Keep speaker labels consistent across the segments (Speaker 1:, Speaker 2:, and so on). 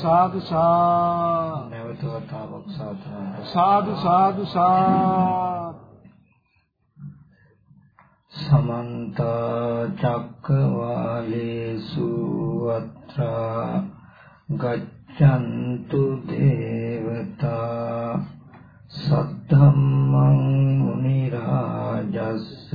Speaker 1: සාදු සාදු සා
Speaker 2: නැවත වතාවක් සාදුනාදයක්
Speaker 1: සාදු සාදු සා
Speaker 2: සමන්ත චක්කවාලේසු අත්‍රා ගච්ඡන්තු දේවතා සද්ධම්මං මුනි රාජස්ස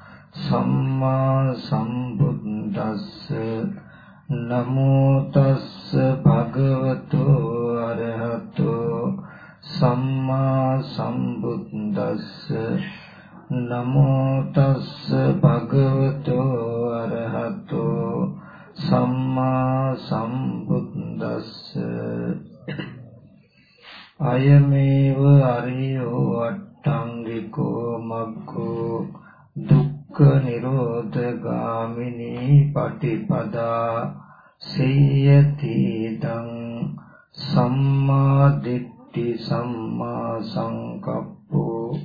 Speaker 2: සම්මා සම්බුද්දස්ස නමෝ තස් භගවතු අරහතු සම්මා සම්බුද්දස්ස නමෝ තස් භගවතු අරහතු සම්මා සම්බුද්දස්ස අයමේව අරියෝ අට්ඨංගිකෝ මග්ගෝ දුක්ඛ නිරෝධ ගාමිනී පටිපදා සේයති දං සම්මා දිට්ඨි සම්මා සංකප්පෝ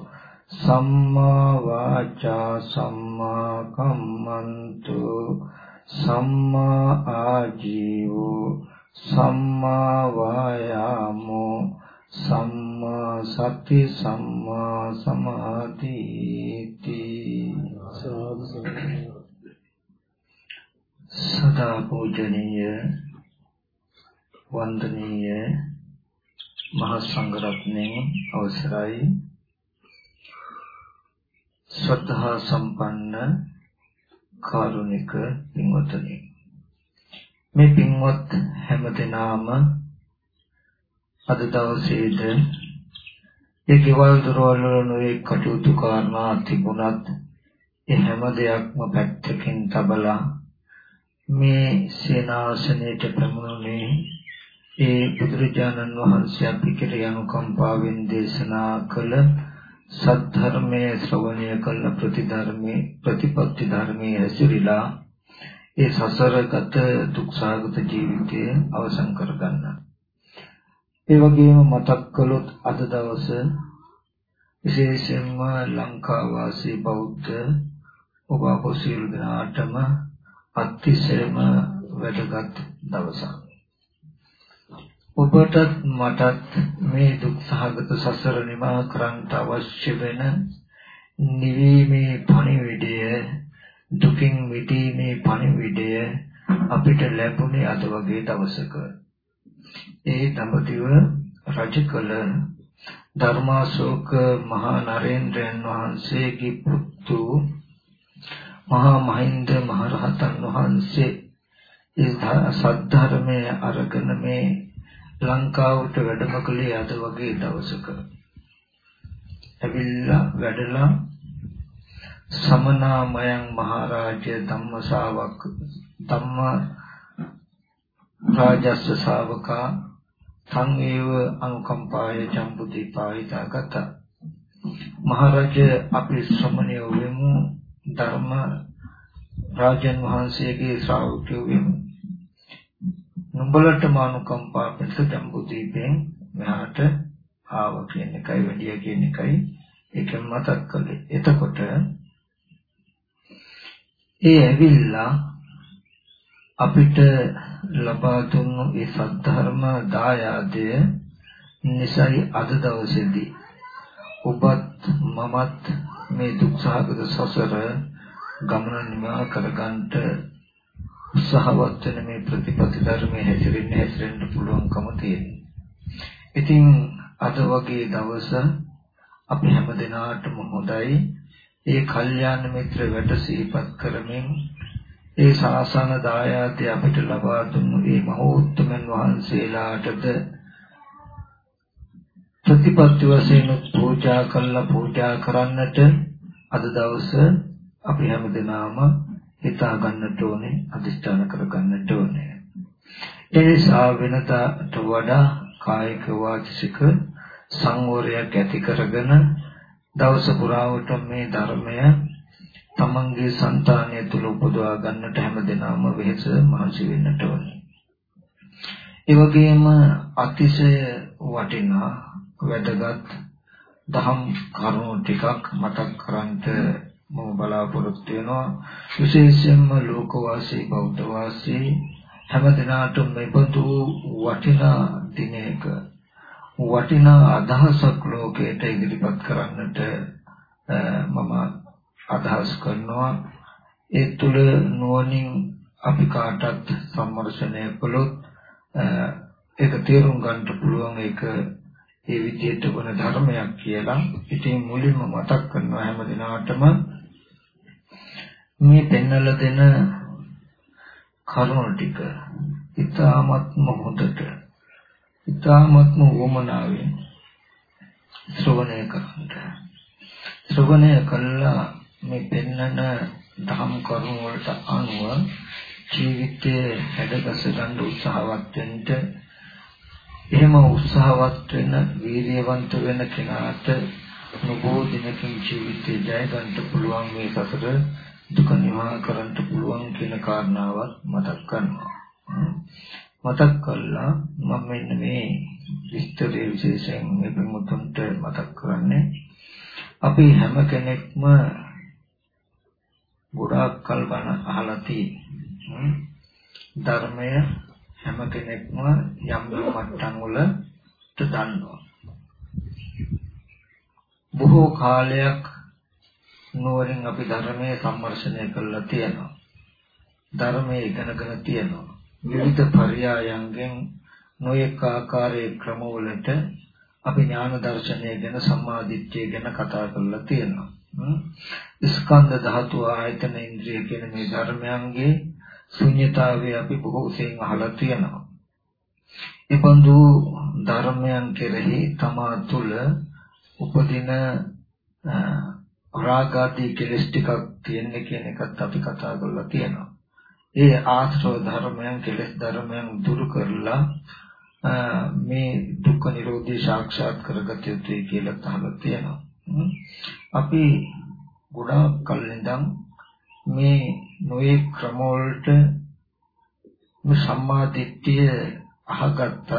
Speaker 2: සම්මා වාචා සම්මා කම්මන්තු සම්මා ආජීවෝ සම්මා වායාමෝ සම්මා සති සම්මා සමාධිති සදා පූජනීය වන්දනීය මහා සංඝරත්නයේ අවසරයි. ශ්‍රද්ධා සම්පන්න කාරුණික පින්වත්නි මේ පින්වත් හැමදෙනාම අද දවසේද ඒ ගෙවල් දොරවල් වල නොයේ කටයුතු කරනා තිබුණත් ඒ හැම දෙයක්ම පැත්තකින් තබලා මේ සේනාසනයට ප්‍රමුණුනේ ඒ බුදුරජාණන් වහන්සේ අපි කෙරේ අනුකම්පාවෙන් දේශනා කළ සද්ධර්මයේ ශ්‍රවණය කළ ප්‍රතිධර්මයේ ප්‍රතිපත්ති ධර්මයේ හැසිරීලා ඒ සසරගත දුක්සහගත ජීවිතය අවසන් කරගන්න. ඒ වගේම මතක් කළොත් අද දවස විශේෂයෙන්ම ලංකා වාසී බෞද්ධ ඔබ අප සියලු දෙනාටම අතිශයම වැදගත් දවසක්. ඔබටත් මටත් මේ දුක්සහගත සසර නිමා කරන්නට අවශ්‍ය වෙන නිවීමේ පණිවිඩය දුකින් මිදීමේ පණිවිඩය අපිට ලැබුණේ අද වගේ දවසක. ඒ දඹදිව රජකල ධර්මාශෝක මහා නරේන්ද්‍රයන් වහන්සේගේ පුතු මහා මහින්ද මහරහතන් වහන්සේ ඒ සද්ධර්මයේ අරගෙන මේ ලංකාවට වැඩම කළේ අද වගේ දවසක. ඇවිල්ලා වැඩලා සමනාමයන් මහරජ ධම්මසාවක ධම්ම රාජස්ස ශාවකා තං ඒව අනුකම්පාය ජම්බුදීපායිතාගත මහරජ අපි ශ්‍රමණය වෙමු ධර්ම රාජන් වහන්සේගේ ශ්‍රාවකයෝ වෙමු. නුඹලට මානුකම්පා පිට ජම්බුදීපෙන් මෙහාට ආව කියන එකයි වැඩිය කියන එකයි ඒකෙන් මතක් කළේ. එතකොට ඒ ඇවිල්ලා අපිට ලබා දුන්නු ඒ සද්ධර්ම දායාදය නිසයි අද දවසේදී ඔබත් මමත් මේ දුක්සහගත සසර ගමන නිමා කරගන්නට උත්සාහවත් වෙන මේ ප්‍රතිපත්ති ධර්මයේ හැසිරෙන්න හැසිරෙන්න පුළුවන්කම තියෙනවා. ඉතින් අද වගේ දවස අපි හැම දිනාටම හොඳයි ඒ කල්යාණ මිත්‍ර වැඩ සිහිපත් කරමින් ඒ ශාසන දායාදේ අපිට ලබා දුන්නු ඒ මහෝත්තමන් වහන්සේලාටද ප්‍රතිපත්ති වශයෙන් පූජා කළා පූජා කරන්නට අද දවස අපි හැමදෙනාම හිතා ගන්නට ඕනේ අදිස්ථාන කර ගන්නට ඕනේ. ඒ නිසා වෙනදාට වඩා කායික වාචික සංවරයක් ඇති කරගෙන දවස පුරාවට මේ ධර්මය තමන්ගේ సంతානය තුල උපදවා ගන්නට හැමදෙනාම වෙහෙස මහන්සි වෙන්නට ඕනේ. ඒ වගේම අතිශය වටිනා වැදගත් දහම් කරුණු ටිකක් මතක් කරන්ට මම බලාපොරොත්තු වෙනවා විශේෂයෙන්ම ලෝකවාසී බෞද්ධ වාසී හැමදෙනාටම මෙබඳු වටිනා දිනයක වටිනා අදහසක් ලෝකයට ඉදිරිපත් කරන්නට මම අදහස් කරනවා. ඒ තුල නුවණින් අපි කාටත් සම්මර්ෂණය කළොත් ඒක තේරුම් ගන්නට පුළුවන් ඒක ඒ විදිහට වන ධර්මයක් කියලා ඉතින් මුලින්ම මතක් කරනවා හැම දිනාටම. මේ පෙන්වලා දෙන කරුණු ටික ඊ타ත්ම හොඳට ඊ타ත්ම වමනාවෙන් ශ්‍රවණය කරන්න. ශ්‍රවණය කළා මේ පෙන්වන ධම් කරුණු වලට අනුව ජීවිතයේ හැඩගස ගන්න උත්සාහවත් වෙන්න එහෙම උත්සාහවත් වෙන වීර්යවන්ත වෙන කෙනාට නොබෝ දිනකින් ජීවිතේ ජය ගන්න පුළුවන් මේ සසර දුක නිවා කරන්න පුළුවන් කියන කාරණාවත් මතක් කරනවා. මතක් කළා මම මෙන්න මේ විස්තරය විශේෂයෙන් මේ ප්‍රමුතුන්ට මතක් කරන්නේ අපි හැම කෙනෙක්ම ගොඩාක් කල් බණ අහලා තියෙන්නේ. ධර්මය හැම කෙනෙක්ම යම් යම් මට්ටම් වල දන්නවා. බොහෝ කාලයක් නුවරින් අපි ධර්මයේ සම්මර්ෂණය කරලා තියෙනවා. ධර්මයේ ඉගෙනගෙන තියෙනවා. විවිධ පర్యයන්ගෙන් නොයෙක් ආකාරයේ ක්‍රමවලට අපි ඥාන දර්ශනය ගැන සම්මාදිට්ඨිය ගැන කතා කරලා තියෙනවා. ස්කන්ධ ධාතු ආයතන ඉන්ද්‍රිය කියන මේ ධර්මයන්ගේ ශුන්‍යතාවය අපි බොහෝ සෙයින් අහලා තියෙනවා. ඒබඳු ධර්මයන් කෙරෙහි තමා තුළ උපදින රාගාදී කෙලෙස් ටිකක් තියෙන කියන එකත් අපි කතා කරලා තියෙනවා. ඒ ආශ්‍රව ධර්මයන් කෙලෙස් ධර්මයන් දුරු කරලා මේ දුක්ඛ නිරෝධය සාක්ෂාත් කරගත යුතුයි කියලා තහවුරු තියෙනවා. අපි ගොඩාක් කල් ඉඳන් මේ නොයේ ක්‍රම වලට මේ සම්මා දිට්ඨිය අහගත්තත්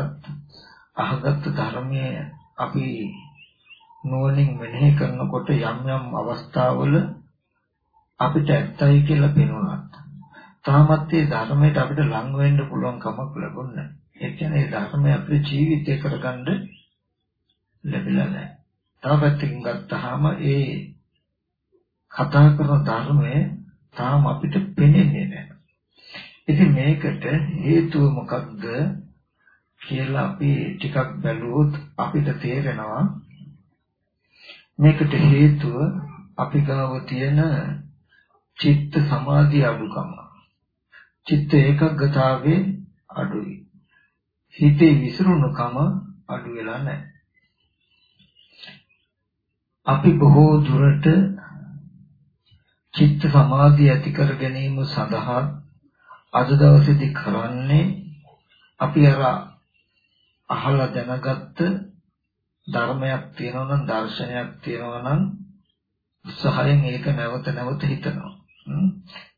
Speaker 2: අහගත් ධර්මයේ අපි නුවණින් මෙනෙහි කරනකොට යම් යම් අවස්ථාවල අපිට ඇත්තයි කියලා පෙනුනත් තාමත් ඒ ධර්මයට අපිට ලං වෙන්න පුළුවන් කමක් ලැබුණේ ඒ කියන්නේ ධර්මය අපේ ජීවිතය කරගන්න ලැබිලා නැහැ. තව පැත්තකින් ගත්තාම ඒ කතා කරන ධර්මයේ තාම අපිට පෙනෙන්නේ නැහැ. ඉතින් මේකට හේතුව මොකක්ද කියලා අපි ටිකක් බැලුවොත් අපිට තේරෙනවා මේකට හේතුව අපි ගාව තියෙන චිත්ත සමාධි අඩුකම. චිත්ත ඒකග්ගතාවේ අඩුයි. හිතේ විසිරුණුකම අඩු වෙලා නැහැ. අපි බොහෝ දුරට චිත්ත සමාධිය ඇති කර ගැනීම සඳහා අද දවසේදී කරන්නේ අපි අර අහලා දැනගත්ත ධර්මයක් තියෙනවා නම් දර්ශනයක් තියෙනවා නම් උත්සාහයෙන් ඒක නැවත නැවත හිතනවා.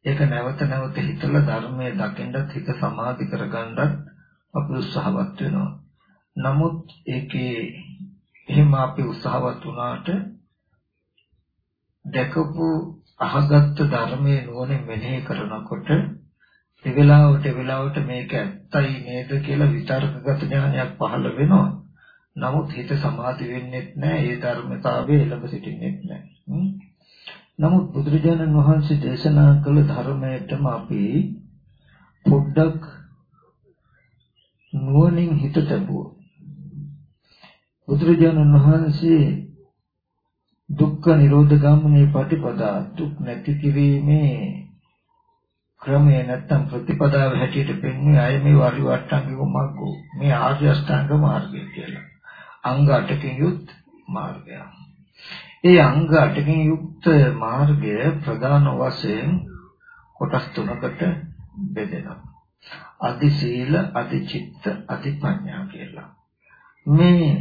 Speaker 2: ඒක නැවත නැවත හිතලා ධර්මයේ දකින්නත් හිත සමාධි කරගන්නත් අපි උත්සාහවත් වෙනවා. නමුත් ඒකේ එහෙම අපි උත්සාහවත් වුණාට දැකපු අහගත්තු ධර්මයේ නුවණින් මෙනෙහි කරනකොට ඒ වෙලාවට ඒ වෙලාවට මේක ඇත්තයි නේද කියලා විතර්කගත ඥානයක් පහළ වෙනවා. නමුත් හිත සමාධි වෙන්නේ නැහැ. ඒ ධර්මතාවයේ එළඹ සිටින්නේ නැහැ. නමුත් බුදුරජාණන් වහන්සේ දේශනා කළ ධර්මයටම අපි පොඩ්ඩක් නුවණින් හිත තබුවා. බුදුරජාණන් වහන්සේ දුක්ඛ නිරෝධ ගාමිනී පටිපදා දුක් නැති කිරීමේ ක්‍රමය නැත්තම් ප්‍රතිපදාව හැටියට පෙන්වන්නේ අය මේ වරි වට්ටංගික මග්ගෝ මේ ආර්ය අෂ්ටාංග මාර්ගය කියලා. අංග 8කින් යුත් මාර්ගයක්. ඒ අංග 8කින් යුක්ත මාර්ගය ප්‍රධාන වශයෙන් කොටස් තුනකට බෙදෙනවා. අදි සීල, අදි චිත්ත, අදි ප්‍රඥා කියලා. මේ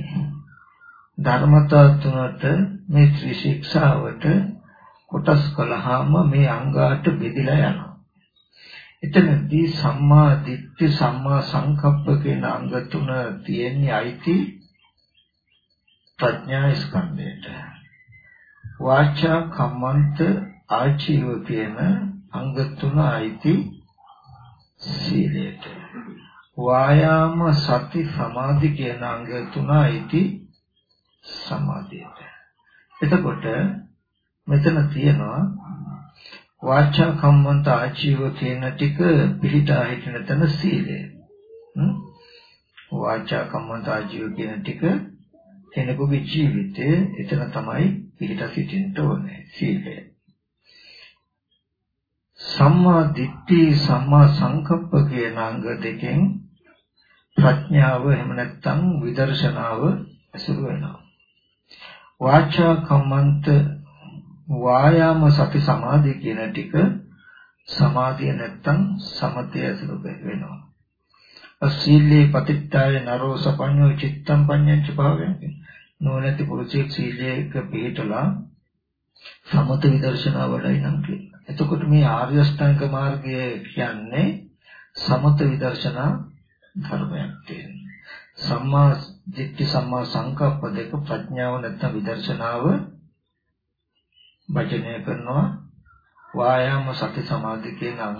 Speaker 2: ධර්මතා තුනට මේ ත්‍රිශික්ෂාවට කොටස් කළාම මේ අංගාට බෙදිලා යනවා. එතනදී සම්මා දිට්ඨි සම්මා සංකප්ප කියන අංග තුන තියෙන්නේ අයිති ප්‍රඥා ස්කන්ධයට. වාචා කම්මන්ත ආචීව කියන අංග තුන අයිති සීලයට. වායාම සති සමාධි කියන අංග තුන අයිති සමාධියට. එතකොට මෙතන තියෙනවා වාචා කම්මන්ත ආජීව කියන ටික පිළිටා හිටින තැන සීලය. වාචා කම්මන්ත ආජීව කියන ටික කෙනෙකුගේ ජීවිතයේ එතන තමයි පිළිටා සිටින්න ඕනේ සීලය. සම්මා දිට්ඨි සම්මා සංකප්ප කියන අංග දෙකෙන් ප්‍රඥාව එහෙම නැත්නම් විදර්ශනාව ඇසුරු වෙනවා. වාචා කම්මන්ත වායාම සති සමාධිය කියන ටික සමාධිය නැත්තම් සමතය ඇසුරු වෙනවා. අසීලේ පතිත්තාය නරෝ සපඤ්ඤෝ චිත්තම් පඤ්ඤංච භාවයන් නොනැති පුරුෂයෙක් සීලයක පිළිටලා සමත විදර්ශනා වඩයි නම් කියලා. එතකොට මේ ආර්ය අෂ්ටාංග මාර්ගය කියන්නේ සමත විදර්ශනා ධර්මයක් තියෙනවා. සම්මා දිට්ඨි සම්මා සංකප්ප දෙක ප්‍රඥාව නැත්නම් විදර්ශනාව වචනය කරනවා වායාම සති සමාධි කියන අංග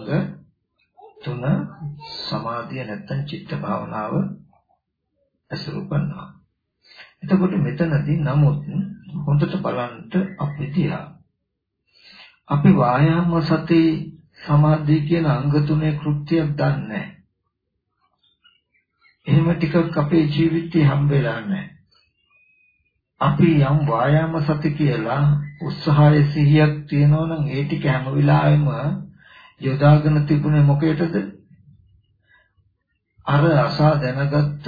Speaker 2: තුන සමාධිය නැත්නම් චිත්ත භාවනාව ඇසුරු කරනවා. එතකොට මෙතනදී නමුත් හොඳට බලන්න අපි තියා අපි වායාම සති සමාධි කියන අංග තුනේ කෘත්‍යයක් දන්නේ එහෙම ටිකක් අපේ ජීවිතේ හම්බෙලා නැහැ. අපි යම් වායාම සති කියලා උත්සාහය සිහියක් තියෙනවා නම් ඒ ටික හැම වෙලාවෙම යොදාගෙන තිබුණේ මොකේද? අර අසා දැනගත්ත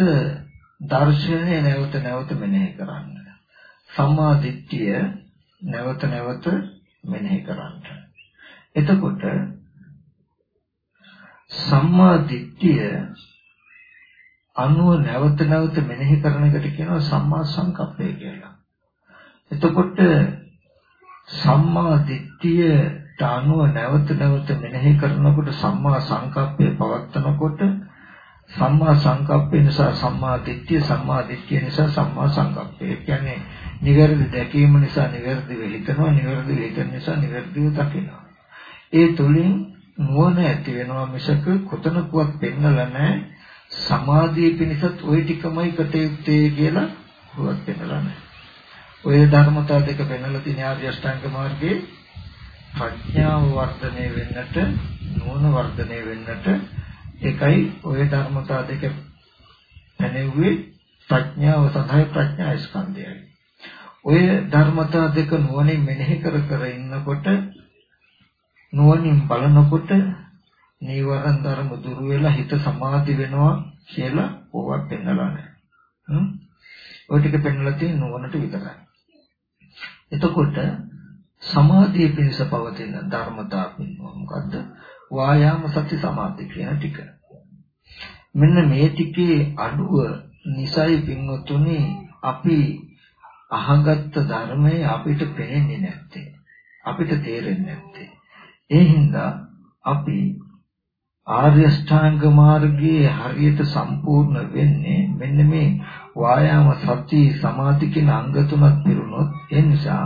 Speaker 2: දර්ශනය නැවත නැවත මෙනෙහි කරන්න. සම්මා දිට්ඨිය නැවත නැවත මෙනෙහි කරන්න. එතකොට සම්මා දිට්ඨිය අනුව නැවත නැවත මෙනෙහි කරන එකට කියනවා සම්මා සංකප්පය කියලා. එතකොට සම්මා දිට්ඨියට අනුව නැවත නැවත මෙනෙහි කරනකොට සම්මා සංකප්පය පවත්නකොට සම්මා සංකප්පේ නිසා සම්මා දිට්ඨිය සම්මා දිට්ඨිය නිසා සම්මා සංකප්පය. ඒ කියන්නේ නිවැරදි දැකීම නිසා නිවැරදිව හිතනවා නිවැරදිව හිතන නිසා නිවැරදිව දකිනවා. ඒ තුලින් නුවණ ඇති වෙනවා මිසක කොතනකවත් පෙන්නලා නැහැ සමාධිය පිණිසත් ওই ටිකමයි කටයුත්තේ කියලා හුවත් පෙන්නලා නැහැ. ඔය ධර්මතා දෙක පෙන්නලා තියෙන ආර්ය අෂ්ටාංග මාර්ගයේ ප්‍රඥාව වර්ධනය වෙන්නට නුවණ වර්ධනය වෙන්නට එකයි ඔය ධර්මතා දෙක පැනෙව්වේ ප්‍රඥාව සඳහා ප්‍රඥා ස්කන්ධයයි. ඔය ධර්මතා දෙක නුවණින් මෙනෙහි කර කර ඉන්නකොට නුවණින් බලනකොට නීවරණ ධර්ම දුරු වෙලා හිත සමාධි වෙනවා කියලා ඕවත් පෙන්නලා නැහැ. හ්ම්. ඔය ටික පෙන්නලා තියෙන නුවණට විතරයි. එතකොට සමාධිය පිණිස පවතින ධර්මතා පින්නවා මොකද්ද? වායාම සති සමාධි කියන ටික. මෙන්න මේ ටිකේ අඩුව නිසයි පින්වතුනි අපි අහගත්ත ධර්මයේ අපිට පේන්නේ නැත්තේ. අපිට තේරෙන්නේ නැත්තේ. ඒ හින්දා අපි ආර්ය ශ්‍රාංග මාර්ගයේ හරියට සම්පූර්ණ වෙන්නේ මෙන්න මේ වායාම සති සමාධි කියන අංග තුනක් පිරුණොත් ඒ නිසා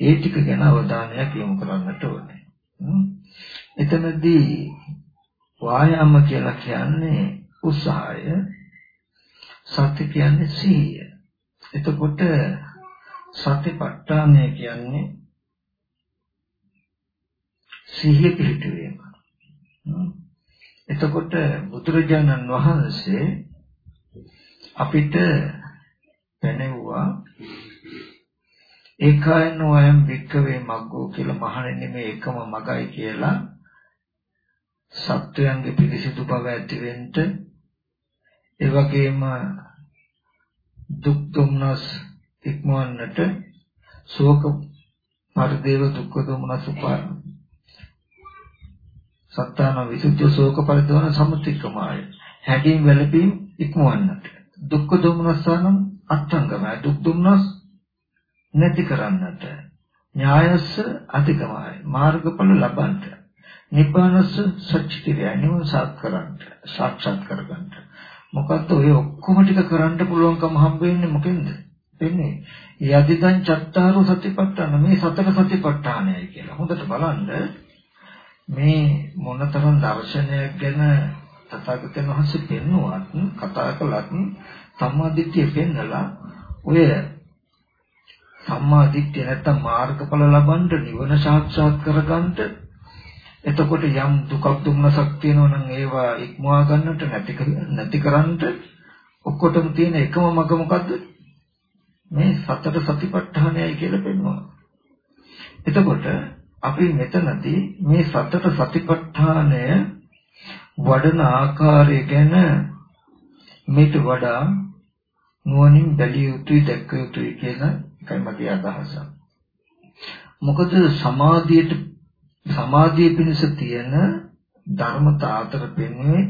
Speaker 2: ඒ ටික ගැන අවධානයක් යොමු කරන්නට ඕනේ. එතනදී වායාම කියලා කියන්නේ උත්සාහය සති කියන්නේ සීය. එතකොට සතිපට්ඨානය කියන්නේ සිහිය පිහිටුවීම. එතකොට බුදුරජාණන් වහන්සේ අපිට පැනෙවුවා ඒකායන වයම් වික්කවේ මග්ගෝ කියලා මහණෙනි මේ එකම මගයි කියලා. සත්වයන්ගේ පිරිසිදු බව ඇති වෙන්න ඒ වගේම දුක් දුම්නස් ඉක්මවන්නට ශෝක පරිදේව දුක්ඛ දුම්නස් උපාය සත්තාන විසුද්ධි ශෝක පරිදවන සම්මුතික්‍රමය හැඟීම් වැළපීම් ඉක්මවන්නට. දුක්ඛ දුම්නස්සනම් අත්ංගමයි දුක් දුම්නස් නැති කරන්නට. ඥායස්ස අධිකමයි. මාර්ගඵල ලබන්නට. නිබ්බානස්ස සච්චිතිරය නිවන සාක්කරන්ට සාක්ෂාත් කරගන්නට. මොකද්ද ඔය ඔක්කොම ටික කරන්න පුළුවන්කම හම්බ වෙන්නේ මොකෙන්ද? වෙන්නේ යදිදං චත්තාරෝ සතිපට්ඨාන. මේ සතර සතිපට්ඨානයයි කියලා. හොඳට බලන්න. මේ මොනතරම් දර්ශනයක් ගැන තථාගතයන් වහන්සේ පෙන්වුවත් කතා කළත් සම්මාදිට්ඨිය පෙන්නලා ඔය සම්මාදිට්ඨිය නැත්තම් මාර්ගඵල ලබන්න නිවන සාක්ෂාත් කරගන්න. එතකොට යම් දුකක් දුම්නසක් තියෙනවා නම් ඒවා ඉක්මවා ගන්නට නැති නැති කරන්නට ඔක්කොටම තියෙන එකම මඟ මොකද්ද? මේ සතර සතිපට්ඨානයයි කියලා පෙන්වනවා. එතකොට අපි මෙතනදී මේ සතර සතිපට්ඨානය වඩන ආකාරය ගැන මේට වඩා නුවණින් බැලිය යුතුයි දැක්ක යුතුයි කියන එකයි මගේ අදහස. මොකද සමාධියට සමාධිය පිණිස තියෙන ධර්මතා අතර පෙන්වන්නේ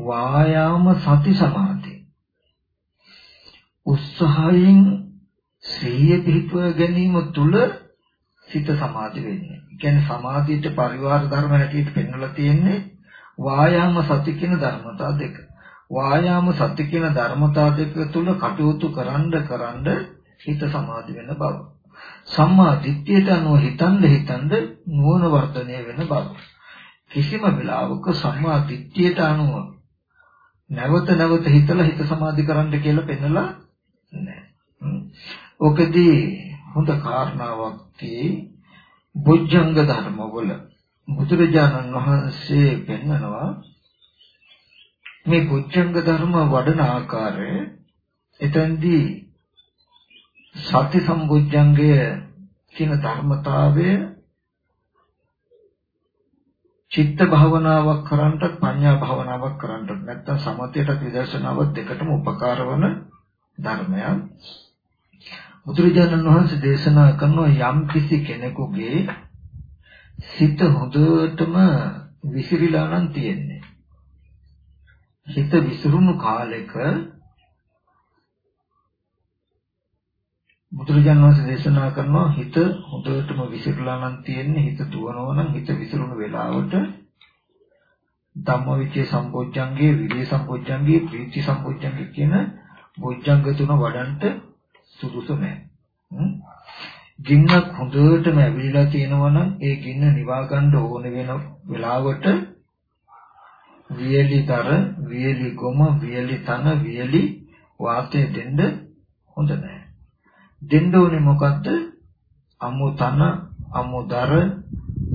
Speaker 2: වායාම සති සමාධිය. උත්සාහයෙන් සිහිය පිහිටුව ගැනීම තුළ සිත සමාධි වෙන්නේ. කියන්නේ සමාධියට පරිවාර ධර්ම හැටියට පෙන්වලා තියෙන්නේ වායාම සති කියන ධර්මතා දෙක. වායාම සති කියන ධර්මතා දෙක තුල කටයුතු කරන්න කරන්න හිත සමාධි වෙන බව. සම්මා දිට්ඨියට අනුව හිතන්න හිතන්න නුවණ වර්ධනය වෙන බව. කිසිම වෙලාවක සම්මා දිට්ඨියට අනුව නැවත නැවත හිතලා හිත සමාධි කරන්න කියලා පෙන්නලා නැහැ. ඔකදී හොඳ කාරණාවක් tie බොජ්ජංග ධර්මවල බුදුරජාණන් වහන්සේ පෙන්නනවා මේ බොජ්ජංග ධර්ම වඩන ආකාරය එතෙන්දී සති සම්බුද්ධංගය කියන ධර්මතාවය චිත්ත භාවනාවක් කරන්නත් පඤ්ඤා භාවනාවක් කරන්නත් නැත්නම් සමතයට විදර්ශනාවක් දෙකටම උපකාර වන ධර්මයක්. බුදුරජාණන් වහන්සේ දේශනා කරන යම් කිසි කෙනෙකුගේ සිත හොඳටම විසිරීලා නම් තියෙන්නේ. හිත විසිරුණු කාලෙක බුදුරජාණන් වහන්සේ දේශනා කරනවා හිත හොඳටම විසිරලා නම් තියෙන්නේ හිත දුවනවා නම් හිත විසිරුණු වෙලාවට ධම්මවිචේ සම්පෝච්ඡංගේ විදේ සම්පෝච්ඡංගේ ප්‍රීති සම්පෝච්ඡංගේ කියන බොජ්ජංග තුන වඩන්ට සුදුසු නැහැ. ගින්නක් හොඳටම ඇවිල්ලා තියෙනවා නම් ඒ ගින්න නිවා ගන්න ඕන වෙන වෙලාවට වියලිතර වියලි ගොම වියලි තන වියලි වාතය දෙන්න හොඳ නැහැ. දෙන්න ඕනේ මොකද්ද? අමු තන, අමු දර,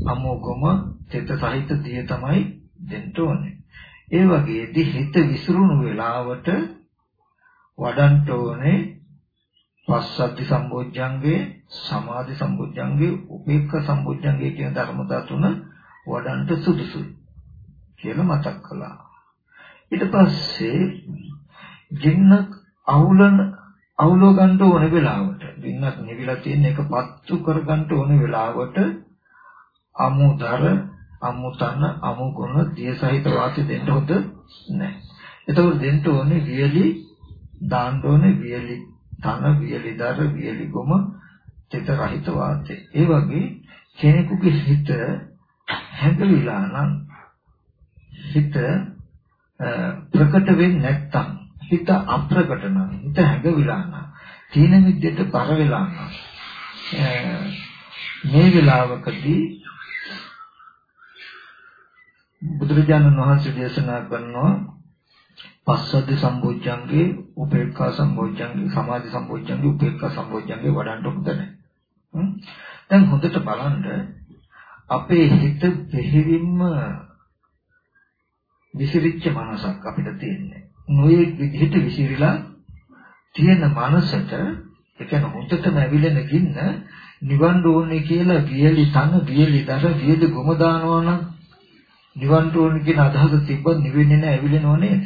Speaker 2: අමු ගොම, තෙත සහිත දිය තමයි දෙන්න ඕනේ. ඒ වගේදී හිත විසිරුණු වෙලාවට වඩන්ට ඕනේ පස්සද්ධි සම්බොජ්ජංගේ සමාධි සම්බොජ්ජංගේ උපේක්ඛ සම්බොජ්ජංගේ කියන ධර්මතා තුන වඩන්ට සුදුසුයි කියලා මතක් කළා. ඊට පස්සේ ජින්නක් අවුලන අවුලව ගන්න ඕන වෙලාවට ජින්නක් නිවිලා තියෙන එක පත්තු කර ගන්න ඕන වෙලාවට අමුදර අමුතන අමුගුණ දිය සහිත වාක්‍ය දෙන්න හොද නැහැ. එතකොට දෙන්න ඕනේ වියලි දාන්න ඕනේ වියලි තන වියලිදර වියලිගොම චිත රහිත වාතය. ඒ වගේ කෙනෙකුගේ හිත හැඟවිලා නම් හිත ප්‍රකට වෙන්නේ නැත්තම් හිත අප්‍රකට නම් හිත හැඟවිලා නම් තීන මිද්දට බර වෙලා නම් මේ වෙලාවකදී බුදුරජාණන් වහන්සේ දේශනා කරනවා පස්සද්ධි සම්බොජ්ජංගේ උපේක්ඛා සම්බොජ්ජංගේ සමාධි සම්බොජ්ජංගේ උපේක්ඛා සම්බොජ්ජංගේ වඩන්න හොඳ නැහැ. දැන් හොඳට බලන්න අපේ හිත දෙහිවින්ම විසිරිච්ච මනසක් අපිට තියෙන්නේ. නොයේ විදිහට විසිරිලා තියෙන මනසට ඒ කියන්නේ හොඳටම ඇවිලෙන ගින්න නිවන් ඕනේ කියලා වියලි තන වියලි දර වියලි ගොම දානවා නම් නිවන් ඕනේ කියන අදහස තිබ්බත් නිවෙන්නේ නැහැ ඇවිලෙනව නේද?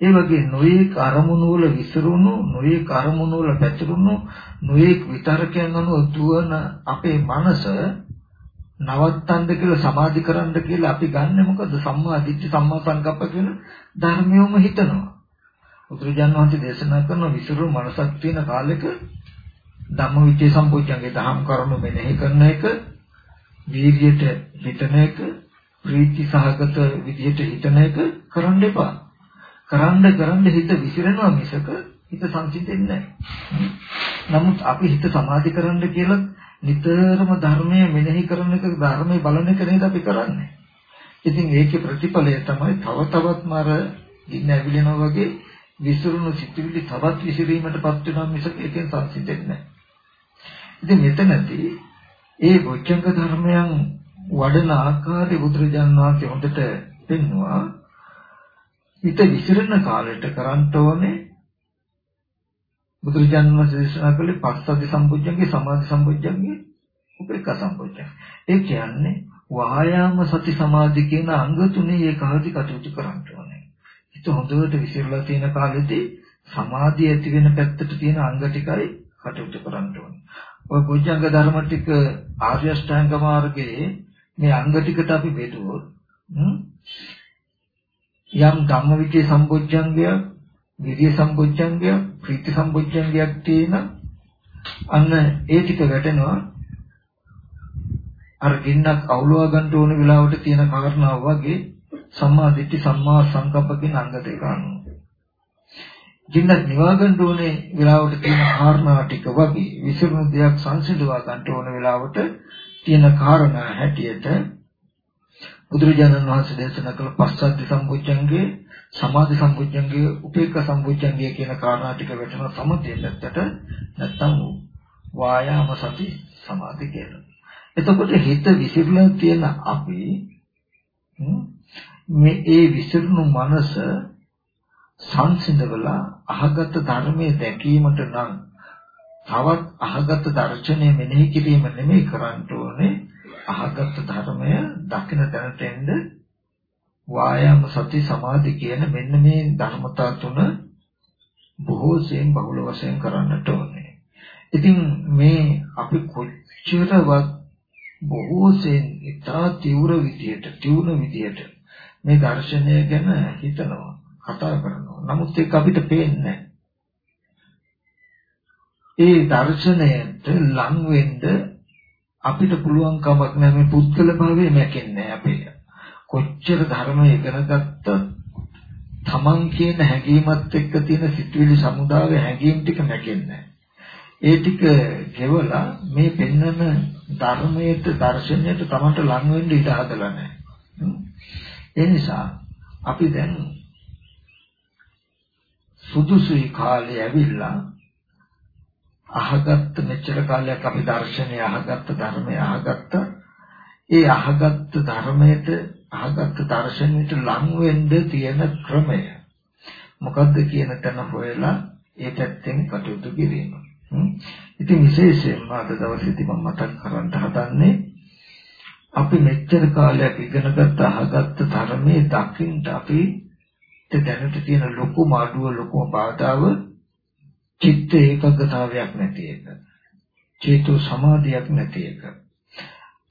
Speaker 2: ඒ වගේ නොයේක අරමුණු වල විසිරුණු නොයේක අරමුණු වල පැතිරුණු නොයේක විතරකයන් අනුව දුවන අපේ මනස නවත්තන්න කියලා සමාධි කරන්න කියලා අපි ගන්නෙ මොකද සම්මා දිට්ඨි සම්මා සංකප්ප කියන ධර්මියොම හිතනවා. බුදුරජාණන් වහන්සේ දේශනා කරන විසිරු මනසක් තියෙන කාලෙක ධම්මවිචේ සම්පූර්ණයේ දහම් කරුණු මෙනෙහි කරන එක වීර්යයට හිතන එක ප්‍රීති සහගත විදිහට හිතන එක කරන්න එපා. කරන්න කරන්න හිත විසිරෙනවා මිසක හිත සංසිඳෙන්නේ නැහැ. නමුත් අපි හිත සමාධි කරන්න කියලා නිතරම ධර්මයේ මෙනෙහි කරන එක ධර්මයේ බලන එක නේද අපි කරන්නේ. ඉතින් ඒකේ ප්‍රතිඵලය තමයි තව තවත් මර ඉන්න ඇවිලෙනවා වගේ විසිරුණු සිතුවිලි තවත් විසිරීමටපත් වෙනවා මිසක ඒකෙන් සංසිඳෙන්නේ නැහැ. ඉතින් මෙතනදී ඒ බොච්චංග ධර්මයන් වඩන ආකාරය බුදුරජාණන් වහන්සේ හොඳට පෙන්වුවා. හිත විසිරෙන කාලයට කරන්න ඕනේ බුදුරජාණන් වහන්සේ දේශනා කළේ පස්සද්ධි සම්පූජ්ජංගේ සමාධි සම්පූජ්ජංගේ උපේක්ඛා සම්පූජ්ජං. ඒ කියන්නේ වායාම සති සමාධි කියන අංග තුනේ ඒකහදි කටයුතු කරන්න ඕනේ. හිත හොඳට විසිරලා තියෙන කාලෙදී සමාධිය ඇති වෙන පැත්තට තියෙන අංග ටිකයි කටයුතු කරන්න ඕනේ. ඔය බොජ්ජංග ධර්ම ටික ආර්ය අෂ්ටාංග මාර්ගයේ මේ අංග ටිකට අපි බෙදුවොත් යම් ධම්මවිචේ සම්බොජ්ජංගයක් විරිය සම්බොජ්ජංගයක් ප්‍රීති සම්බොජ්ජංගයක් තියෙන අන්න ඒ ටික වැටෙනවා. අර ගින්නක් අවුලවා ගන්න ඕන වෙලාවට තියෙන කාරණාව වගේ සම්මා දිට්ඨි සම්මා සංකප්ප කියන අංග දෙක අනුව. ගින්නක් නිවා ගන්න ඕනේ වෙලාවට තියෙන කාරණා ටික වගේ විසිරුණු දෙයක් සංසිඳවා ගන්න ඕන වෙලාවට තියෙන කාරණා හැටියට බුදුරජාණන් වහන්සේ දේශනා කළ පස්සද්ධි සම්පූජ්ජංගේ සමාධි සම්පූජ්ජංගේ උපේක්ඛ සම්පූජ්ජංගේ කියන කාරණා ටික වැටෙන සමතේලත්තට නැත්තම් වායාම සති සමාධි කියලා. එතකොට හිත විසිරලා තියෙන අපි මේ ඒ විසිරුණු මනස සංසිඳවලා අහගත ධර්මයේ දැකීමට නම් තවත් අහගත දර්ශනය මෙනෙහි කිරීම නෙමෙයි කරන්න ඕනේ අහගත් ධර්මය දකින තැනට එන්න වායාම සති සමාධි කියන මෙන්න මේ ධර්මතා තුන බොහෝ සෙයින් බහුල වශයෙන් කරන්නට ඕනේ. ඉතින් මේ අපි කොච්චරවත් බොහෝ සෙයින් ඉතා තීව්‍ර විදියට තියුණු විදියට මේ දර්ශනය ගැන හිතනවා කතා කරනවා. නමුත් ඒක අපිට පේන්නේ ඒ දර්ශනයට ලං වෙන්න අපිට පුළුවන් කමක් නැහැ මේ පුද්ගල භාවයේ මැකෙන්නේ අපේ. කොච්චර ධර්ම ඉගෙන ගත්තත් තමන් කියන හැඟීමත් එක්ක තියෙන සිතුවිලි සමුදායේ හැඟීම් ටික මැකෙන්නේ ඒ ටික ගෙවලා මේ පෙන්වන ධර්මයට දර්ශනයට තමන්ට ලං වෙන්න ඉඩ හදලා නැහැ. ඒ නිසා අපි දැන් සුදුසුයි කාලේ ඇවිල්ලා අහගත්ත මෙච්චර කාලයක් අපි දර්ශනය අහගත්ත ධර්මය අහගත්ත. ඒ අහගත්ත ධර්මයට අහගත්ත දර්ශනයට ලං වෙන්න තියෙන ක්‍රමය. මොකද්ද කියන තැන හොයලා ඒ පැත්තෙන් කටයුතු කිරීම. ඉතින් විශේෂයෙන්ම අද දවසේදී මම මතක් කරන්න හදන්නේ අපි මෙච්චර කාලයක් ඉගෙනගත්ත අහගත්ත ධර්මයේ දකින්න අපි දැනට තියෙන ලොකු මාඩුව ලොකු බාධාව චිත්ත ඒකග්ගතාවයක් නැති එක. චේතු සමාධියක් නැති එක.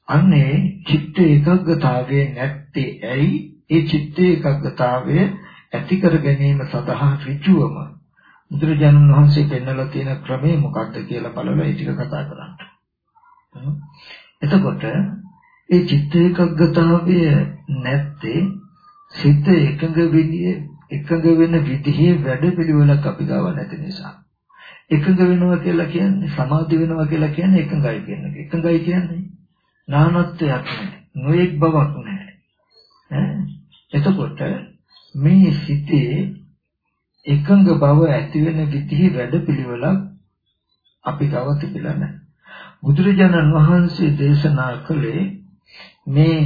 Speaker 2: අන්නේ චිත්ත ඒකග්ගතාවයේ නැත්තේ ඇයි? ඒ චිත්ත ඒකග්ගතාවය ඇති කර ගැනීම සඳහා ඍජුවම බුදුරජාණන් වහන්සේ පෙන්වලා තියෙන ක්‍රමය මොකක්ද කියලා බලලා ඒ ටික කතා කරන්න. එතකොට ඒ චිත්ත ඒකග්ගතාවය නැත්තේ සිත එකඟ විදිය එකඟ වෙන විදිහේ වැඩපිළිවෙලක් අපි ගාව නැති නිසා. එකඟ වෙනවා කියලා කියන්නේ සමාධි වෙනවා කියලා කියන්නේ එකඟයි කියන එක. එකඟයි කියන්නේ නානත්වයක් නැහැ. නොඑක් බවක් නැහැ. එතකොට මේ සිතේ එකඟ බව ඇති වෙන විදිහේ වැඩපිළිවෙලක් අපි ගාව තිබිලා නැහැ. බුදුරජාණන් වහන්සේ දේශනා කළේ මේ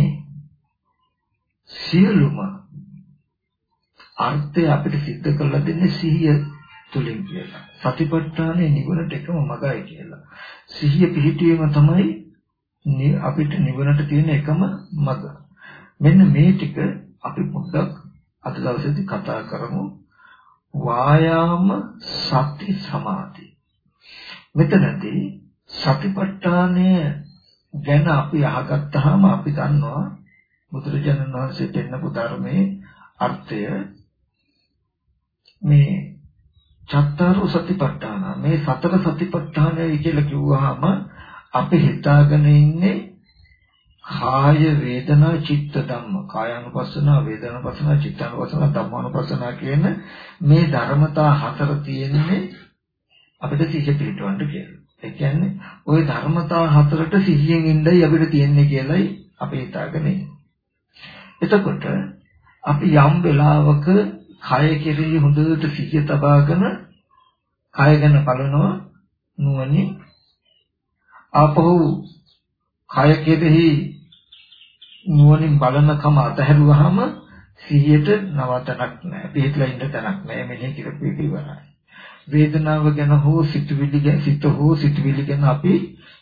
Speaker 2: සියලුම අර්ථය අපිට සිද්ධ කරලා දෙන්නේ සිහිය තුලින් කියලා. සතිපට්ඨානයේ නිවනට එකම මගයි කියලා. සිහිය පිහිටීම තමයි අපිට නිවනට තියෙන එකම මග. මෙන්න මේ ටික අපි පොඩ්ඩක් අද දවසේදී කතා කරමු. වායාම සති සමාධි මෙතනදී සතිපට්ඨානය ගැන අපි අහගත්තාම අපි දන්නවා බුදුරජාණන් වහන්සේ දෙන්නපු ධර්මයේ අර්ථය මේ චත්තාරෝ සතිපට්ඨාන මේ සතර සතිපට්ඨානය කියලා කිව්වහම අපි හිතාගෙන ඉන්නේ කාය වේදනා චිත්ත ධම්ම කායानुපස්සන වේදනානුපස්සන චිත්තानुපස්සන ධම්මානුපස්සන කියන මේ ධර්මතා හතර තියෙන්නේ අපිට සිහිය පිළිටවන්න කියලා. ඒ කියන්නේ ওই ධර්මතා හතරට සිහියෙන් ඉඳයි අපිට තියෙන්නේ කියලයි අපි හිතාගෙන ඉන්නේ. එතකොට අපි යම් වෙලාවක කය කෙරෙහි හොඳට සිහිය තබාගෙන කය ගැන බලනවා නුවණින් ආපහු කය කෙරෙහි නුවණින් බලනකම අතහැරුවාම සිහියට නවතනක් නැහැ. පිටලා ඉන්න තැනක් නැහැ. මෙනෙහි කරපු එක ඉවරයි. වේදනාව ගැන හෝ සිතුවිලි ගැන සිත හෝ සිතුවිලි ගැන අපි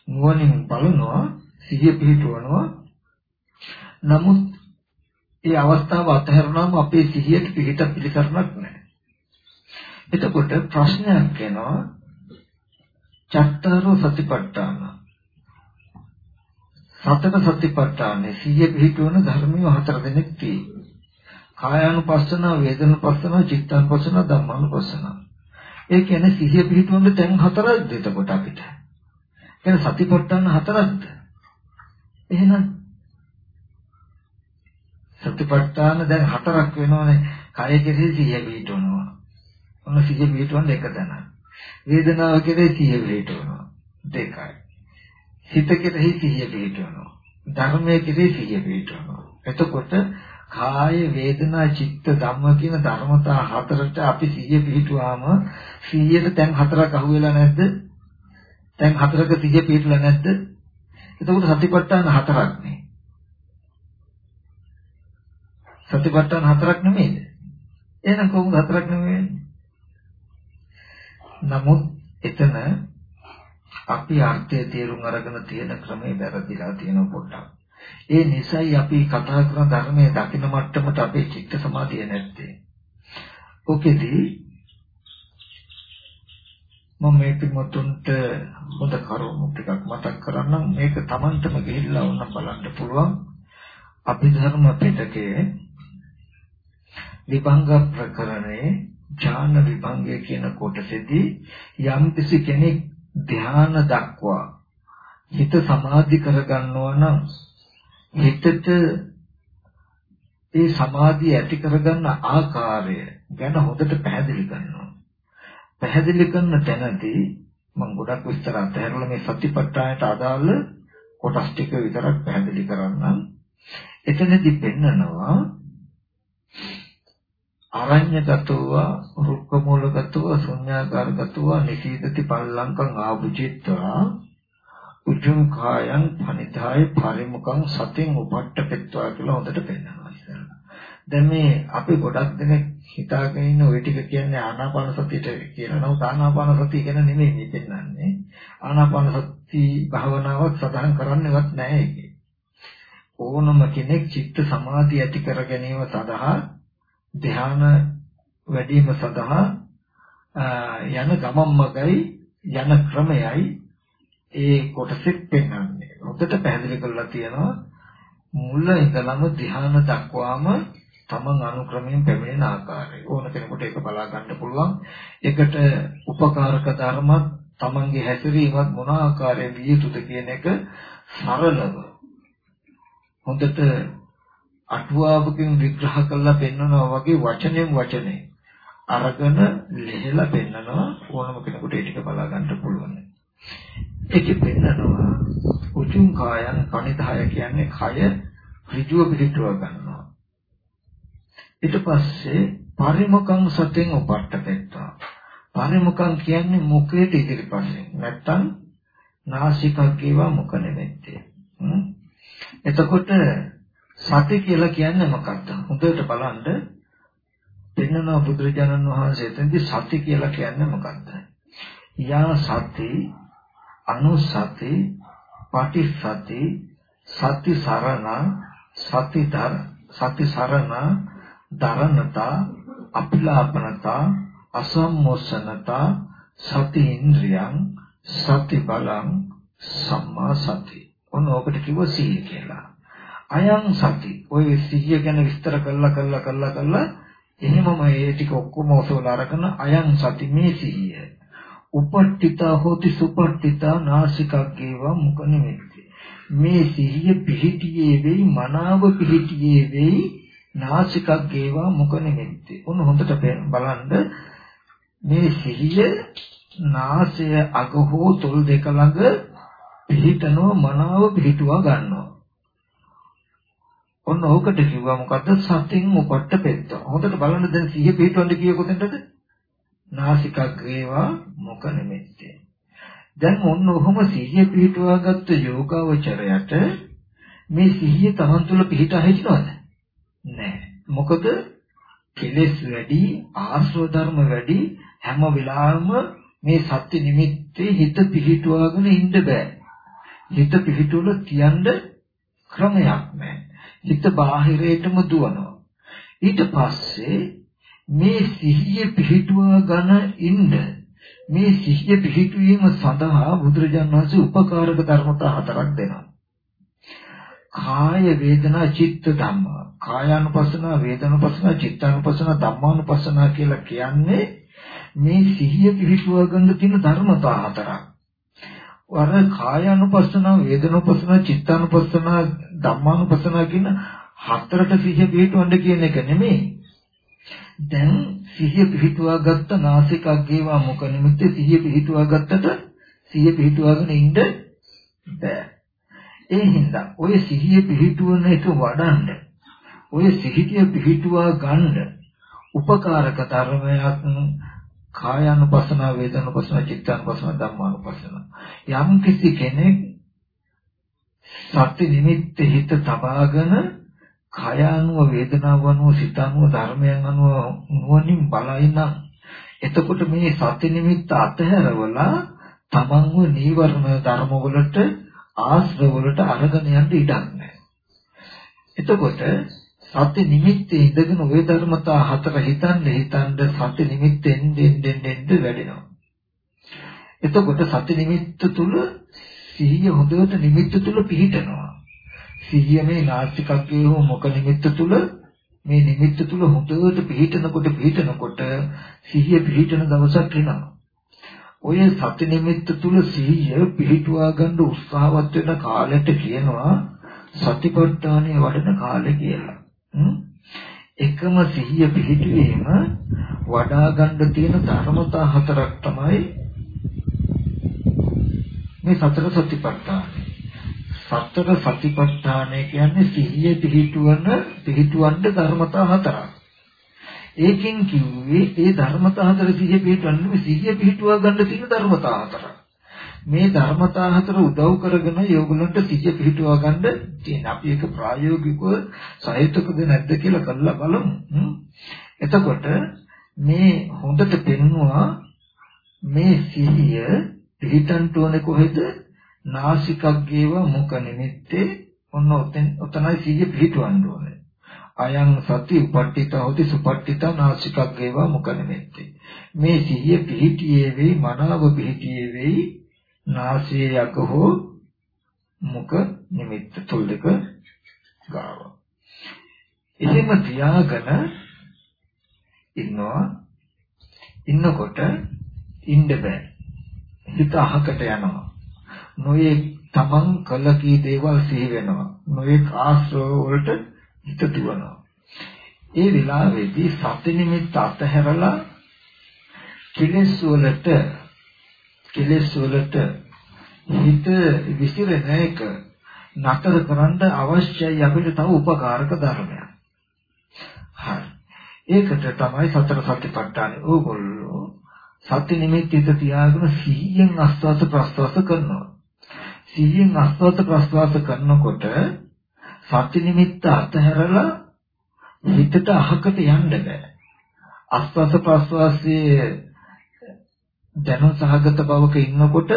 Speaker 2: නුවණින් බලනවා සිහිය පිහිටවනවා. නමුත් ඒ අවස්ථාව අතහැරුණාම අපේ සිහියට පිහිට පිළිකරණක් නැහැ. එතකොට ප්‍රශ්නයක් එනවා චත්තාරෝ සතිපට්ඨාන සතර සතිපට්ඨානේ සිහිය පිහිටවන ධර්මිය හතර දෙනෙක් තියෙනවා. කායානුපස්සන, වේදනානුපස්සන, චිත්තානුපස්සන, ධම්මානුපස්සන. ඒ කියන්නේ සිහිය පිහිටවන තැන් හතරක්ද එතකොට අපිට. කියන්නේ සතිපට්ඨාන හතරක්ද? එහෙනම් සතිපට්ඨාන දැන් හතරක් වෙනවනේ. කය කෙරෙහි සිහිය පිහිටවනවා. ඔන්න සිහිය පිහිටවන්න එක තැනක්. වේදනාව කෙරෙහි සිහිය පිහිටවනවා. දෙකයි. සිත කෙරෙහි සිහිය පිහිටවනවා. ධර්මයේ කෙරෙහි සිහිය පිහිටවනවා. එතකොට කාය වේදනා චිත්ත ධම්ම කියන ධර්මතා හතරට අපි සිහිය පිහිටුවාම සිහියට තැන් හතරක් අහුවෙලා නැද්ද? තැන් හතරක සිහිය පිහිටුලා නැද්ද? එතකොට සතිපට්ඨාන හතරක් නේ. සතිපට්ඨාන හතරක් නෙමෙයිද? එහෙනම් කොහොමද හතරක් නෙමෙයි නමුත් එතන අපි අර්ථය තේරුම් අරගෙන තියෙන ක්‍රමේ වැරදිලා තියෙන පොඩ්ඩක්. ඒ නිසයි අපි කතා කරන ධර්මයේ දකින මට්ටමට අපේ චිත්ත සමාධිය නැත්තේ. ඔකෙදී මම මේ පිටුතුන්ට හොඳ කරුණු ටිකක් මතක් කරන්නම් මේක Tamanටම ගිහිල්ලා වුණා බලන්න පුළුවන් අභිධර්ම පිටකයේ විභංග ප්‍රකරණේ ඥාන විභංගය කියන කොටසේදී යම් කෙනෙක් ධ්‍යාන දක්වා හිත සමාධි කරගන්නවා නම් හිතට ඒ සමාධිය ඇති කරගන්න ආකාරය ගැන හොඳට පැහැදිලි කරනවා. පැහැදිලි කරන තැනදී මම ගොඩක් විස්තර අතහැරලා මේ සතිපට්ඨානයට අදාළ කොටස් ටික විතරක් පැහැදිලි කරන්නම්. එතනදී පෙන්නනවා අරඤ්‍යගතව රුක්කමූලගතව ශුඤ්ඤාකාරගතව නිසීදති පල්ලංකං ආභුචිත්වා උජුං කායං පනිදාය පරිමුඛං සතින් උපට්ඨපෙත්වා කියලා හොඳට පෙන්නනවා ඉස්සෙල්ලා. දැන් මේ අපි ගොඩක් දෙනෙක් හිතාගෙන ඉන්න ওই ටික කියන්නේ ආනාපාන සතියට කියලා. නමුත් ආනාපාන සතිය ගැන නෙමෙයි මේ පෙන්නන්නේ. ආනාපාන සති භාවනාවක් සදාන් කරන්නේවත් නැහැ ඒකේ. ඕනම කෙනෙක් චිත්ත සමාධිය ඇති කර ගැනීම සඳහා ධ්‍යාන වැඩිම සඳහා යන ගමන් මගයි යන ක්‍රමයයි ඒ කොටසෙත් පෙන්වන්නේ. හොඳට පැහැදිලි කරලා තියෙනවා මුල ඉඳලම ධ්‍යාන දක්වාම තමන් අනුක්‍රමයෙන් පැමිණෙන ආකාරය. ඕන කෙනෙකුට ඒක බලා ගන්න පුළුවන්. ඒකට උපකාරක ධර්මත් තමන්ගේ හැසිරීමත් මොන ආකාරයෙන් විය යුතුද කියන එක සරලව හොඳට අටුවාවකින් විග්‍රහ කරලා පෙන්වනවා වගේ වචනෙන් වචනේ අරගෙන ලිහලා පෙන්නනවා ඕනම කෙනෙකුට ඒ ටික බලා ගන්න පුළුවන්. ඒකෙ පෙන්නනවා උතුම් කායන් පණිදාය කියන්නේ කය ඍජුව පිළිටුව ගන්නවා. ඊට පස්සේ පරිමුඛං සතෙන් උපට්ඨපෙත්තා. පරිමුඛං කියන්නේ මුඛයට ඉදිරිපස්සේ. නැත්තම් නාසිකග්ගේවා මුඛ නෙමෙත්තේ. එතකොට සති කියලා කියන්නේ මොකක්ද? හොඳට බලන්න පෙන්වන බුදුරජාණන් වහන්සේ එතෙන්දී සති කියලා කියන්නේ මොකක්ද? යා සති අනුසති පටිසති සති සරණ සතිතර සති සරණ දරණතා අපිලාපනතා අසම්මෝසනතා සති ඉන්ද්‍රියං සති බලං සම්මා සති. ඔන්න ඕකට කිව්ව සීල කියලා. අයං සති. ඔය සිහිය ගැන විස්තර කළා කළා කළා කළා එහෙමම ඒ ටික ඔක්කොම ඔසවලා අරගෙන අයං සති මේ සිහිය. උපට්ඨිතා හෝති සුපට්ඨිතා නාසිකග්ගේවා මුඛ නිමිති. මේ සිහිය පිහිටියේ වෙයි මනාව පිහිටියේ වෙයි නාසිකග්ගේවා මුඛ නිමිති. උන් හොඳට බලන්න මේ සිහිය නාසය අග හෝ තොල් දෙක ළඟ පිහිටනව මනාව පිහිටුවා ගන්නවා. ඔන්න ඕකට කිව්වා මොකද්ද සතින් උපට්ඨ පෙත්ත. හොඳට බලන්න දැන් සිහිය පිහිටවන්න කියේ කොතෙන්ද? නාසිකග්‍රේවා මොක නිමෙත්තේ. දැන් ඔන්න ඔහොම සිහිය පිහිටුවාගත්ත යෝගාවචරයට මේ සිහිය Taman තුල පිහිටා හිටිනවද? නැහැ. මොකද කෙලෙස් වැඩි, ආශ්‍රව ධර්ම වැඩි හැම වෙලාවෙම මේ සත්‍ය නිමිත්තේ හිත පිහිටුවාගෙන ඉන්න බෑ. හිත පිහිටුවල තියන්න ක්‍රමයක් නැහැ. හිත බාහිරයටම දුවනවා. ඊට පස්සේ මේ සිහිය පිහිටුවා ගන්න ඉන්න මේ සිහිය පිහිටුවීම සඳහා බුදුරජාණන් වහන්සේ උපකාරක ධර්මතා හතරක් දෙනවා. කාය වේදනා චිත්ත ධම්ම. කායානුපස්සන, වේදනානුපස්සන, චිත්තානුපස්සන, ධම්මානුපස්සන කියලා කියන්නේ මේ සිහිය පිහිටුවා ගන්න තියෙන ධර්මතා හතරක්. වර කායානුපස්සන, වේදනානුපස්සන, චිත්තානුපස්සන, ධම්මානුපස්සන කියන හතරට සිහිය පිහිටවන්න කියන එක නෙමෙයි. දැන් සිහිය පිහිටුවා ගත්ත නාසික අග්ගේවා මොක නිමිත්තේ සිහිය පිහිටුවා ගත්තට සිහිය පිහිටුවාගෙන ඉන්න බෑ. ඒ හින්දා ඔය සිහිය පිහිටුවන එක වඩන්න ඔය සිහිය පිහිටුවා ගන්න උපකාරක ධර්මයක් කායानुපස්සන වේදනානුපස්සන චිත්තානුපස්සන ධම්මානුපස්සන යම් කිසි කෙනෙක් සත්‍ය නිමිත්ත හිත තබාගෙන කය අනුව වේදනාව අනුව සිත අනුව ධර්මයන් අනුව නුවණින් බලයිනම් එතකොට මේ සත්‍ය නිමිත්ත අතහැරවලා තමන්ව නීවරණ ධර්ම වලට ආශ්‍රව වලට අරගෙන යන්න ඉඩක් නැහැ. එතකොට සත්‍ය නිමිත්තේ ඉඳගෙන ওই ධර්මතා හතර හිතන්න හිතන්න සත්‍ය නිමිත්තෙන් දෙන්න දෙන්න වැඩෙනවා. එතකොට සත්‍ය නිමිත්ත තුල සිහිය හොඳට නිමිත්ත තුල පිහිටනවා. සිහිය මේ නාස්තිකත්වයේ හෝ මොක නිමිත්ත තුල මේ නිමිත්ත තුල හොඳට පිහිටනකොට පිහිටනකොට සිහිය පිහිටන දවසක් එනවා. ඔය සති නිමිත්ත තුල සිහිය පිහිටුවා ගන්න උත්සාහවත් වෙන කාලයට කියනවා සතිපට්ඨානය වඩන කාලය කියලා. එකම සිහිය පිහිටුවීම වඩා ගන්න තියෙන ධර්මතා හතරක් තමයි මේ සතර සතිපට්ඨානය. සතර සතිපට්ඨානය කියන්නේ සිහිය පිහිටුවන පිහිටුවන්න ධර්මතා හතරක්. ඒකෙන් කිව්වේ ඒ ධර්මතා හතර සිහිය පිහිටවන්නේ සිහිය පිහිටුවා ගන්න තියෙන ධර්මතා හතරක්. මේ ධර්මතා හතර උදව් කරගෙන යෝගලන්ට සිහිය පිහිටුවා ගන්න තියෙන අපි ඒක ප්‍රායෝගිකව සාහිත්‍යකද නැද්ද කියලා කරලා බලමු. එතකොට මේ හොඳට පෙන්නවා මේ සිහිය පිහිටන්ට ඕනේ කොහෙද? නාසිකග්ගේව මුඛ නිමිත්තේ ඔන්න ඔතෙන් ඔතනයි සිහිය පිහිටවන්න ඕනේ. අයං සති උපට්ඨිත හොති සුපට්ඨිත නාසිකග්ගේව මුඛ නිමිත්තේ. මේ සිහිය පිහිටියේ වෙයි මනාව පිහිටියේ වෙයි නාසයේ යක හෝ මුඛ නිමිත්ත තුල් දෙක ගාව. එහෙම තියාගෙන ඉන්නවා ඉන්නකොට ඉන්න බෑ. හිත අහකට යනවා. නොයේ තමන් කළ කී දේවල් සිහි වෙනවා. නොයේ ආශ්‍රව වලට හිත දුවනවා. ඒ වෙලාවේදී සති නිමිත්ත අතහැරලා කෙලෙස් වලට කෙලෙස් වලට හිත විසිරෙන එක නතර කරන්න අවශ්‍යයි අපිට තව උපකාරක ධර්මයක්. හරි. ඒකට තමයි සතර සතිපට්ඨානෙ. ඕගොල්ලෝ සති නිමිත්ත හිත තියාගෙන සිහියෙන් ආස්වාද ප්‍රස්වාස කරනවා. සිහියෙන් ආස්වාද ප්‍රස්වාස කරනකොට සති නිමිත්ත අතහැරලා හිතට අහකට යන්න බෑ. ආස්වාද ප්‍රස්වාසයේ දැනුම් සහගත බවක ඉන්නකොට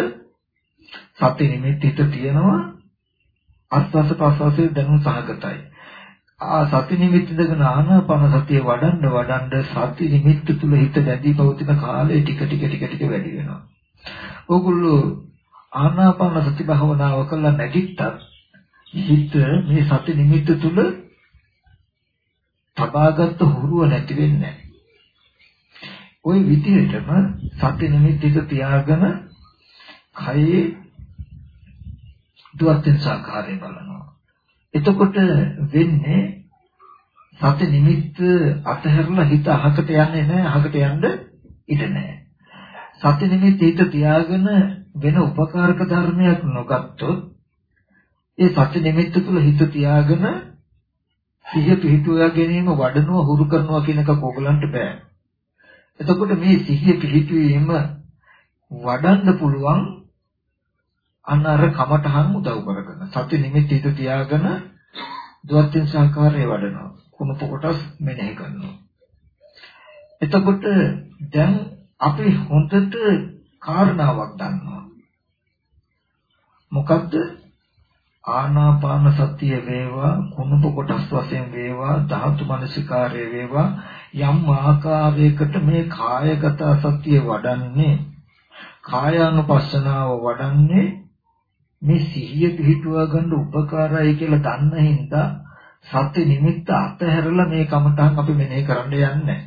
Speaker 2: සති නිමිත්ත හිත තියෙනවා ආස්වාද ප්‍රස්වාසයේ දැනුම් සහගතයි. ආ සති නිමිත්ත ඉඳගෙන ආනාපාන සතිය වඩන්න වඩන්න සති නිමිත්ත තුල හිත දැඩි පවතින කාලය ටික ටික ටික ටික වැඩි වෙනවා. ඕගොල්ලෝ ආනාපාන සති භාවනාව කළා නැගිට්ටත් හිත මේ සති නිමිත්ත තුල තබාගත් හුරුව නැති වෙන්නේ ওই විදිහටම සති නිමිත්ත තියාගෙන කයේ දුවත්ෙන් සාකාරය බලනවා. එතකොට වෙන්නේ සති නිමිත්ත අතහැරලා හිත අහකට යන්නේ නැහැ අහකට යන්න ඉඩ නැහැ. සති නිමිත්ත හිත තියාගෙන වෙන උපකාරක ධර්මයක් නොගත්තොත් ඒ සති නිමිත්ත තුල හිත තියාගෙන සිහිය පිහිටුවා ගැනීම වඩනවා හුරු කරනවා කියන එක ඕගලන්ට බෑ. එතකොට මේ සිහිය පිහිටුවීම වඩන්න පුළුවන් අන්න අර කමටහන් උදව් කරගෙන සති නිමිති හිත තියාගෙන දුවත්ෙන් සහකාරය වඩනවා. කුණප කොටස් මෙනෙහි කරනවා. එතකොට දැන් අපි හොඳට කාරණාවක් දන්නවා. මොකද්ද? ආනාපාන සතිය වේවා කුණප කොටස් වශයෙන් වේවා ධාතු මනසිකාරය වේවා යම් ආකාරයකට මේ කායගත සතිය වඩන්නේ කායානුපස්සනාව වඩන්නේ මේ සිහිය පිහිටුවා ගන්න උපකාරයි කියලා දන්න හින්දා සත්‍ය නිමිත්ත අතහැරලා මේ කමතහන් අපි මෙනෙහි කරන්න යන්නේ.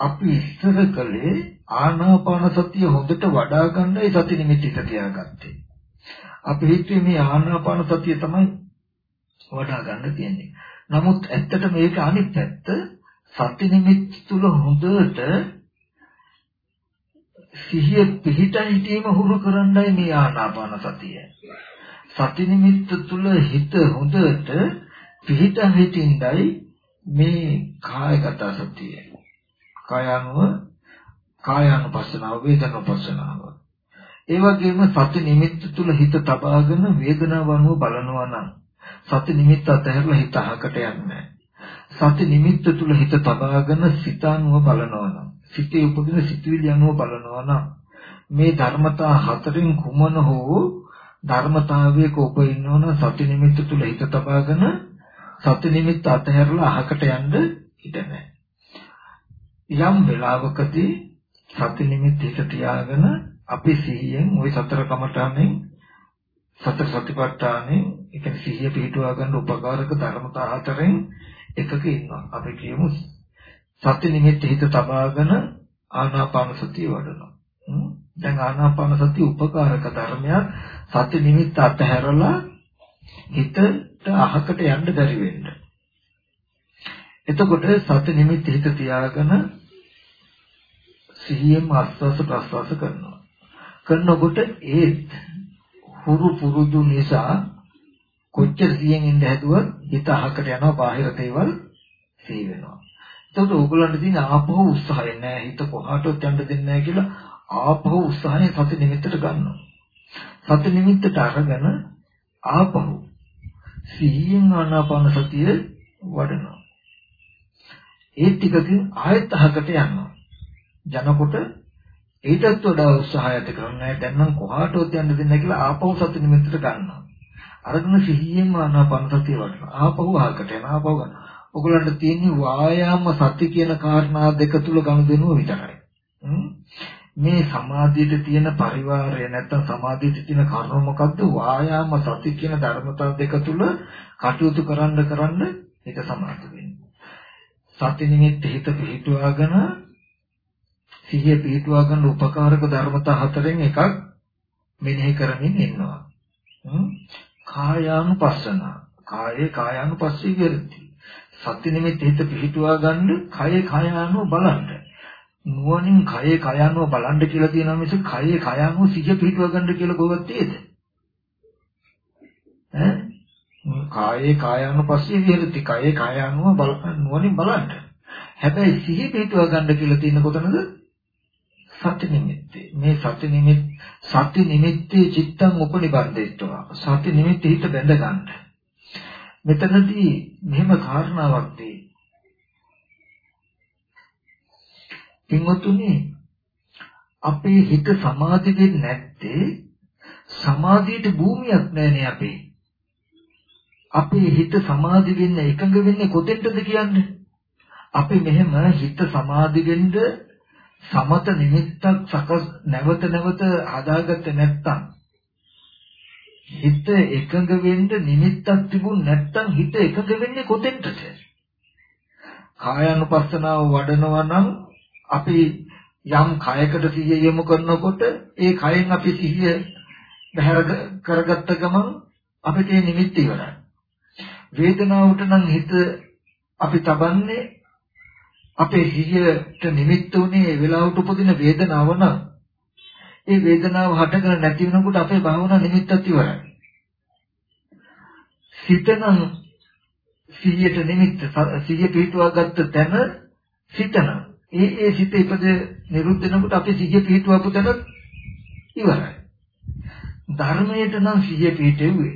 Speaker 2: අපි ඉස්සර කලේ ආනාපාන සතිය හොඳට වඩා ගන්නයි සති නිමිත්ත හිත තියාගත්තේ. අපි හිතුවේ මේ ආනාපාන සතිය තමයි වඩා ගන්න තියෙන්නේ. නමුත් ඇත්තට මේක අනිත් පැත්ත සති නිමිත්ත තුල හොඳට සිහිය පිහිටා හිටීම හුරු කරන්නයි මේ ආනාපාන සතිය. සති නිමිත්ත තුල හිත හොඳට පිහිටා හිටින්නයි මේ කායගත සතිය. කායනුව කායानुපස්සනාව වේදනානුපස්සනාව ඒ වගේම සති නිමිත්ත තුල හිත තබාගෙන වේදනාව අනුව බලනවා නම් සති නිමිත්ත අතහැරලා හිත අහකට යන්නේ සති නිමිත්ත තුල හිත තබාගෙන සිත අනුව බලනවා නම් සිතේ උපදින සිතුවිලි අනුව බලනවා නම් මේ ධර්මතා හතරෙන් කුමන හෝ ධර්මතාවයක ඔබ ඉන්නවනම් සති නිමිත්ත තුල හිත තබාගෙන සති නිමිත්ත අතහැරලා අහකට යන්න ඉඩ නැහැ. යම් වෙලාවකදී සති නිමිත්ත හිත තියාගෙන අපි සිහියෙන් ওই සතර කමඨානෙන් සතර සතිපට්ඨානෙන් ඒ කියන්නේ සිහිය පිහිටුවා ගන්න උපකාරක ධර්මතා හතරෙන් එකක ඉන්නවා. අපි කියමු සති නිමිත්ත හිත තබාගෙන ආනාපාන සතිය වඩනවා. දැන් ආනාපාන සතිය උපකාරක ධර්මයක් සති නිමිත්ත අතහැරලා හිතට අහකට යන්න බැරි වෙන්න. එතකොට සති නිමිත්ත හිත තියාගෙන සිහියෙන් ආස්වාස ප්‍රස්වාස කරනවා. කරනකොට ඒත් හුරු පුරුදු නිසා කොච්චර සියෙන් ඉඳ හැදුවත් හිත අහකට යනවා බාහිර දේවල් සිහි වෙනවා. ඒකට ඕගොල්ලන්ට තියෙන ආපහු උත්සාහය නැහැ හිත කොහාටවත් යන්න දෙන්නේ නැහැ කියලා ආපහු උත්සාහය සති නිමිත්තට ගන්නවා. සති නිමිත්තට අරගෙන ආපහු සිහියෙන් ආනාපාන සතිය වඩනවා. ඒ ටිකකින් ආයෙත් අහකට යනවා. යනකොට ඊටත් වඩා උත්සාහය ඇති කරන්නේ දැන් නම් කොහාටවත් යන්න දෙන්නේ කියලා ආපහු සති නිමිත්තට ගන්නවා. අරගෙන සිහියෙන් ආනාපාන සතිය වඩනවා. ආපහු ආකට යන ආපහු ගන්න. ඔයගොල්ලන්ට තියෙන වායාම සති කියන කාරණා දෙක තුල ගනුදෙනුව විතරයි. මේ සමාධියට තියෙන පරිවාරය නැත්තම් සමාධියට තියෙන කර්ම මොකද්ද? වායාම සති කියන ධර්මතා දෙක තුල කටයුතු කරන්න කරන්න ඒක සමාධි වෙන්නේ. සති නිමිත්ත හිත පිහිටුවාගෙන සිහිය පිහිටුවා ගන්න උපකාරක ධර්මතා හතරෙන් එකක් මෙනෙහි කරමින් ඉන්නවා. කායානුපස්සන. කායේ කායානුපස්සී විරති. සති නිමිති හිත පිහිටුවා ගන්න කයේ කායානුව බලන්න. නුවණින් කයේ කායානුව බලන්න කියලා තියෙනවා මිස කයේ කායානුව සිහිය පිහිටුවා ගන්න කියලා කොහොමද තියෙද? ඈ කායේ කායානුපස්සී විරති. කයේ කායානුව නුවණින් බලන්න. හැබැයි සිහිය පිහිටුවා ගන්න කියලා තියෙන කොතනද? සති නිමිත්තේ මේ සති නිමිත් සති නිමිත්තේ චිත්තං උපනිබන්දේත්වා සති නිමිත්තේ හිත බැඳ ගන්න. මෙතනදී මෙහෙම කාරණාවක් තියෙයි. පින්වතුනි අපේ හිත සමාධි වෙන්නේ නැත්තේ සමාධියට භූමියක් නැහැනේ අපේ. අපේ හිත සමාධි වෙන්න එකඟ වෙන්නේ කොතෙන්ද කියන්නේ? අපි මෙහෙම හිත සමාධි වෙන්න සමත නිමිත්තක් සකස් නැවත නැවත හදාගත්තේ නැත්තම් හිත එකඟ වෙන්න නිමිත්තක් තිබුණ නැත්තම් හිත එකඟ වෙන්නේ කොතෙන්ද? කායानुපස්සනාව වඩනවා නම් අපි යම් කයකට සිහිය යොමු කරනකොට ඒ කයෙන් අපි සිහිය බහැර කරගත්ත ගමන් අපිට මේ නිමිත්ත ඉවරයි. වේදනාවට නම් හිත අපි තබන්නේ අපේ සිහියට නිමිත්ත උනේ ඒ වෙලාවට උපදින වේදනාව නම් ඒ වේදනාව හටගෙන නැති වෙනකොට අපේ භාවනා නිමිත්තත් ඉවරයි. සිතනම් සිහියට නිමිත්ත සිහිය පිටුවා ගත්ත තැන සිතන ඒ ඒ සිත ඉපද නිරුද්ධ වෙනකොට අපි සිහිය පිටුවපු තැන ඉවරයි. ධර්මයට නම් සිහිය පිටෙව්වේ.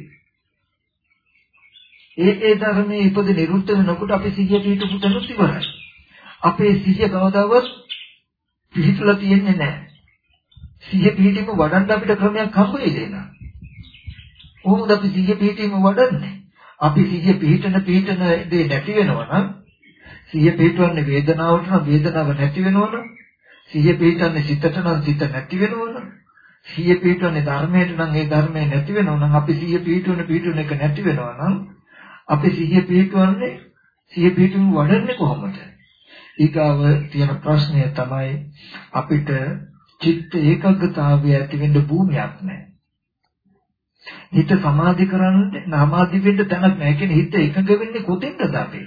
Speaker 2: ඒ ඒ ධර්මයේ ඉපද නිරුද්ධ වෙනකොට අපි සිහිය පිටුපු තැන ඉවරයි. අපේ සිහිය කවදාවත් පිහිටලා තියෙන්නේ නැහැ. සිහිය පිහිටීම වඩන්න අපිට ක්‍රමයක් හම්බ වෙන්නේ නැහැ. කොහොමද අපි සිහිය පිහිටීම වඩන්නේ? අපි සිහිය පිහිටන පිහිටන දේ නැති වෙනවා නම් සිහිය පිහිටවන්නේ වේදනාවට නම් වේදනාව නැති වෙනවනම් සිහිය පිහිටන්නේ සිතට නම් සිත නැති වෙනවනම් සිහිය පිහිටවන්නේ ධර්මයට නම් ඒ ධර්මය නැති වෙනවනම් අපි සිහිය පිහිටවන පිහිටවන එක නැති වෙනවනම් අපි සිහිය පිහිටවන්නේ සිහිය පිහිටුම් වඩන්නේ කොහොමද? ඊගාව තියෙන ප්‍රශ්නය තමයි අපිට චිත්ත ඒකාග්‍රතාවය ඇති වෙන්න භූමියක් නැහැ. හිත සමාධි කරන්න සමාධි වෙන්න තැනක් නැහැ. කියන්නේ හිත එකඟ වෙන්නේ කොතෙන්ද අපි?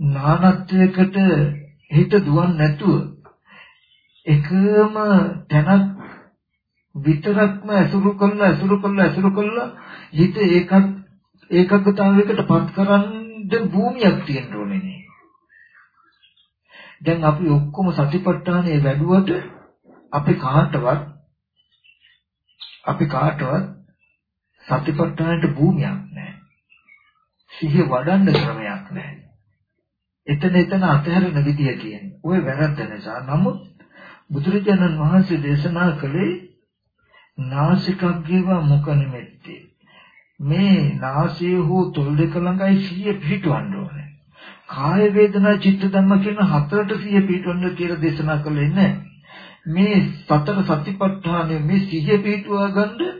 Speaker 2: නානත්වයකට හිත දුවන්නේ නැතුව එකම තැනක් විතරක්ම ඇසුරු කරලා ඇසුරු කරලා ඇසුරු කරලා හිත ඒකත් ඒකග්ගතාවයකට පත් කරන්න භූමියක් තියෙන්න ඕනේ නේ. දැන් අපි ඔක්කොම සතිපට්ඨානය වැඩුවට අපි කාටවත් අපි කාටවත් සතිපට්ඨානයට භූමියක් නැහැ. සිහිය වඩන්න ක්‍රමයක් නැහැ. එතන එතන අතහැරෙන විදිය කියන්නේ. ওই වැරද්ද නිසා. නමුත් බුදුරජාණන් වහන්සේ දේශනා කළේ නාසිකග්ගේවා මුඛ නිමෙත්තේ. මේ නාසය හෝ තොල් දෙක ළඟයි සිහිය පිහිටවන්න ඕනේ. කාය වේදනා චිත්ත ධම්ම කියන හතරට සිහිය පිහිටවන්න කියලා දේශනා කළේ නැහැ. මේ සතර සතිපට්ඨානය මේ සිහිය පිහිටුවා ගන්න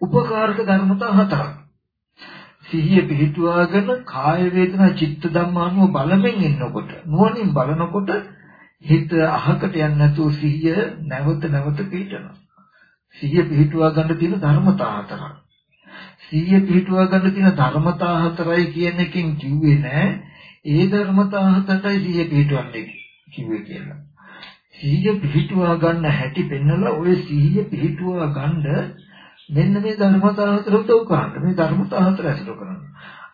Speaker 2: උපකාරක ධර්මතා හතරක්. සිහිය පිහිටුවාගෙන කාය වේදනා චිත්ත ධම්මානුව බලමින් ඉන්නකොට නුවණින් බලනකොට හිත අහකට යන්නේ නැතුව සිහිය නැවත නැවත පිහිටනවා. සිහිය පිහිටුවා ගන්න තියෙන ධර්මතා හතරක්. සිහිය පිහිටුවා ගන්න තියෙන ධර්මතා හතරයි කියන එකෙන් කිව්වේ නෑ ඒ ධර්මතා හතරයි සිහිය පිහිටවන්නේ කිව්වේ කියලා. සිහිය පිහිටුවා ගන්න හැටි පෙන්නලා ওই සිහිය පිහිටුවා ගන්න මෙන්න මේ ධර්මතා හතර උදව් කරන්න. මේ ධර්මතා හතර ඇසුරු කරන්න.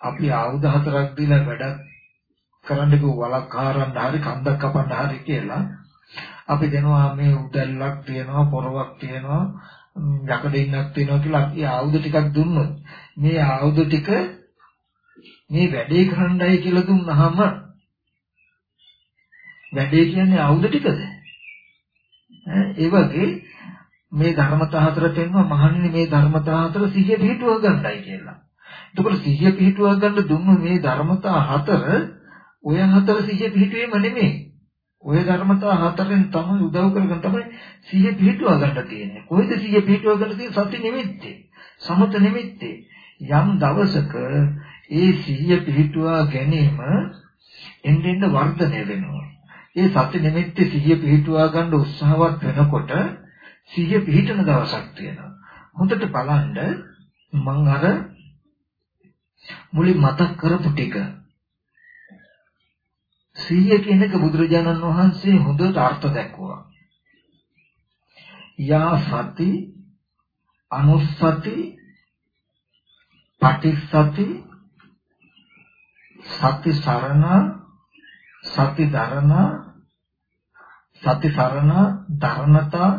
Speaker 2: අපි ආයුධ හතරක් දීලා වැඩක් කරන්න කිව්ව වලක් හරන්න හරි කන්දක් කපන්න හරි කියලා අපි දෙනවා මේ උදැල්ලක් තියෙනවා පොරවක් තියෙනවා යකඩින්නක් තියෙනවා කියලා අපි ආයුධ ටිකක් දුන්නොත් මේ ආයුධ ටික මේ වැඩේ කරන්නයි කියලා දුන්නාම වැඩේ කියන්නේ ආයුධ ටිකද? ඒ වගේ මේ ධර්මතා හතර පෙන්වන මහන්නේ මේ ධර්මතා හතර සිහිය පිහිටුව ගන්නයි කියලා. එතකොට සිහිය පිහිටුව ගන්න දුන්නු මේ ධර්මතා හතර ඔය හතර සිහිය පිහිටුවීම නෙමෙයි. ඔය ධර්මතා හතරෙන් තමයි උදව් කරගෙන තමයි සිහිය පිහිටුව ගන්න තියෙන්නේ. කොහෙද සිහිය පිහිටුව ගන්න තියෙන්නේ? සති නිමිත්තේ. සමත නිමිත්තේ. යම් දවසක ඒ සිහිය පිහිටුවා ගැනීම එන්නෙන් වර්ධනය වෙනවා. ඒ සති නිමිත්තේ සිහිය පිහිටුවා ගන්න උත්සාහවත් වෙනකොට සිහිය පිහිටන දවසක් තියෙනවා. හොඳට බලන්න මම අර මුලින් මතක් කරපු ටික සිහිය කියන එක බුදුරජාණන් වහන්සේ හොඳට අර්ථ දැක්වුවා. යා සති අනුස්සති පටිසති සති සරණ සති දරණ සති සරණ ධර්මතා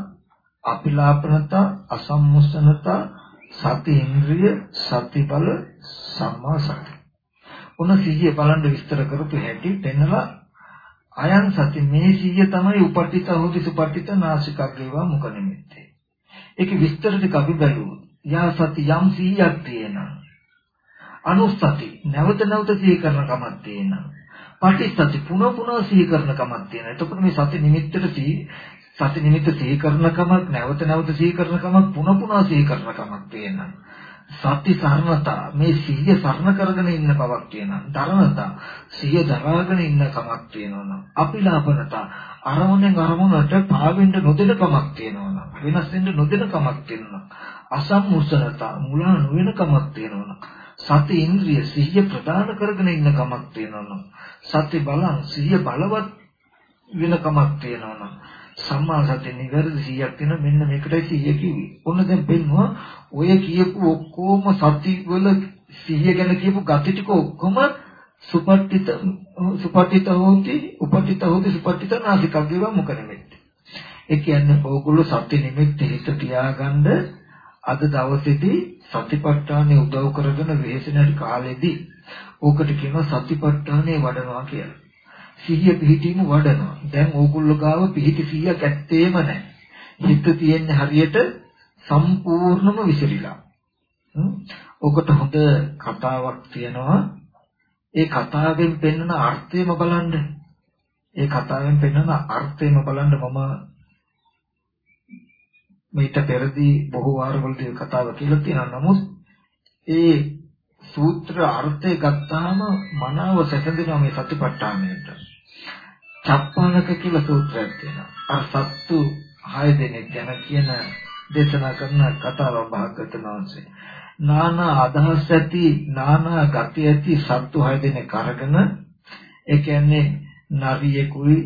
Speaker 2: අපිලාපනතා අසම්මුසනතා සති ඉන්ද්‍රිය සති බල සම්මා සති. උන සිහිය බලන්න විස්තර කරපු හැටි පෙන්නලා අයන් සති මේ සිහිය තමයි උපට්ඨිත හොති සුපට්ඨිත නාසිකග්ගේවා මුඛ නිමිත්තේ. ඒක විස්තර ටික අපි බැලුවොත් යා සති යම් සිහියක් තියෙනවා. අනුස්සති නැවත නැවත සිහි කරන කමක් තියෙනවා. පටිසති පුන පුන සිහි කරන කමක් තියෙනවා. එතකොට මේ සති නිමිත්තට සිහි සති නිමිත්ත සිහි කරන කමක් නැවත නැවත සිහි කරන කමක් පුන පුන සිහි කරන කමක් තියෙනවා. සති සරණතා මේ සිහිය සරණ කරගෙන ඉන්න බවක් තියෙනවා. ධර්මතා සිහිය දරාගෙන ඉන්න කමක් තියෙනවා. අපිලාපනතා අරමුණෙන් අරමුණට පාවෙන්න නොදෙන කමක් තියෙනවා. වෙනස් වෙන්න නොදෙන කමක් තියෙනවා. අසම්මුසනතා මුලා නොවන කමක් තියෙනවා. සති ඉන්ද්‍රිය සිහිය ප්‍රදාන කරගෙන ඉන්න කමක් තියෙනවා. සති බලං සිහිය බලවත් වෙන කමක් තියෙනවා. සම්මා සතිය නිවැරදි 100ක් තියෙන මෙන්න මේකටයි 100 කිව්වේ. ඔන්න දැන් පෙන්නවා ඔය කියපු ඔක්කොම සති වල 100 ගැන කියපු gati ටික ඔක්කොම සුපට්ඨිත සුපට්ඨිත හොති උපට්ඨිත හොති සුපට්ඨිත නාසිකග්ගේව මුක නිමෙත්. ඒ කියන්නේ ඕගොල්ලෝ සත්‍ය නිමෙත් හිත තියාගන්න අද දවසේදී සතිපට්ඨානෙ උදව් කරගෙන වෙහෙසෙන කාලෙදී ඕකට කියනවා සතිපට්ඨානෙ වඩනවා කියලා. සිහිය පිහිටීම වඩනවා. දැන් ඕගොල්ලෝ ගාව පිහිටි සිහියක් ඇත්තේම නැහැ. හිත තියෙන්නේ හරියට සම්පූර්ණම විසිරිලා. ඔකට හොඳ කතාවක් තියෙනවා. ඒ කතාවෙන් පෙන්වන අර්ථයම බලන්න. ඒ කතාවෙන් පෙන්වන අර්ථයම බලන්න මම මේට පෙරදී බොහෝ වාරවලදී කතාව කියලා තියෙනවා. නමුත් ඒ සූත්‍ර අර්ථය ගත්තාම මනාව සැකඳෙනවා මේ සතිපට්ඨානයට. චප්පාලක කියලා සූත්‍රයක් තියෙනවා. අර සත්තු 6 දෙනෙක් ගැන කියන දේශනා කරන කතාව භාග්‍යවතුන් වහන්සේ. නානා අදහස් ඇති නානා ගති ඇති සත්තු 6 දෙනෙක් අරගෙන ඒ කියන්නේ නරියෙකුයි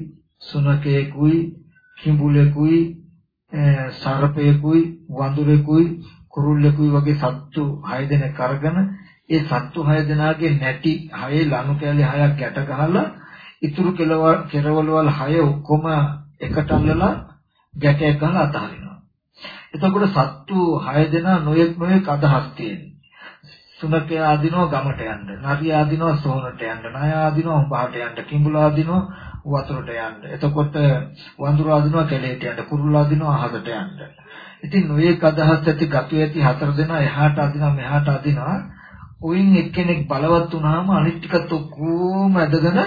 Speaker 2: සුනකයෙකුයි කිඹුලෙකුයි සර්පයෙකුයි වඳුරෙකුයි කුරුල්ලෙකුයි වගේ සත්තු 6 දෙනෙක් අරගෙන ඒ සත්තු 6 දෙනාගේ නැටි 6 ලනු කැලේ 6ක් ගැට ගහලා ඉතුරු කෙලවල් කෙරවලවල් 6 ඔක්කොම එකට අල්ලලා ගැටයක් ගහලා අතහරිනවා. එතකොට සත්තු 6 දෙනා නොයෙක් නොයෙක් අදහස් තියෙනවා. සුනකය ආදිනවා ගමට යන්න, නරිය ආදිනවා සෝනට යන්න, නය ආදිනවා උඹහට යන්න, කිඹුලා ආදිනවා වතුරට යන්න. එතකොට වඳුර ආදිනවා කෙලේට යන්න, කුරුල්ලා ආදිනවා අහකට යන්න. ඉතින් නොයෙක් අදහස් ඇති ගතු ඇති හතර දෙනා එහාට අදිනවා මෙහාට අදිනවා. ඔයින් එක්කෙනෙක් බලවත් වුණාම අනිත් ටිකත් ඔක්කොම ඇදගෙන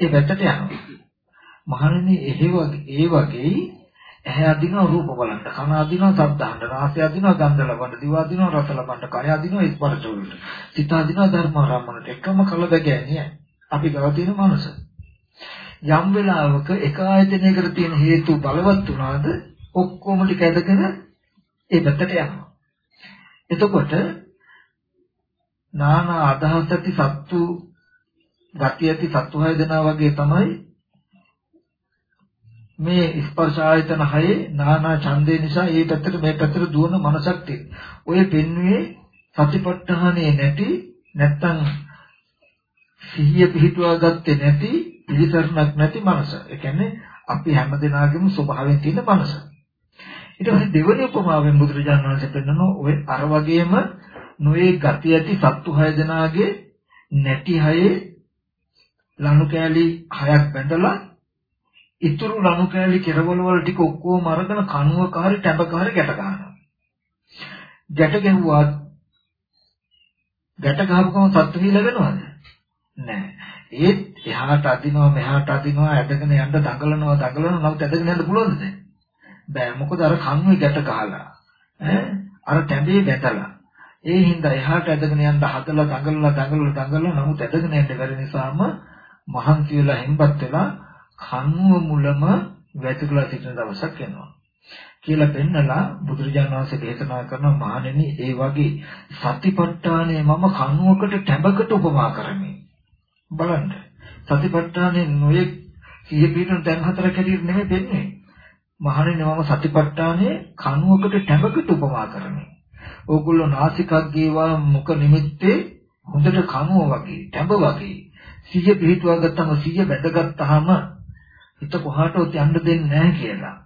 Speaker 2: ඒ පැත්තට යනවා. මහණෙනි එහෙ වගේ ඒ වගේ ඇහැ අදිනවා රූප බලන්න, කන අදිනවා ශබ්ද අහන්න, නාසය අදිනවා ගන්ධ ලබන්න, දිව අදිනවා රස ලබන්න, කය අදිනවා ස්පර්ශ වලට, සිත අදිනවා ධර්ම ආරම්මණයට. එකම කල බගෑනිය. අපි ගාව තියෙන මනස. යම් වෙලාවක එක ආයතනයකට තියෙන හේතු බලවත් වුණාද ඔක්කොම ටික ඇදගෙන ඒ පැත්තට යනවා. එතකොට නානා අදහස් ඇති සත්තු ගති ඇති සත්තු හය දෙනා වගේ තමයි මේ ස්පර්ශ ආයතන හයේ නානා ඡන්දේ නිසා ඒ පැත්තට මේ පැත්තට දුවන මනසක් තියෙන. ඔය පෙන්වේ සතිපට්ඨානේ නැති නැත්තම් සිහිය පිහිටුවා ගත්තේ නැති පිළිසරණක් නැති මනස. ඒ කියන්නේ අපි හැමදෙනාගේම ස්වභාවයෙන් තියෙන මනස. ඊට පස්සේ දෙවෙනි උපමාවෙන් බුදුරජාණන් වහන්සේ පෙන්නනවා ඔය අර වගේම නොයේ ගති ඇති සත්තු හය දෙනාගේ නැටි හයේ ලනු කෑලි හයක් බැඳලා ඉතුරු ලනු කෑලි කෙරවල වල ටික ඔක්කොම අරගෙන කණුවකාරි ටැඹකාරි ගැට ගන්නවා. ගැට ගැහුවා ගැට ගහපුවම සත්තු හිල වෙනවද? නැහැ. ඒත් එහාට අදිනවා මෙහාට අදිනවා ඇදගෙන යන්න දඟලනවා දඟලනවා නමුත් ඇදගෙන යන්න පුළුවන්ද? බෑ මොකද අර කණුවේ ගැට ගහලා ඈ අර ටැඹේ බැතලා ඒ හින්දා එහාට ඇදගෙන යන්න හදලා දඟලලා දඟලලා දඟලලා නමුත් ඇදගෙන යන්න බැරි නිසාම මහන්සි වෙලා හෙම්බත් වෙලා කන්නුව මුලම වැතිරලා සිටින දවසක් එනවා. කියලා පෙන්නලා බුදුරජාණන් වහන්සේ දේශනා කරන මහණෙනි ඒ වගේ සතිපට්ඨානය මම කන්නුවකට ටැඹකට උපමා කරමි. බලන්න. සතිපට්ඨානයේ නොයෙක් සිය පිටුන තැන් හතරක් හැටියට නෙමෙයි දෙන්නේ. මහණෙනි මම සතිපට්ඨානයේ කන්නුවකට ටැඹකට උපමා කරමි. ඕගොල්ලෝ නාසිකග්ගේවා මුඛ නිමිත්තේ හොඳට කනුව වගේ ටැඹ වගේ සිහිය පිහිටුවා ගත්තම සිහිය බැඳගත්තාම හිත කොහාටවත් යන්න දෙන්නේ නැහැ කියලා.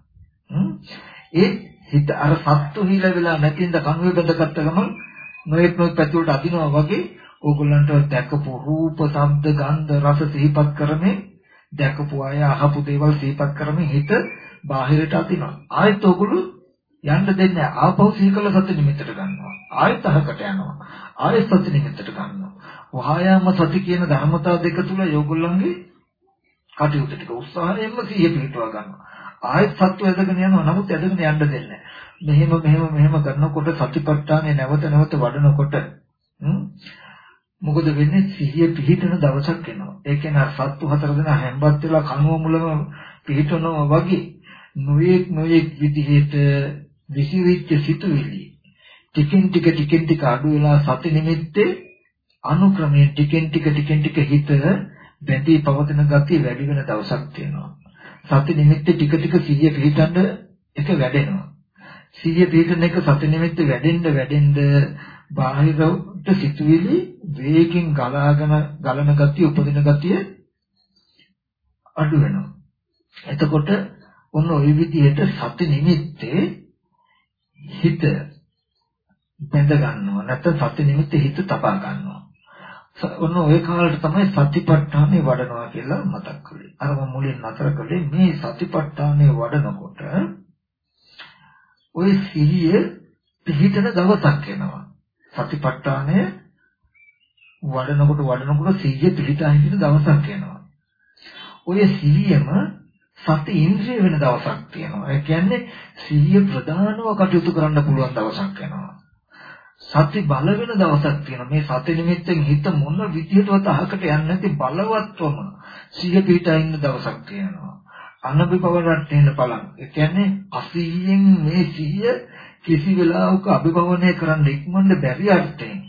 Speaker 2: ඒ හිත අර සත්තු හිල වෙලා නැතිඳ කණුවේ බැඳගත්ත ගමන් නොයෙක් නොයෙක් පැතිවලට අදිනවා වගේ ඕගොල්ලන්ට දැකපු රූප, ශබ්ද, ගන්ධ, රස සිහිපත් කරමින් දැකපු අය අහපු දේවල් සිහිපත් කරමින් හිත බාහිරට අදිනවා. ආයෙත් ඕගොල්ලෝ යන්න දෙන්නේ ආපහු සිහි කළ සත්‍ය නිමිත්තට ගන්නවා. ආයත අහකට යනවා. ආයත සති නිමිත්තට ගන්නවා. වහායාම සති කියන ධර්මතා දෙක තුල යෝගොල්ලන්ගේ කටයුතු ටික උත්සාහයෙන්ම සිහිය පිටවා ගන්නවා. ආයත් සත්ව ඇදගෙන යනවා නමුත් ඇදගෙන යන්න දෙන්නේ මෙහෙම මෙහෙම මෙහෙම කරනකොට සතිපට්ඨානේ නැවත නැවත වඩනකොට මොකද වෙන්නේ සිහිය පිහිටන දවසක් එනවා. ඒ කියන්නේ සත්තු හතර දෙනා හැම්බත් වෙලා කනුව මුලම පිහිටනවා වගේ නොයෙක් නොයෙක් විදිහට විසිරිච්ච සිතුවිලි ටිකින් ටික ටිකින් ටික අඩු වෙලා සති නිමිත්තේ අනුක්‍රමයෙන් ටිකෙන් ටික ටිකෙන් ටික හිත බැඳී පවතින ගතිය වැඩි වෙන දවසක් තියෙනවා. සති නිමිත්තේ ටික ටික සිහිය පිහිටන්න එක වැඩෙනවා. සිහිය පිහිටන එක සති නිමිත්තේ වැඩෙන්න වැඩෙන්න බාහිරට සිතුවිලි වේගින් ගලාගෙන ගලන ගතිය උපදින ගතිය අඩු වෙනවා. එතකොට ඔන්න ওই විදිහට සති නිමිත්තේ හිත බැඳ ගන්නවා නැත්නම් සති නිමිත්තේ හිත තබා ගන්නවා. ඔන්න ওই කාලේට තමයි සතිපට්ඨානෙ වඩනවා කියලා මතක් කළේ. අර මම මුලින් නතර කළේ මේ සතිපට්ඨානෙ වඩනකොට ওই සිහිය පිහිටන දවසක් එනවා. සතිපට්ඨානය වඩනකොට වඩනකොට සිහිය පිහිටා හිටින දවසක් එනවා. ඔය සිහියම සති ඉන්ද්‍රිය වෙන දවසක් තියෙනවා. ඒ කියන්නේ සිහිය ප්‍රධානව කටයුතු කරන්න පුළුවන් දවසක් එනවා. සති බල වෙන දවසක් තියෙනවා. මේ සති නිමිත්තෙන් හිත මොන විදිහටවත් අහකට යන්නේ නැති බලවත්වම සිහිය පිහිටා ඉන්න දවසක් තියෙනවා. අනබිපවරට එන්න බලන්න. ඒ කියන්නේ අසීයෙන් මේ සිහිය කිසි වෙලාවක අභිභවනය කරන්න ඉක්මනට බැරි අර්ථයෙන්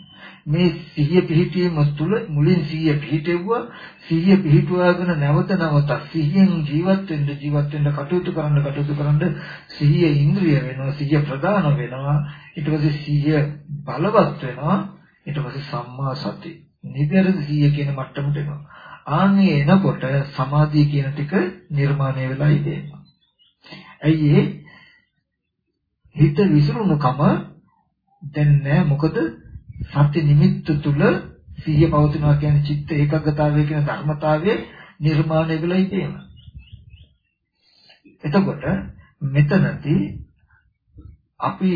Speaker 2: මේ සිහිය පිහිටීම තුළ මුලින් සිහිය පිහිටෙව්වා. සිහිය පිහිටුවාගෙන නැවත නැවත සිහියෙන් ජීවත් වෙන්න ජීවත් වෙන්න කටයුතු කරන්න කටයුතු කරන්න සිහිය ඉන්ද්‍රිය වෙනවා සිහිය ප්‍රධාන වෙනවා. ඊට පස්සේ සිහිය බලවත් වෙනවා. ඊට පස්සේ සම්මා සති. නිවැරදි සිහිය කියන මට්ටමට එනවා. ආන්නේ එනකොට සමාධිය කියන ටික නිර්මාණය වෙලා ඉදෙනවා. ඇයි හිත විසිරුණුකම දැන් නෑ. මොකද සත්‍ය නිමිත්ත තුල සිහිය පවතිනවා කියන්නේ චිත්ත ඒකග්ගතාවය කියන ධර්මතාවයේ නිර්මාණය වෙලා ඉතේම. එතකොට මෙතනදී අපි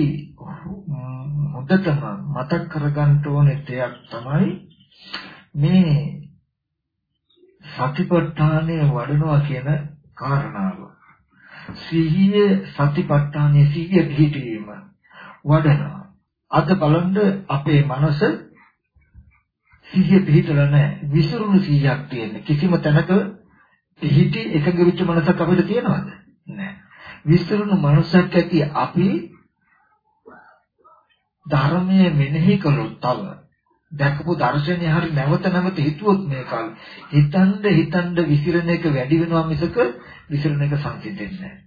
Speaker 2: හොඳටම මතක් කරගන්න ඕනේ දෙයක් තමයි මේ සතිපට්ඨානය වඩනවා කියන කාරණාව. සිහිය සතිපට්ඨානයේ සිහිය පිහිටීම වඩනවා. අද බලන්න අපේ මනස සිහිය පිහිටලා නැහැ. විසිරුණු සිහියක් තියෙන. කිසිම තැනක පිහිටි එකඟ වෙච්ච මනසක් අපිට තියෙනවද? නැහැ. විසිරුණු මනසක් ඇති අපි ධර්මයේ මෙනෙහි කළොත් තව දැකපු දර්ශනය හරි නැවත නැවත හිතුවොත් මේ කාලේ හිතනද හිතනද විසිරෙන එක වැඩි වෙනවා මිසක විසිරෙන එක සංසිඳෙන්නේ නැහැ.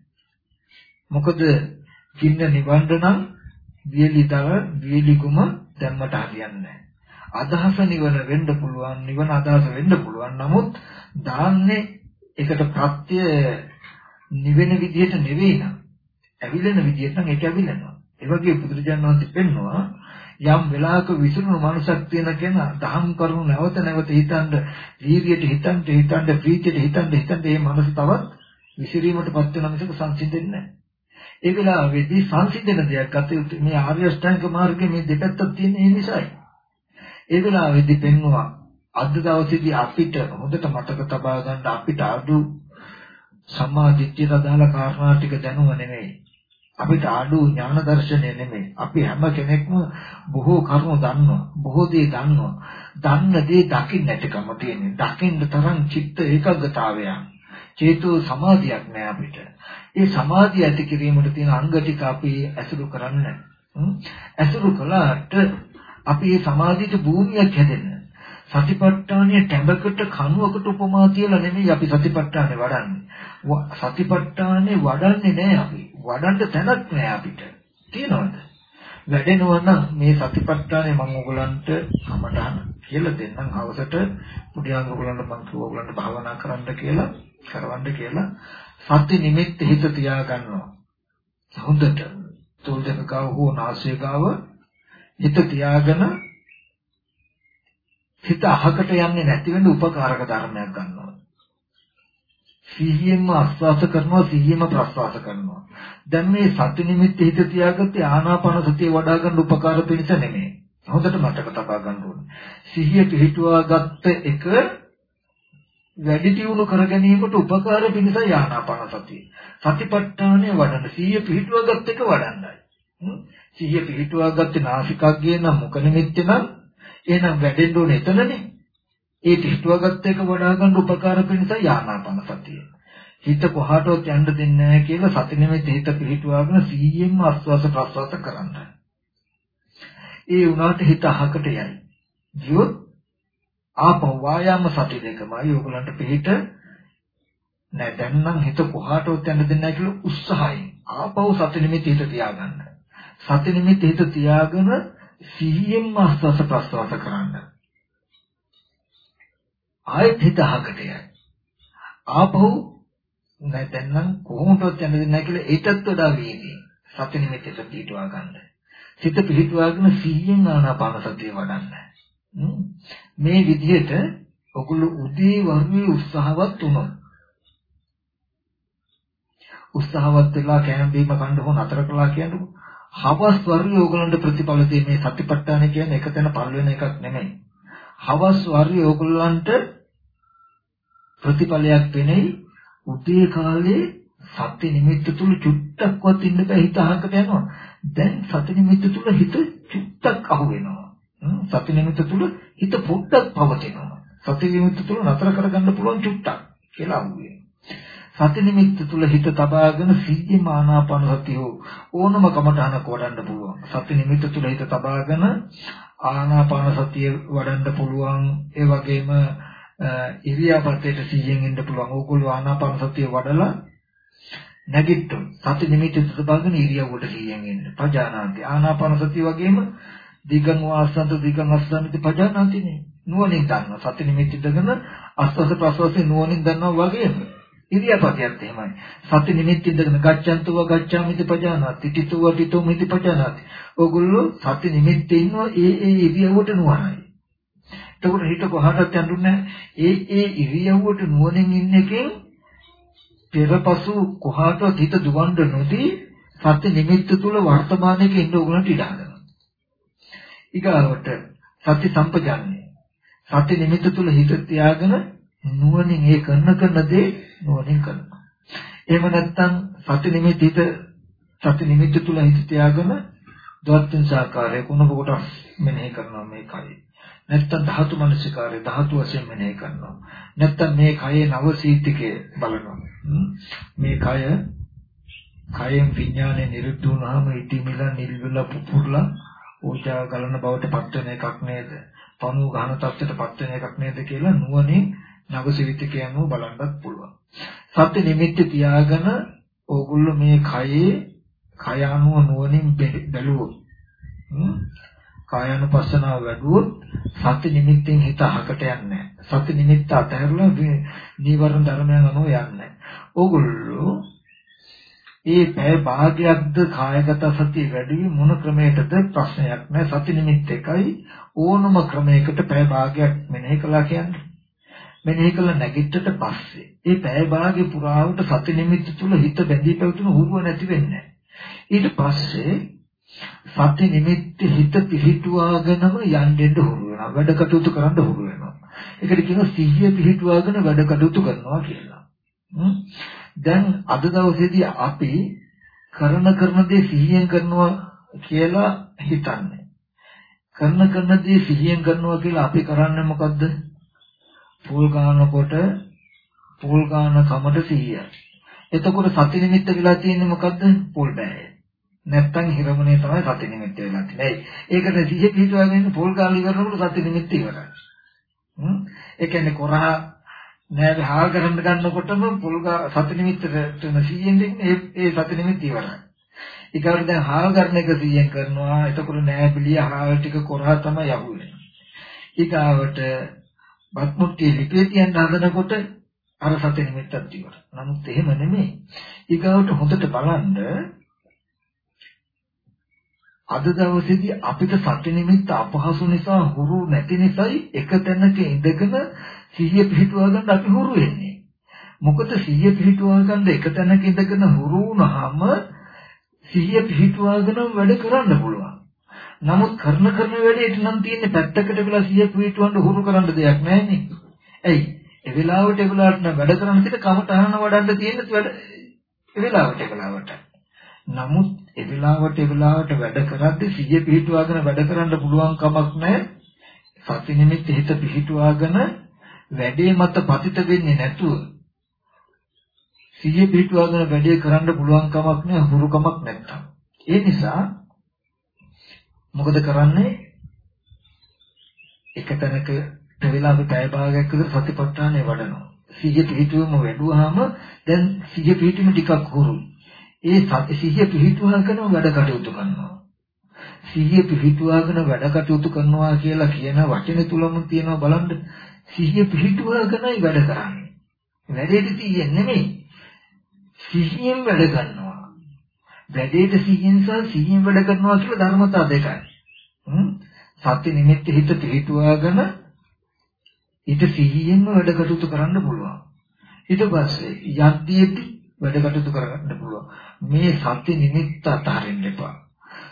Speaker 2: මොකද කින්න නිවන්න නම් වියලිදව වියලිගුම දැම්මට හරියන්නේ නැහැ. අදහස නිවන වෙන්න පුළුවන් නිවන අදහස වෙන්න පුළුවන් නමුත් දාන්නේ ඒකට ප්‍රත්‍ය නිවෙන විදිහට නෙවෙයි නම් ඇවිලෙන විදිහට නම් ඒක ඇවිලෙනවා. ඒ වගේ බුදුරජාණන් වහන්සේ පෙන්නවා යම් වෙලාවක විසිරුණු මනුෂ්‍යක් තියෙන කෙනා දහම් කරුණු නැවත නැවත හිතනද වීර්යයට හිතන්ට හිතන්ට ප්‍රීතියට හිතන්ට හිතන්ට මේ මනස තවත් විසිරීමටපත් වෙන මිසක සංසිඳෙන්නේ නැහැ. ඒ වෙලාවේදී සංසිඳන දෙයක් ගත යුතු මේ ආර්ය අෂ්ටාංග මාර්ගයේ මේ දෙපැත්තක් තියෙන ඒ නිසායි. ඒ වෙලාවේදී පෙන්නවා අද දවසේදී අපිට හොඳට මතක තබා ගන්න අපිට අඩු සම්මා දිට්ඨියට අදාළ කාරණා ටික දැනුම නෙමෙයි. අපිට අඩු ඥාන දර්ශනය නෙමෙයි. අපි හැම කෙනෙක්ම බොහෝ කරුණු දන්නවා. බොහෝ දේ දන්නවා. දන්න දේ දකින්න නැතිකම තියෙන්නේ. දකින්න තරම් චිත්ත ඒකග්ගතාවයක්. චේතෝ සමාධියක් නෑ අපිට. ඒ සමාධිය ඇති කිරීමට තියෙන අංග ටික අපි ඇසුරු කරන්න. ඇසුරු කළාට අපි මේ සමාධියට භූමියක් හැදෙන්න. සතිපට්ඨානය ටැඹකට කණුවකට උපමා කියලා නෙමෙයි අපි සතිපට්ඨානේ වඩන්නේ. සතිපට්ඨානේ වඩන්නේ නෑ අපි. වඩන්න තැනක් නෑ අපිට. තියනවද? වැඩෙනවා නම් මේ සතිපට්ඨානේ මම ඔයගලන්ට කමටහන කියලා දෙන්නම් හවසට පුඩියන් ඔයගලන්ට මම කිව්වා ඔයගලන්ට භාවනා කරන්න කියලා කරවන්න කියලා සති නිමිත්ත හිත තියා ගන්නවා. හොඳට තෝල් දෙක ගාව හෝ නාසය ගාව හිත තියාගෙන හිත අහකට යන්නේ නැති වෙන්න උපකාරක ධර්මයක් ගන්නවා. සිහියෙන්ම ආස්වාස කරනවා සිහියෙන්ම ප්‍රස්වාස කරනවා. දැන් මේ සති නිමිති හිත තියාගත්තේ ආනාපාන සතිය වඩා ගන්න උපකාර පිණිස නෙමෙයි. හොඳට මතක තබා ගන්න ඕනේ. සිහිය පිහිටුවා ගත්ත එක වැඩි දියුණු කර ගැනීමට උපකාර පිණිසයි ආනාපාන සතිය. සතිපට්ඨානය වඩන සිහිය පිහිටුවා ගත්ත එක වඩන්නයි. සිහිය පිහිටුවා ගත්තේ නාසිකාග්ගේ නම් මුඛ නිමිත්තේ නම් එහෙනම් වැඩෙන්න ඕනේ එතනනේ. ඒ පිහිටුවා ගත්ත එක වඩා ගන්න උපකාර පිණිසයි ආනාපාන සතිය. හිත කොහාටවත් යන්න දෙන්නේ නැහැ කියලා සති නිමිති හිත පිහිටුවාගෙන සිහියෙන්ම ආස්වාස ප්‍රස්වාස කරන්න. ඒ උනාට හිත අහකට යයි. ගියොත් ආපහු වායාම සති දෙකමයි ඕගලන්ට පිහිට නෑ දැන් නම් හිත කොහාටවත් යන්න දෙන්නේ නැහැ කියලා උත්සාහයෙන් ආපහු සති නිමිති හිත තියාගන්න. සති නිමිති හිත තියාගෙන සිහියෙන්ම ආස්වාස ප්‍රස්වාස කරන්න. ආයෙත් හිත අහකට යයි. ආපහු නෑ දැන් නම් කොහොමදවත් යන්න දෙන්නේ නැහැ කියලා ඒකත් වඩා වේගයි. සති නිමිත්තට පිටවා ගන්න. සිත පිටවාගෙන සිහියෙන් ආනාපාන සතිය වඩන්න. මේ විදිහට ඔගොල්ලෝ උදේ වරුවේ උත්සාහවත් වුණොත් උත්සාහවත් වෙලා කෑම බීම කන්න හො නතර කළා කියන්නේ හවස් වරුවේ ඕගලන්ට ප්‍රතිඵල දෙන්නේ මේ සතිපට්ඨාන කියන්නේ එක තැන පල් වෙන එකක් නෙමෙයි. හවස් වරුවේ ඕගලන්ට ප්‍රතිඵලයක් වෙන්නේ උදේ කාලේ සත්‍ය නිමිත්ත තුල චුට්ටක්වත් ඉන්න බෑ හිත අහකට යනවා. දැන් සති නිමිත්ත තුල හිත චුට්ටක් අහු වෙනවා. සති නිමිත්ත තුල හිත පොඩ්ඩක් පවතිනවා. සති නිමිත්ත තුල නතර කරගන්න පුළුවන් චුට්ටක් කියලා අහු වෙනවා. සති නිමිත්ත තුල හිත තබාගෙන සිහිය මානාපාන සතිය ඕනම කමටහනක වඩන්න පුළුවන්. සති නිමිත්ත තුල හිත තබාගෙන ආනාපාන සතිය වඩන්න පුළුවන්. ඒ වගේම ඉරියාපතේට සිහියෙන් ඉන්න පුළුවන්. ඕගොල්ලෝ ආනාපාන සතිය වඩලා නැගිට්ටොත් සති නිමිති සබඳන ඉරියව්වට සිහියෙන් ඉන්න. පජානාති ආනාපාන සතිය වගේම දිගං වාසන්ත දිගං අස්සන්ති පජානාතිනේ. නුවණින් දන්නවා. සති නිමිති දගෙන අස්වස ප්‍රසවසේ නුවණින් දන්නවා වගේම ඉරියාපතයත් එහෙමයි. සති නිමිති ඉඳගෙන ගච්ඡන්තුව ගච්ඡාමිති පජානාති. තිතුව තිතෝ මිති පජානාති. ඕගොල්ලෝ සති නිමිති ඉන්නවා ඒ ඒ ඉරියව්වට නුවණයි. එතකොට හිත කොහාටත් යන්නේ ඒ ඒ ඉරියව්වට නුවණින් ඉන්න එකෙන් පෙරපසු කොහාටවත් හිත දුවන්න නොදී සත්‍ය නිමිත්ත තුල වර්තමානයේ ඉන්න උගලන්ට ඉඩ හදනවා. ඊගාවට සත්‍ය සම්පජාන්නේ. සත්‍ය නිමිත්ත තුල හිත තියාගෙන නුවණින් ඒ කරන කරන දේ නුවණින් කරනවා. එහෙම නැත්නම් සත්‍ය නිමිත්ත හිත සත්‍ය නිමිත්ත තුල හිත තියාගෙන දවත්ින් සාකාරය කුණප කොටස් මෙනෙහි කරනවා මේකයි. නැත්තම් ධාතු මනසිකාරය ධාතු වශයෙන් මෙනෙහි කරනවා. නැත්තම් මේ කයේ නව සීතිකය බලනවා. මේ කය කයෙන් විඥානේ නිරුද්ධ වුණාම ඉතිමිලා නිල්වලා පුපුරලා ඕජා ගලන බවට පත් වෙන එකක් නේද? පණු ගහන තත්ත්වයට පත් වෙන එකක් නේද කියලා නුවණින් නව සීතිකයම බලන්නත් පුළුවන්. සත්‍ය නිමිත්ත තියාගෙන ඕගොල්ලෝ මේ කයේ කය අනුව නුවණින් බැලුවොත් කායानुපස්සනාව වැඩුවොත් සති නිමිත්තෙන් හිත අහකට යන්නේ සති නිමිත්ත අතහැරලා නීවරණ ධර්මයන් අනුව යන්නේ ඕගොල්ලෝ ඒ පැය භාගයක්ද කායගත සතිය වැඩි මොන ක්‍රමයකටද ප්‍රශ්නයක් නැහැ සති නිමිත්ත එකයි ඕනම ක්‍රමයකට පැය භාගයක් මෙනෙහි කළා කියන්නේ මෙනෙහි කළ නැගිට්ටට පස්සේ ඒ පැය භාගය පුරාවට සති නිමිත්ත තුල හිත බැඳී පැවතුණු හුරුව නැති වෙන්නේ ඊට පස්සේ සති නිමිත්ත හිත පිහිටුවාගෙනම යන්නෙන්න හුරු වෙනවා. වැඩ කටයුතු කරන්න හුරු වෙනවා. ඒකට කියනවා සිහිය පිහිටුවාගෙන වැඩ කටයුතු කරනවා කියලා. දැන් අද දවසේදී අපි කරන කරන දේ සිහියෙන් කරනවා කියලා හිතන්නේ. කරන කරන දේ සිහියෙන් කරනවා කියලා අපි කරන්නේ මොකද්ද? පූල් ගන්නකොට පූල් ගන්න කමට සිහිය. එතකොට සති නිමිත්ත වෙලා තියෙන්නේ මොකද්ද? පූල් බෑය. නැත්තම් හිරමනේ තමයි සති නිමිත්ත වෙලා තියෙන්නේ. ඒකට සිහිය පිටවගෙන ඉන්න පොල් කාලේ ඉවරනකොට සති නිමිත්ත ඉවරයි. හ්ම් ඒ කියන්නේ කොරහ නෑ හාල් කරන්න ගන්නකොටම පොල් සති නිමිත්තට තුන සිහියෙන් දෙන්නේ ඒ සති නිමිත්ත ඉවරයි. ඊගොල්ලෝ දැන් හාල් කරන එක සිහියෙන් කරනවා. එතකොට නෑ පිළිය හාල් ටික කොරහ තමයි යහුවෙන්නේ. ඊගාවට බත්මුට්ටිය ලිපේ තියන්න හදනකොට අර සති නිමිත්තත් ඉවරයි. නමුත් එහෙම නෙමෙයි. ඊගාවට හොඳට බලන්න අද දවසේදී අපිට සති නිමිත්ත අපහසු නිසා හුරු නැති නිසායි එක තැනක ඉඳගෙන සිහිය පිහිටුවා ගන්න අපි හුරු වෙන්නේ. මොකද සිහිය පිහිටුවා ගන්න එක තැනක ඉඳගෙන හුරු වුණාම සිහිය පිහිටුවාගෙන වැඩ කරන්න පුළුවන්. නමුත් කරන කරන වැඩේට නම් තියෙන්නේ පැත්තකට වෙලා සිහිය පිහිටවන්න හුරු කරන්න දෙයක් නැහැනේ. ඇයි? ඒ වෙලාවට ඒ වෙලාවට වැඩ කරන්න තියෙන කමටහන වඩන්න තියෙන වැඩ ඒ වෙලාවට ඒ වෙලාවට. නමුත් ඒ වෙලාවට ඒ වෙලාවට වැඩ කරද්දී සිහිය පිහිටුවාගෙන වැඩ කරන්න පුළුවන් කමක් නැහැ. සති නිමිත්ත හිත පිහිටුවාගෙන වැඩේ මත පතිත වෙන්නේ නැතුව සිහිය පිහිටුවාගෙන වැඩේ කරන්න පුළුවන් කමක් නැහැ හුරු කමක් නැත්තම්. ඒ නිසා මොකද කරන්නේ? එක තැනක වෙලා අපි පැය භාගයක් විතර සතිපට්ඨානය වඩනවා. සිහිය පිහිටුවම වැඩුවාම දැන් සිහිය පිහිටීම ටිකක් හුරුයි. ඒ සිහිය පිහිටුවාගෙන වැඩ කටයුතු කරනවා. සිහිය පිහිටුවාගෙන වැඩ කටයුතු කරනවා කියලා කියන වචනේ තුලම තියෙනවා බලන්න. සිහිය පිහිටුවාගෙනයි වැඩ කරන්නේ. වැඩේට තියෙන්නේ නෙමෙයි. සිහියෙන් වැඩ කරනවා. වැඩේට සිහියෙන් සහ සිහියෙන් වැඩ කරනවා කියලා ධර්මතා දෙකයි. සත්‍ය නිමිත්ත හිත පිහිටුවාගෙන ඊට සිහියෙන්ම වැඩ කටයුතු කරන්න පුළුවන්. ඊට පස්සේ යද්දීති වැඩ කටයුතු කරගන්න පුළුවන්. මේ සත්‍ය නිමිත්ත අතහරින්න එපා.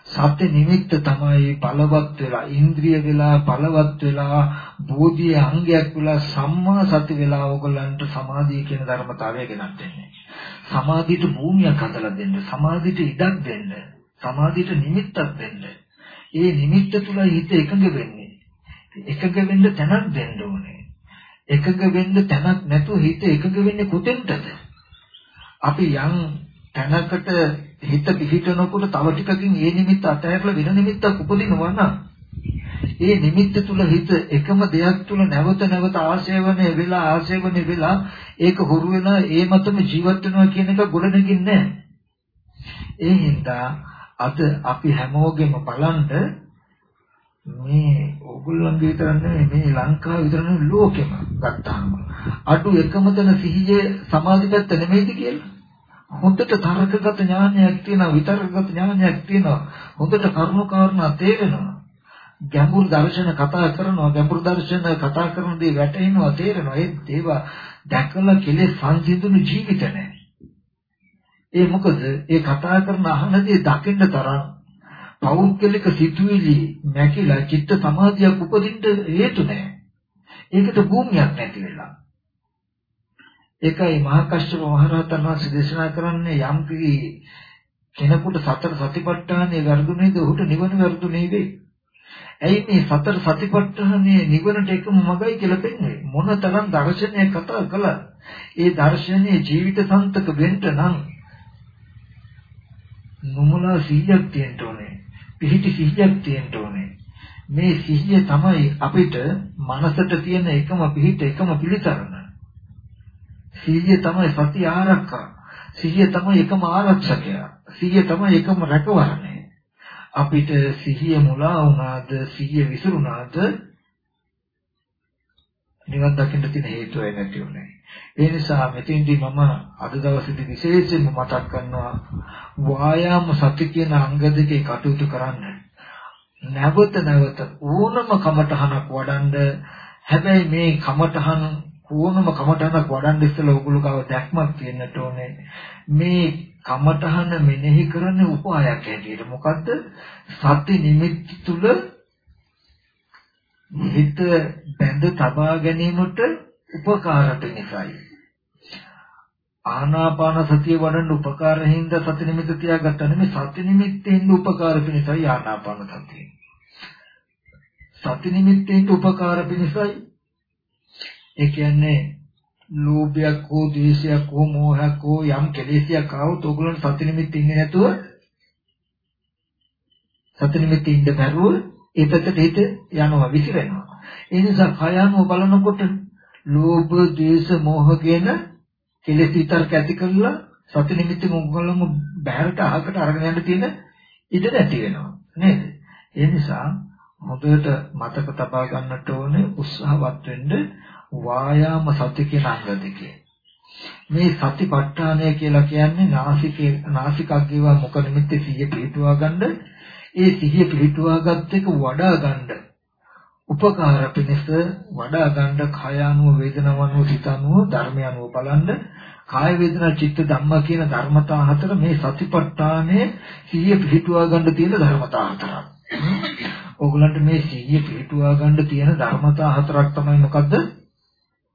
Speaker 2: සත්‍ය නිමිත්ත තමයි බලවත් වෙලා ඉන්ද්‍රිය වෙලා බලවත් වෙලා බෝධිය අංගයක් වෙලා සම්මා සති වෙලා ඕගලන්ට සමාධිය කියන ධර්මතාවය ගෙනත් දෙන්නේ. සමාධියට භූමියක් හදලා දෙන්න, සමාධියට ඉඩක් දෙන්න, සමාධියට නිමිත්තක් දෙන්න. ඒ නිමිත්ත තුල හිත එකඟ වෙන්නේ. එකඟ වෙන්න තැනක් දෙන්න ඕනේ. එකඟ වෙන්න තැනක් නැතුව හිත එකඟ වෙන්නේ කොතෙන්ටද? අපි යම් තැනකට හිත පිහිටනකොට තව ටිකකින් ඒ නිමිත්ත අතහැරලා වෙන නිමිත්තක් උපදිනවා නම් ඒ නිමිත්ත තුල හිත එකම දෙයක් තුල නැවත නැවත ආශේවනය වෙලා ආශේවනය වෙලා ඒක හුරු වෙලා ඒ මතම ජීවත් වෙනවා කියන එක ගොඩනගින්නේ ඒ හින්දා අද අපි හැමෝගෙම බලන්න මේ ඕගොල්ලන්ගේ විතර නෙමෙයි මේ ලංකාව විතර නෙමෙයි ලෝකෙම ගත්තාම. අඩු එකම තැන සිහියේ සමාධි පැත්ත නෙමෙයිද කියලා? හොඳට තර්කගත ඥානයක් තියෙනවා විතර්කගත ඥානයක් තියෙනවා. හොඳට කරුණු කාරණා තේරෙනවා. ගැඹුරු දර්ශන කතා කරනවා ගැඹුරු දර්ශන කතා කරන දේ වැටහෙනවා තේරෙනවා. ඒ ඒවා දැකලා කෙලෙස් සංසිඳුණු ජීවිත නැහැ ඒ මොකද? ඒ කතා කරන අහන දේ දකින්න තරම් පෞද්ගලික සිතුවිලි නැකිලා චිත්ත සමාධියක් උපදින්න හේතු නැහැ ඒකට භූමියක් නැති වෙලා. ඒකයි මහා කශ්‍යප මහ රහතන් වහන්සේ දේශනා කරන්නේ යම් කෙනෙකුට සතර සතිපට්ඨානයේ වර්ධුනේද ඔහුට නිවන වර්ධුනේ වෙයි. ඇයි මේ සතර සතිපට්ඨානයේ නිවනට එකම මගයි කියලා පෙන්වන්නේ? මොනතරම් දර්ශනය කතා කළා. ඒ දර්ශනයේ ජීවිත සන්තක වෙන්න නම් නොමුලා සිහියක් තියෙන්න ඕනේ. පිහිටි සිහියක් තියෙන්න ඕනේ. මේ සිහිය තමයි අපිට මනසට තියෙන එකම පිහිට එකම පිළිතරන. සිහිය තමයි සති ආරක්ෂා. සිහිය තමයි එකම ආරක්ෂකයා. සිහිය තමයි එකම රැකවරණය. අපිට සිහිය මුලා වුණාද සිහිය විසිරුණාද නිවන් දකින්න තියෙන හේතුව නැති උනේ. ඒ නිසා මෙතෙන්දී මම අද දවසේදී විශේෂයෙන්ම මතක් කරනවා වායාම සති කියන අංග දෙකේ කටයුතු කරන්න. නැවත නැවත ඕනම කමටහනක් වඩන්ඩ හැබැයි මේ කමටහන ඕනම කමඨහනක් වඩන්න ඉස්සෙල්ලා ඔයගොල්ලෝ ගාව දැක්මක් තියෙන්නට ඕනේ. මේ කමඨහන මෙනෙහි කරන්නේ උපායක් හැටියට. මොකද්ද? සති නිමිති තුල හිත බැඳ තබා ගැනීමට උපකාර වෙනසයි. ආනාපාන සතිය වඩන්න උපකාර හින්දා සති නිමිති තියාගත්තා නෙමෙයි සති නිමිත්තෙන් උපකාර වෙනසයි ආනාපාන සතිය. සති නිමිත්තෙන් උපකාර වෙනසයි ඒ කියන්නේ ලෝභයක් හෝ ද්වේෂයක් හෝ මෝහයක් හෝ යම් කෙලෙසයක් ආවොත් ඕගොල්ලන් සති නිමිත්ත ඉන්නේ නැතුව සති නිමිත්ත ඉන්න බැරුව ඒ පැත්තට හිත යනවා විසිරෙනවා. ඒ නිසා කයano බලනකොට ලෝභ, ද්වේෂ, මෝහ කියන කෙලෙස් විතරක් ඇති කරලා සති නිමිත්ත මොගලම බහැරට අහකට අරගෙන යන්න තියෙන ඉඩ නැති වෙනවා නේද? ඒ නිසා හොඳට මතක තබා ගන්නට ඕනේ උත්සාහවත් වෙන්න වායාම සති කියන අංග දෙකේ. මේ සතිපට්ඨානය කියලා කියන්නේ නාසිකේ නාසිකග්ගේවා මොක නිමිත්තේ සිහිය පිහිටුවා ගන්න ඒ සිහිය පිහිටුවාගත් එක වඩා ගන්න උපකාර පිණිස වඩා ගන්න කය අනුව වේදනාව අනුව සිත අනුව ධර්මය අනුව බලන්න කාය වේදනා චිත්ත ධම්ම කියන ධර්මතා හතර මේ සතිපට්ඨානයේ සිහිය පිහිටුවා ගන්න තියෙන ධර්මතා හතරක්. ඕගලන්ට මේ සිහිය පිහිටුවා ගන්න තියෙන ධර්මතා හතරක් තමයි මොකද්ද?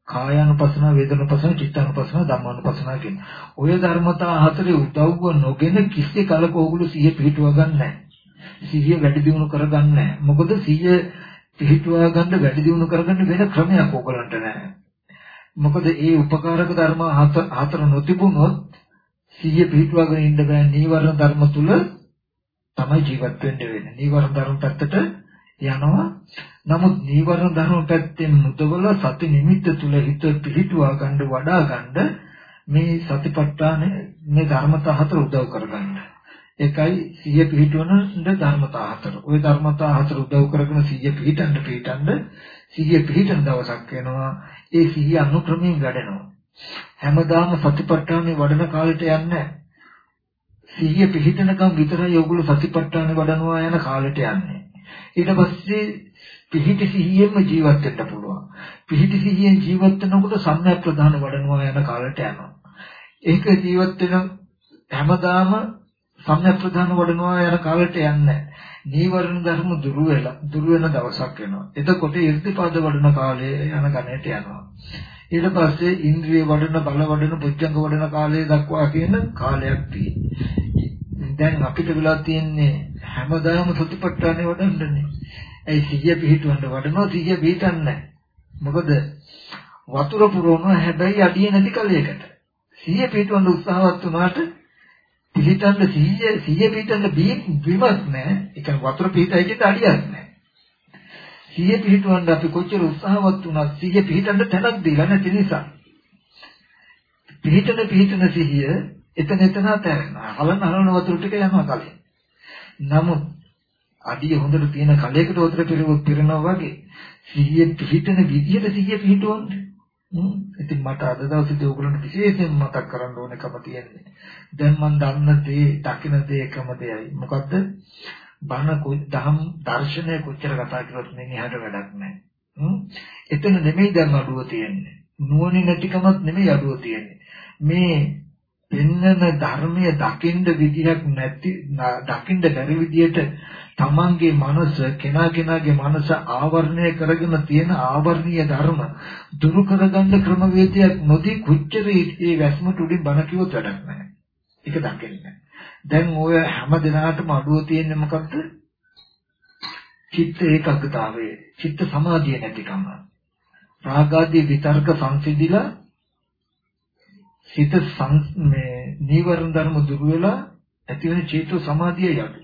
Speaker 2: කායानुපසන, වේදනානුපසන, චිත්තානුපසන, ධම්මානුපසන කියන. ඔය ධර්මතා හතරේ උදව්ව නොගෙන කිසි කලක ඕගොල්ලෝ සිහිය පිහිටුවා ගන්න නැහැ. සිහිය වැඩි දියුණු කරගන්න නැහැ. මොකද සිහිය පිහිටුවා ගන්න වැඩි දියුණු කරගන්න වෙන ක්‍රමයක් ඕගලන්ට නැහැ. මොකද ඒ උපකාරක ධර්ම හතර නොතිබුණොත් සිහිය පිහිටුවාගෙන ඉන්න බෑ නීවරණ ධර්ම තුල තමයි ජීවත් වෙන්න වෙන්නේ. නීවරණ ධර්ම පැත්තට යනවා. නමුත් නීවරණ ධර්ම පැත්තෙන් මුදවල සති නිමිත්ත තුල හිත පිහිටුවා ගන්න වඩා ගන්න මේ සතිපට්ඨාන මේ ධර්මතා හතර උදව් කරගන්න. ඒකයි සිහිය පිහිටවන ධර්මතා හතර. ওই ධර්මතා හතර උදව් කරගෙන සිහිය පිහිටන්න පිහිටන්න සිහිය පිහිටන දවසක් වෙනවා. ඒ සිහිය අනුක්‍රමයෙන් වැඩෙනවා. හැමදාම සතිපට්ඨානේ වඩන කාලෙට යන්නේ සිහිය පිහිටනකම් විතරයි ඔයගොල්ලෝ සතිපට්ඨානේ වඩනවා යන කාලෙට යන්නේ. ඊට පස්සේ පිහිටි සිහියෙන්ම ජීවත් වෙන්න පුළුවන්. පිහිටි සිහියෙන් ජීවත් වෙනකොට සම්‍යක් ප්‍රධාන වඩනවා යන කාලෙට යනවා. ඒක ජීවත් වෙන හැමදාම සම්‍යක් ප්‍රධාන වඩනවා යන කාලෙට යන්නේ නීවරණ ධර්ම දුරු වෙලා දුරු වෙන දවසක් වෙනවා. එතකොට ඉර්ධිපාද වඩන කාලය යන ගණයට යනවා. ඊට පස්සේ ඉන්ද්‍රිය වඩන බල වඩන පුජ්ජංග වඩන කාලය දක්වා කියන කාලයක් තියෙනවා. දැන් අපිට වෙලා තියෙන්නේ හැමදාම සතිපට්ඨානෙ වඩන්නනේ. ඒ සිහිය පිහිටවන්න වඩනවා සිහිය පිහිටන්නේ මොකද වතුර පුරවනවා හැබැයි අඩිය නැති කලයකට. සිහිය පිහිටවන්න උත්සාහවත් වුණාට පිළිතන්න 100 100 පිළිතන්න බිමක් නැහැ. ඒක වතුර පිළිතයි කියන අඩියක් නැහැ. 100 පිළිටවන්න අපි කොච්චර උත්සාහවත් වුණත් 100 පිළිතන්න තැනක් දීලා නැති නිසා. පිළිතන පිළිතන 100 එතන එතන තැරෙනවා. හලන හලන වතුර ටික යනවා කලින්. නමුත් අඩිය හොඳට තියෙන කලයකට වතුර පිරුවොත් පිරෙනවා වගේ 100 පිළිතන විදියට 100 පිළිටවන්නේ. ඉතින් මට අද දවසේදී ඕගොල්ලන්ට විශේෂයෙන් මතක් කරන්න ඕනකම තියෙන්නේ. දැන් මම දන්න දේ, දකින දේ එකම දෙයයි. මොකද්ද? බණ දහම් දර්ශනය කොච්චර කතා කරොත් මෙන්නහට වැඩක් නැහැ. එතන නෙමෙයි දැන් අඩුව තියෙන්නේ. නුවණින් නැතිකමත් නෙමෙයි අඩුව තියෙන්නේ. මේ පෙන්නන ධර්මයේ දකින්න විදිහක් නැති දකින්න බැරි විදිහට තමන්ගේ මනස කෙනා කෙනාගේ මනස ආවරණය කරගෙන තියෙන ආවර්ණීය ධර්ම දුරු කරගන්න ක්‍රමවේදයක් නොදී කුච්චර ඒ වැස්මට උඩින් බණ කිව්වොත් වැඩක් නැහැ. ඒක දකින්නේ. දැන් ඔය හැම දිනාටම අඩුව තියෙන්නේ මොකක්ද? චිත්ත ඒකාග්‍රතාවයේ චිත්ත සමාධිය නැතිකම. රාගාදී විතර්ක සංසිඳිලා සිත මේ නීවරණ ධර්ම දුරු වෙලා ඇති වෙන චේතෝ සමාධිය යටි.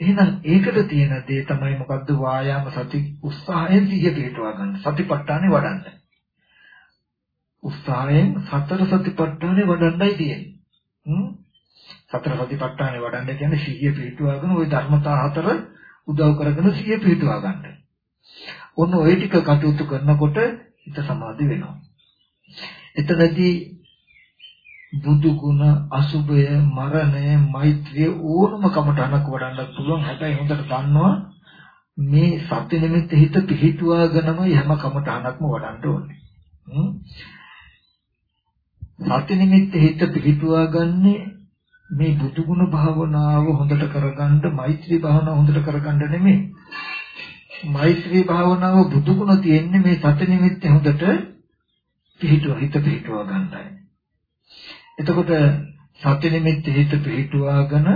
Speaker 2: එහෙනම් ඒකට තියෙන දේ තමයි මොකද්ද වායාම සති උත්සාහයෙන් සිහිය පිටවා ගන්න. සතිපට්ඨානේ වඩන්න. උත්සාහයෙන් සතර සතිපට්ඨානේ වඩන්නයි තියෙන්නේ. සතර සතිපට්ඨානේ වඩන්න කියන්නේ සිහිය පිටවාගෙන ওই ධර්මතා හතර උදව් කරගෙන සිහිය පිටවා ගන්න. ඔන්න ওই ටික කටයුතු කරනකොට හිත සමාධි වෙනවා. එතනදී බුදු ගුණ අසුභය මරණය මෛත්‍රිය ඕනම කමටහනක් වඩන්නත් පුළුවන්. හැබැයි හොඳට දන්නවා මේ සත්‍ය නිමිත්ත හිත පිහිටුවාගෙනම හැම කමටහනක්ම වඩන්න ඕනේ. සත්‍ය නිමිත්ත හිත පිහිටුවාගන්නේ මේ බුදු ගුණ භාවනාව හොඳට කරගන්න මෛත්‍රී භාවනාව හොඳට කරගන්න නෙමෙයි. මෛත්‍රී භාවනාව බුදු ගුණ තියෙන්නේ මේ සත්‍ය නිමිත්ත හොඳට පිහිටුව හිත පිහිටුවා ගන්නයි. එතකොට සත්‍ය නිමිත්ත හිත පිහිටුවාගෙන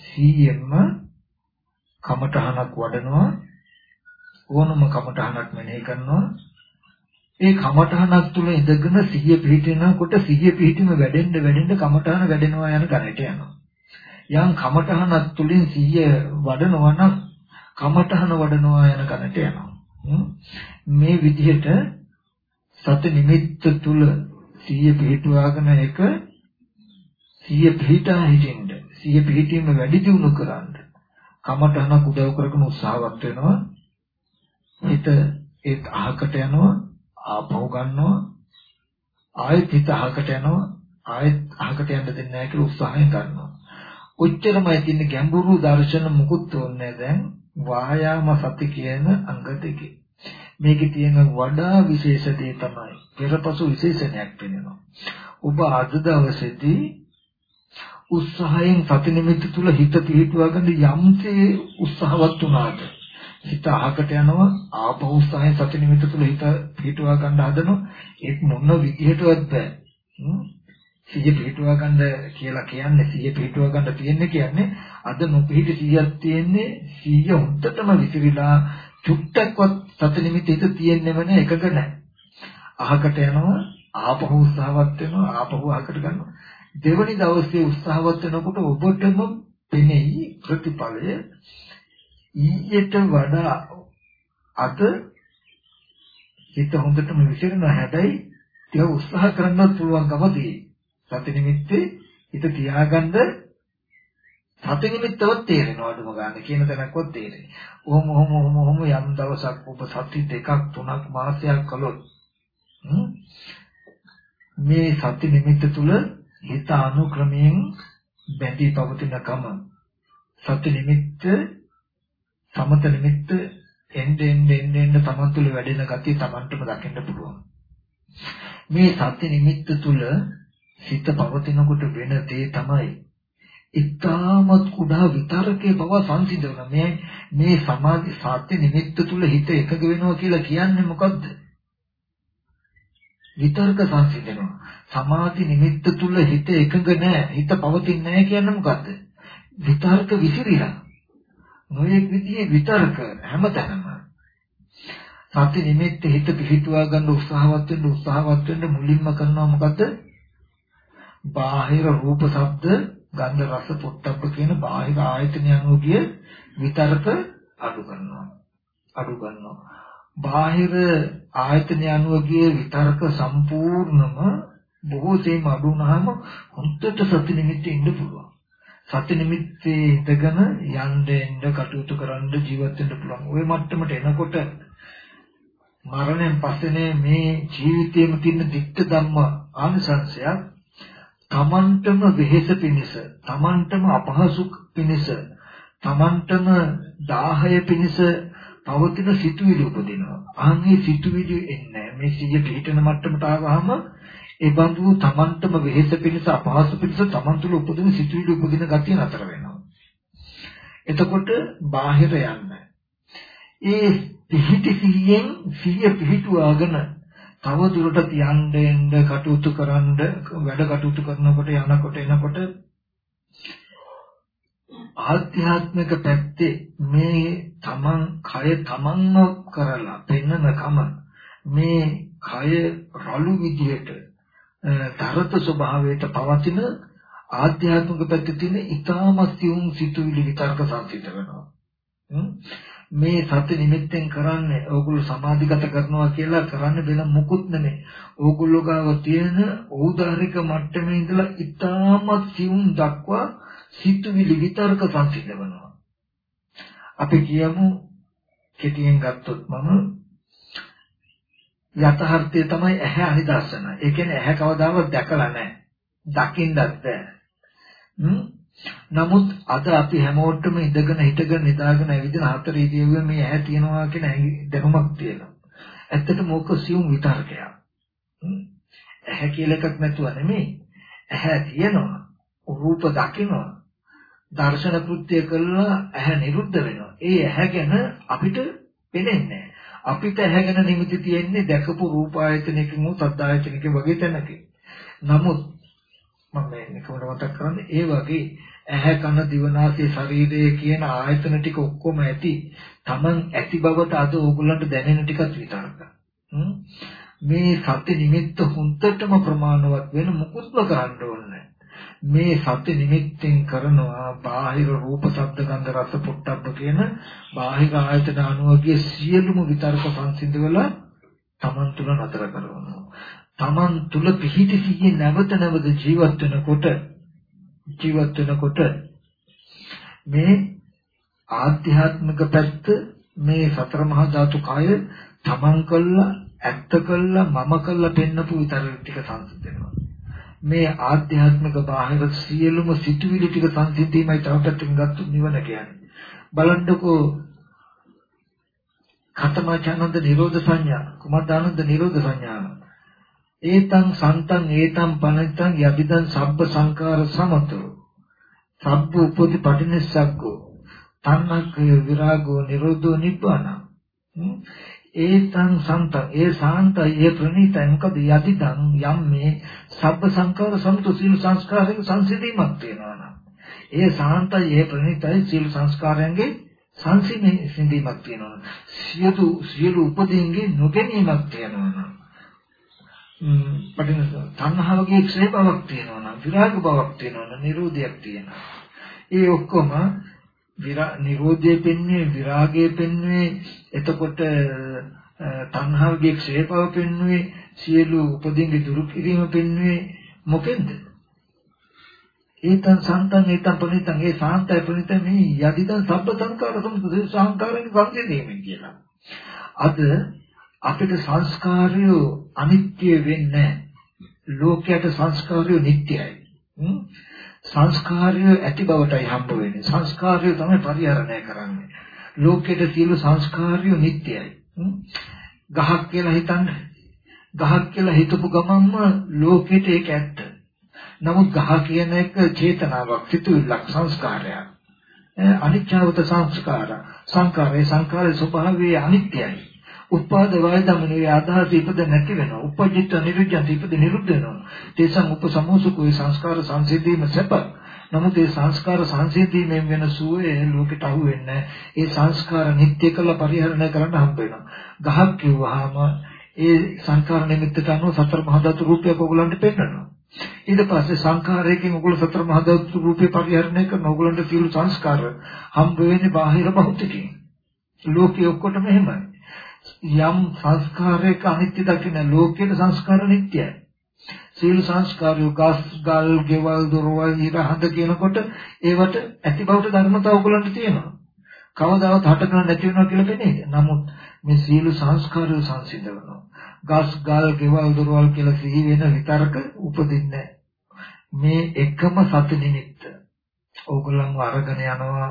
Speaker 2: සීයෙන්ම කමඨහනක් වඩනවා ඕනම කමඨහනක් මෙනෙහි කරනවා. ඒ කමඨහනක් තුල ඉඳගෙන සිහිය පිහිටිනකොට සිහිය පිහිටීම වැඩෙන්න වැඩෙන්න කමඨහන වැඩෙනවා යන ගණයට යනවා. යම් කමඨහනක් තුලින් සිහිය වඩනවා නම් කමඨහන වඩනවා යන ගණයට යනවා. මේ විදිහට සති නිමිත්ත තුල සිහිය පිහිටුවාගෙන එක සිහිය පිහිටා හිටින්න. සිහිය පිහිටීම වැඩි දියුණු කරන්න. කමඨහනක් උදව් කරගෙන උත්සාහවත් වෙනවා. හිත ඒත් අහකට යනවා ආපහු ගන්නවා. ආයෙත් හිත අහකට යනවා. ආයෙත් අහකට යන්න දෙන්නේ නැහැ කියලා උත්සාහයෙන් ගන්නවා. ඔච්චරමයි තින්නේ ගැඹුරු දර්ශන මුකුත් ඕනේ දැන් වායාම සති කියන අංග දෙකේ. මේකේ තියෙන වඩා විශේෂ දේ තමයි පෙරපසු විශේෂණයක් වෙනවා. ඔබ අද දවසේදී උත්සාහයෙන් සති නිමිති තුල හිත පිහිටුවා ගන්න යම්සේ උත්සාහවත් වුණාද? හිත අහකට යනවා ආපහු උත්සාහයෙන් සති නිමිති තුල හිත පිහිටුවා ගන්න හදනවා. ඒක මොන විදිහටවත් බෑ. සිය පිහිටුවා ගන්න කියලා කියන්නේ සිය පිහිටුවා ගන්න තියෙන්නේ කියන්නේ අද නොපිහිටි සියයක් තියෙන්නේ සිය හොද්දටම විසිරීලා චුට්ටක්වත් සති නිමිති හිත තියෙන්නේම නෑ. එකක නෑ. අහකට යනවා ආපහු උත්සාහවත් වෙනවා ආපහු අහකට ගන්නවා. දෙවනි දවසේ උත්සාහවත් වෙනකොට ඔබටම පෙනෙයි ප්‍රතිඵලය. ඊට වඩා අද හිත හොඳටම විසිරෙනවා හැබැයි ටික උත්සාහ කරන්නත් පුළුවන්කම තියෙයි. සති නිමිත්තේ හිත තියාගන්න සති නිමිත්තවත් තේරෙනවා අඩුම ගන්න කියන තැනක්වත් තේරෙන්නේ. ඔහොම ඔහොම ඔහොම ඔහොම යම් දවසක් ඔබ සති දෙකක් තුනක් මාසයක් කළොත් මේ? සති නිමිත්ත තුල හිත අනුක්‍රමයෙන් බැඳී පවතින කම සති නිමිත්ත සමත නිමිත්ත එන්න එන්න එන්න එන්න තමන් තුළ වැඩෙන ගතිය තමන්ටම දකින්න පුළුවන්. මේ සති නිමිත්ත තුළ හිත පවතිනකොට වෙන දේ තමයි ඉතාමත් කුඩා විතරකේ බව සංසිඳන මේ මේ සමාධි සත්‍ය නිමිත්ත තුළ හිත එකග වෙනවා කියලා කියන්නේ මොකද්ද? විතර්ක සංසිඳනවා. සමාධි නිමිත්ත තුල හිත එකඟ නැහැ. හිත පවතින්නේ නැහැ කියන්නේ මොකද්ද? විතර්ක විසිරිලා. නොයෙක් විදිහේ විතර්ක හැමතැනම. සති නිමිත්ත හිත පිහිටුවා ගන්න උත්සාහවත් වෙන්න උත්සාහවත් වෙන්න මුලින්ම කරනවා මොකද්ද? බාහිර රූප ශබ්ද ගන්ධ රස පොට්ටබ්බ කියන බාහිර ආයතනයන් උගිය විතර්ක අඩු කරනවා. අඩු කරනවා. බාහිර ආයතන යනුවගේ විතර්ක සම්පූර්ණම බොහෝ සෙයින් අඩු වුණාම හොඳට සති නිමිත්තේ ඉන්න පුළුවන්. සති නිමිත්තේ ඉඳගෙන යන්න එන්න කටයුතු කරන්න ජීවත් වෙන්න පුළුවන්. ওই මට්ටමට එනකොට මරණයෙන් පස්සේ මේ ජීවිතේම තියෙන ਦਿੱත්ත ධම්ම ආනිසංශය තමන්ටම වෙහෙස පිණිස, තමන්ටම අපහසු පිණිස, තමන්ටම දාහය පිණිස පවතින සිතුවිලි උපදිනවා. අහන්නේ සිතුවිලි එන්නේ මේ සිය පිටින මට්ටමට ආවහම ඒ බඳු තමන්ටම වෙහෙස පිණිස අපහසු පිණිස තමන් තුළ උපදින සිතුවිලි උපදින ගතිය නතර වෙනවා. එතකොට බාහිර යන්න. ඒ පිහිටි සිහියෙන් සිහිය පිහිටුවාගෙන තව දුරට යන්න එන්න කටයුතු කරන්න වැඩ කටයුතු කරනකොට යනකොට එනකොට ආධ්‍යාත්මික පැත්තේ මේ තමන් කය තමන්ම කරලා පෙන්නන කම මේ කය රළු විදියට තරත ස්වභාවයට පවතින ආධ්‍යාත්මික පැත්තේ තියෙන ඊ타මත් යොම් සිතුවිලි විතරක සංසිත වෙනවා මේ සති නිමිත්තෙන් කරන්නේ ඕගොල්ලෝ සමාධිගත කරනවා කියලා කරන්න බැල මුකුත් නෙමෙයි. ඕගොල්ලෝ ගාව තියෙන ඖදාරික මට්ටමේ ඉඳලා ඊ타මත් සියුම් දක්වා සිතුවිලි විතරක සංසිඳවනවා. අපි කියමු කෙටියෙන් ගත්තොත් මම යථාර්ථය තමයි ඇහැ අනිදර්ශන. ඒ කියන්නේ ඇහැ කවදාවත් දැකලා නැහැ. දකින්නත් බෑ. නමුත් අද අපි හැමෝටම ඉඳගෙන හිටගෙන නිදාගෙන ඇවිදින හතර ඉදිරියේ මේ ඇහැ තියනවා කියන දැනුමක් තියෙනවා. ඇත්තටම ඕක සියුම් විතර්කයක්. ඇහැ කියලා එකක් නැතුව නෙමෙයි. ඇහැ තියෙනවා. රූප දකිනවා. දර්ශන කෘත්‍ය කළා ඇහැ නිරුද්ධ වෙනවා. ඒ ඇහැ ගැන අපිට පේන්නේ අපිට ඇහැ ගැන නිමිති තියෙන්නේ දැකපු රූප ආයතනයකින් උත් අද්ආයතනයකින් වගේ තැනක. නමුත් මම මේකට මතක් කරන්නේ ඒ වගේ ඇහැ කන දිවනාසය ශරීරය කියන ආයතන ටික ඔක්කොම ඇති. Taman ඇති බවට අද ඕගොල්ලන්ට දැනෙන ටිකක් විතරක්. මේ සත්‍ය නිමිත්ත හුන්ටම ප්‍රමාණවත් වෙන මුකුත්ම කරන්න ඕනේ මේ සත්‍ය නිමිත්තෙන් කරනවා බාහිර රූප ශබ්ද ගන්ධ රස පොට්ටබ්බ කියන බාහිර ආයතන අනුවගේ සියලුම විතර්ක සංසිඳවල තමන් තුල නතර කරනවා. තමන් තුල පිහිටි සිහිය නැවත නැවත ජීවත් වෙනකොට ජීවත් වෙනකොට මේ ආධ්‍යාත්මික පැත්ත මේ සතර මහා ධාතු කය තමන් කළා ඇත්ත කළා මම කළා පෙන්නපු විතර ටික සංසිඳනවා. මේ ආධ්‍යාත්මික බාහිර සියලුම සිතුවිලි ටික සංසිඳීමයි තව පැත්තකින් ගත්තොත් නිවන කියන්නේ. බලන්නකෝ කතමාචානන්ද නිරෝධ සංඥා කුමද්දානන්ද නිරෝධ සංඥා? ඒතං සන්තං ඒතං පනිතං යදිදං සබ්බ සංකාර සමතෝ. සබ්බ උපදි පටිනිස්සග්ගෝ. තන්නක්ඛය විරාගෝ නිරෝධෝ නිබ්බාන ඒතං සන්තං ඒ සාන්තය ඒ ප්‍රණීතයි. මොකද යදිදං යම් මේ සබ්බ සංකාර සමතෝ සීල සංස්කාරයක සංසිඳීමක් තියෙනවා නම්. ඒ සාන්තය ඒ ප්‍රණීතයි සීල සංස්කාරයන්ගේ සංසිඳීමක් තියෙනවා සියලු සියලු උපදීන්ගේ නොගැනීමක් තියෙනවා පටින තණ්හාවගේ ක්ෂය බවක් තියෙනවා නම් විරාග බවක් තියෙනවා නම් නිරෝධයක් තියෙනවා. ඒ ඔක්කොම නිරෝධය පෙන්වන්නේ විරාගය පෙන්වන්නේ එතකොට තණ්හාවගේ ක්ෂය බව පෙන්වන්නේ සියලු උපදින්ගේ දුරු කිරීම පෙන්වන්නේ මොකෙන්ද? ඒතං සන්තං ඒතං පනිතං ඒ සාන්තය පනිත මේ යදිදං සබ්බ සංකාර සමුදය සංකාරයෙන් සංසිඳීමෙන් කියලා. අද අපිට සංස්කාරය අනිත්‍ය වෙන්නේ ලෝකයට සංස්කාරය නිට්ටයයි. සංස්කාරය ඇති බවටයි හම්බ වෙන්නේ. සංස්කාරය තමයි පරිහරණය කරන්නේ. ලෝකෙට සියලු සංස්කාරය නිට්ටයයි. ගහක් කියලා හිතන්න. ගහක් කියලා හිතපු ගමන්ම ලෝකෙට ඒක ඇත්ත. නමුත් ගහ කියන එක චේතනාවක්, සිතුවිල්ලක්, සංස්කාරයක්. අනිත්‍යවත සංස්කාර. සංකාරයේ සංකාරයේ ස්වභාවය අනිත්‍යයි. උපාද වය ධමනේ ආදාස ඉපද නැති වෙනවා. උපජිත නිරුද්ධ ඉපද නිරුද්ධ වෙනවා. තේසං උපසමෝසුකෝ සංස්කාර සංසිද්ධීම සැප. නමුත් ඒ සංස්කාර සංසිද්ධීමෙන් වෙන සුවේ ලෝකෙට අහු වෙන්නේ ඒ සංස්කාර නිත්‍ය කළ පරිහරණය කරන්න හම්බ වෙනවා. ගහක් කිව්වහම ඒ සංස්කාර නිමිත්තට අනුව සතර මහා ධාතු රූපයක් ඔයගලන්ට පෙන්වනවා. ඊට පස්සේ සංඛාරයෙන් ඔයගොල්ලෝ සතර මහා ධාතු රූපේ පරිහරණය කරන ඔයගලන්ට සියලු සංස්කාර හම්බ වෙන්නේ බාහිර භෞතිකයෙන්. ලෝකේ ඔක්කොටම එහෙමයි. යම් සංස්කාරයක අනිත්‍ය දකින ලෝකයේ සංස්කාර නිට්ටයයි. සීල සංස්කාරය ගස් ගල් ගෙවල් දොරවල් ඊට හද කියනකොට ඒවට ඇති බවට ධර්මතාව ඔයගලන්ට තියෙනවා. කවදාවත් හටගන්න නැති වෙනවා කියලා පෙනේ. නමුත් මේ සීල සංස්කාරය සංසිඳනවා. ගස් ගල් ගෙවල් දොරවල් කියලා සිහි වෙන විතරක උපදින්නේ මේ එකම සති නිමිත්ත. ඕගොල්ලන්ව අරගෙන යනවා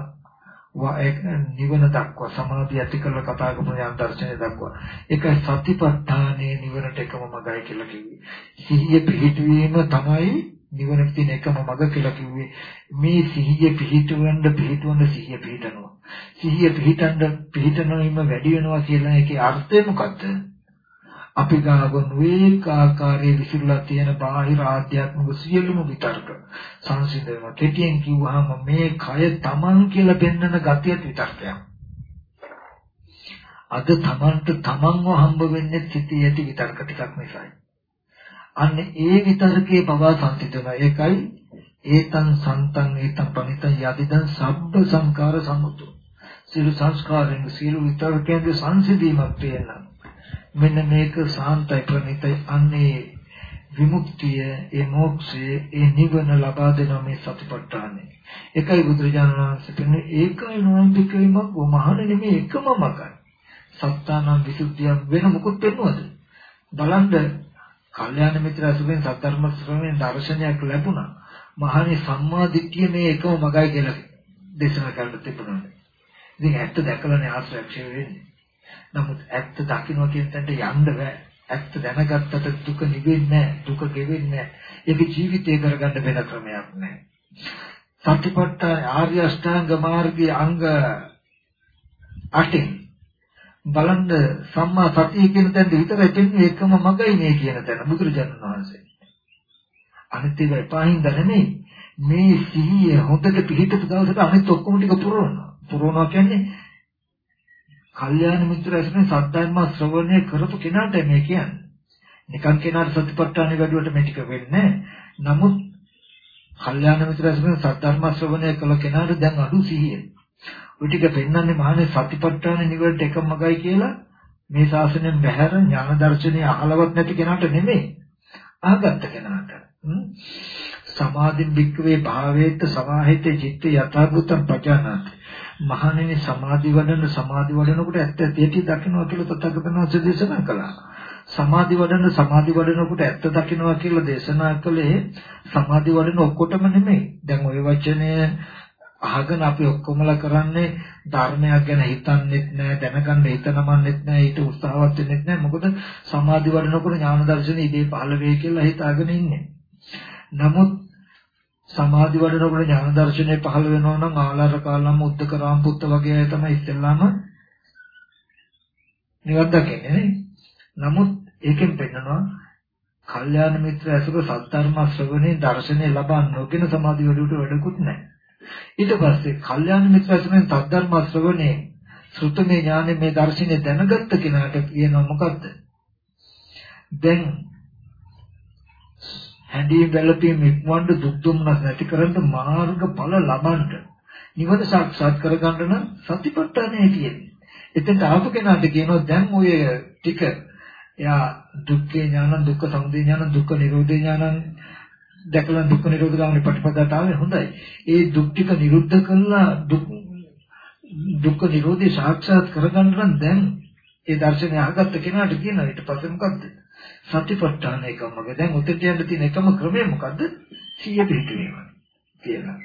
Speaker 2: නිවන දක්වා සමාධිය ඇති කරලා කතා කරන යම් දර්ශනය දක්වා. ඒක සතිපට්ඨානයේ නිවනට එකම මගයි කියලා කිව්වේ. සිහිය පිහිටවීම තමයි නිවනට තියෙන එකම මග කියලා කිව්වේ. මේ සිහිය පිහිටවන්න පිහිටවන්න සිහිය පිහිටනවා. සිහිය පිහිටන්න පිහිටනොයිම වැඩි වෙනවා කියලා ඒකේ අර්ථය මොකද්ද? අපි ගාව නොඑක ආකාරයේ විසිරලා තියෙන බාහිර ආධ්‍යාත්මික සියලුම විතර්ක සංසිඳනවා. කෙටියෙන් කිව්වහම මේ කය තමන් කියලා පෙන්වන ගතියත් විතර්කයක්. අද තමන්ට තමන්ව හම්බ වෙන්නේ සිටී ඇති විතර්ක ටිකක් නිසායි. අන්න ඒ විතර්කයේ පවා සංසිඳනවා. ඒකයි ඒතං සන්තං ඒතං පනිතං යදිදං සබ්බ සංකාර සමුතු. සියලු සංස්කාරයන් සියලු විතර්කයන්ගේ සංසිඳීමක් තියෙනවා. මෙන්න මේක සාන්තයි ප්‍රණීතයි. අන්නේ විමුක්තිය ඒ මොක්ෂය ඒ නිවන ලබා දෙන මේ සතිපට්ඨානෙ එකයි බුදුරජාණන් වහන්සේ කියන්නේ ඒකයි නොම්බිකේම මහණ නෙමෙයි එකම මගයි. සත්තානං විසුද්ධිය වෙන මොකුත් වෙනවද බලන්න කල්යාණ මිත්‍ර අසුරෙන් සත්‍ධර්ම ශ්‍රවණයෙන් දර්ශනයක් ලැබුණා. මහණේ සම්මා දිට්ඨිය මේ එකම මගයි කියලා දේශනා කරන්න තිබුණා ඉතින් ඇත්ත දැකලානේ ආශ්‍රය වෙන්නේ. නමුත් ඇත්ත දකින්න කියන තැනට යන්න බෑ. ඇත්ත දැනගත්තට දුක නිවෙන්නේ නැහැ. දුක ගෙවෙන්නේ නැහැ. ඒක ජීවිතේ කරගන්න වෙන ක්‍රමයක් නැහැ. සතිපට්ඨාන ආර්ය අෂ්ටාංග මාර්ගයේ අංග 8 බලන්න සම්මා සතිය කියන තැන විතරයි තියෙන්නේ එකම මගයි මේ කියන තැන බුදුරජාණන් වහන්සේ. අනිත් ඒවා එපාහින්ද නෙමෙයි. මේ සිහිය හොඳට පිළිපිට දවසට අනිත් ඔක්කොම ටික පුරවනවා. පුරවනවා කියන්නේ කල්යාණ මිත්‍ර ඇසුරෙන් සද්ධර්ම ශ්‍රවණය කරපු කෙනාට මේ කියන්නේ. නිකන් කෙනාට සතිපට්ඨානෙ වැඩුවට මේ ටික වෙන්නේ නමුත් කල්යාණ මිත්‍ර ඇසුරෙන් සද්ධර්ම ශ්‍රවණය කළ කෙනාට දැන් අඩු සිහිය. ඔය ටික පෙන්වන්නේ මහානේ සතිපට්ඨාන නිවලට එකම මගයි කියලා මේ ශාසනයෙන් බැහැර ඥාන දර්ශනය අහලවත් නැති කෙනාට නෙමෙයි. අහගත්ත කෙනාට. සමාධින් වික්‍රේ භාවේත සමාහිතේ චිත්ත යථාභූතං පජානාති මහණෙනි සමාධි වඩන සමාධි වඩනකොට ඇත්ත ඇති දකින්නවා කියලා තථාගතයන් වහන්සේ දේශනා කළා. සමාධි වඩන සමාධි වඩනකොට ඇත්ත දකින්නවා කියලා දේශනා කළේ සමාධි වඩන ඔක්කොටම නෙමෙයි. දැන් ওই වචනය අහගෙන අපි ඔක්කොමලා කරන්නේ ධර්මයක් ගැන හිතන්නෙත් නැහැ දැනගන්න හිතනමන්නෙත් නැහැ ඊට උත්සාහවත් වෙන්නෙත් නැහැ මොකද සමාධි වඩනකොට ඥාන දර්ශනේ ඉදී පහළ වෙයි කියලා හිතාගෙන ඉන්නේ. නමුත් සමාධි වඩනකොට ඥාන දර්ශනේ පහළ වෙනවා නම් ආලාර කාලම් උද්දක රාම්පුත්ත වගේ අය තමයි ඉස්සෙල්ලාම නිවන් දකින්නේ නේ. නමුත් ඒකෙන් පෙන්නනවා කල්යාණ මිත්‍ර ඇසුර සත්‍ධර්ම ශ්‍රවණේ දර්ශනේ ලබා නොගෙන සමාධි වැඩුවට වැඩකුත් නැහැ. ඊට පස්සේ කල්යාණ මිත්‍ර ඇසුරෙන් සත්‍ධර්ම ශ්‍රවණේ සුතමේ ඥානෙ මේ දර්ශනේ දැනගත්ත කෙනාට කියනවා මොකද්ද? දැන් හැදී වැළපීම් ඉක්මවන්න දුක් දුම්නස් නැති කරන්න මාර්ගඵල ලබන්න නිවන සාක්ෂාත් කරගන්න නම් සතිපට්ඨානය කියන්නේ. එතෙන්ට ආපු කෙනාට කියනවා දැන් ඔය ටික එයා දුක්ඛේ ඥාන දුක්ඛ සමුදය ඥාන දුක්ඛ නිරෝධ ඥාන දැකලා දුක්ඛ නිරෝධ ගාමී ප්‍රතිපදාට ආවේ හොඳයි. ඒ දුක් ටික නිරුද්ධ කරලා දුක් දුක්ඛ නිරෝධය සාක්ෂාත් කරගන්න නම් දැන් ඒ දර්ශනය අහගත්ත කෙනාට කියනවා ඊට පස්සේ මොකද්ද? සතිපට්ඨාන එකමග. දැන් උතට යන්න තියෙන එකම ක්‍රමය මොකද්ද? සිය පිටවීම කියලා.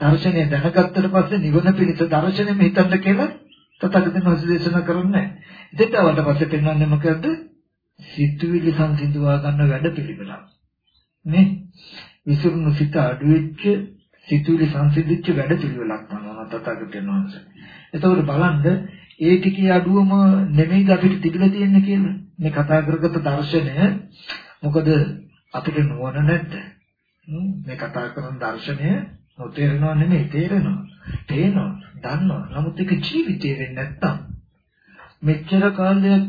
Speaker 2: දර්ශනය දැනගත්තට පස්සේ නිවන පිණිස දර්ශනයම හිතන්න කියලා තථාගතයන් වහන්සේ දේශනා කරන්නේ. ඉතින් ඊට පස්සේ පෙන්වන්නේ මොකද්ද? සිතුවිලි සංසිඳුවා ගන්න වැඩ පිළිවෙලක්. නේ? විසුරුණු සිත අඩු වෙච්ච සිතුවිලි සංසිඳිච්ච වැඩ පිළිවෙලක් තමයි තථාගතයන් වහන්සේ. එතකොට බලන්න ඒ ටිකේ අඩුවම නෙමෙයි අපිට තිබිලා තියෙන්නේ කියලා. මේ කතා කරගත්ත දර්ශනය මොකද අපිට නුවණ නැද්ද? මේ කතා කරන දර්ශනය නොතේරෙනව නෙමෙයි තේරෙනවා. තේනවා, දන්නවා. නමුත් ඒක ජීවිතේ වෙන්නේ නැත්තම් මෙච්චර කාලයක්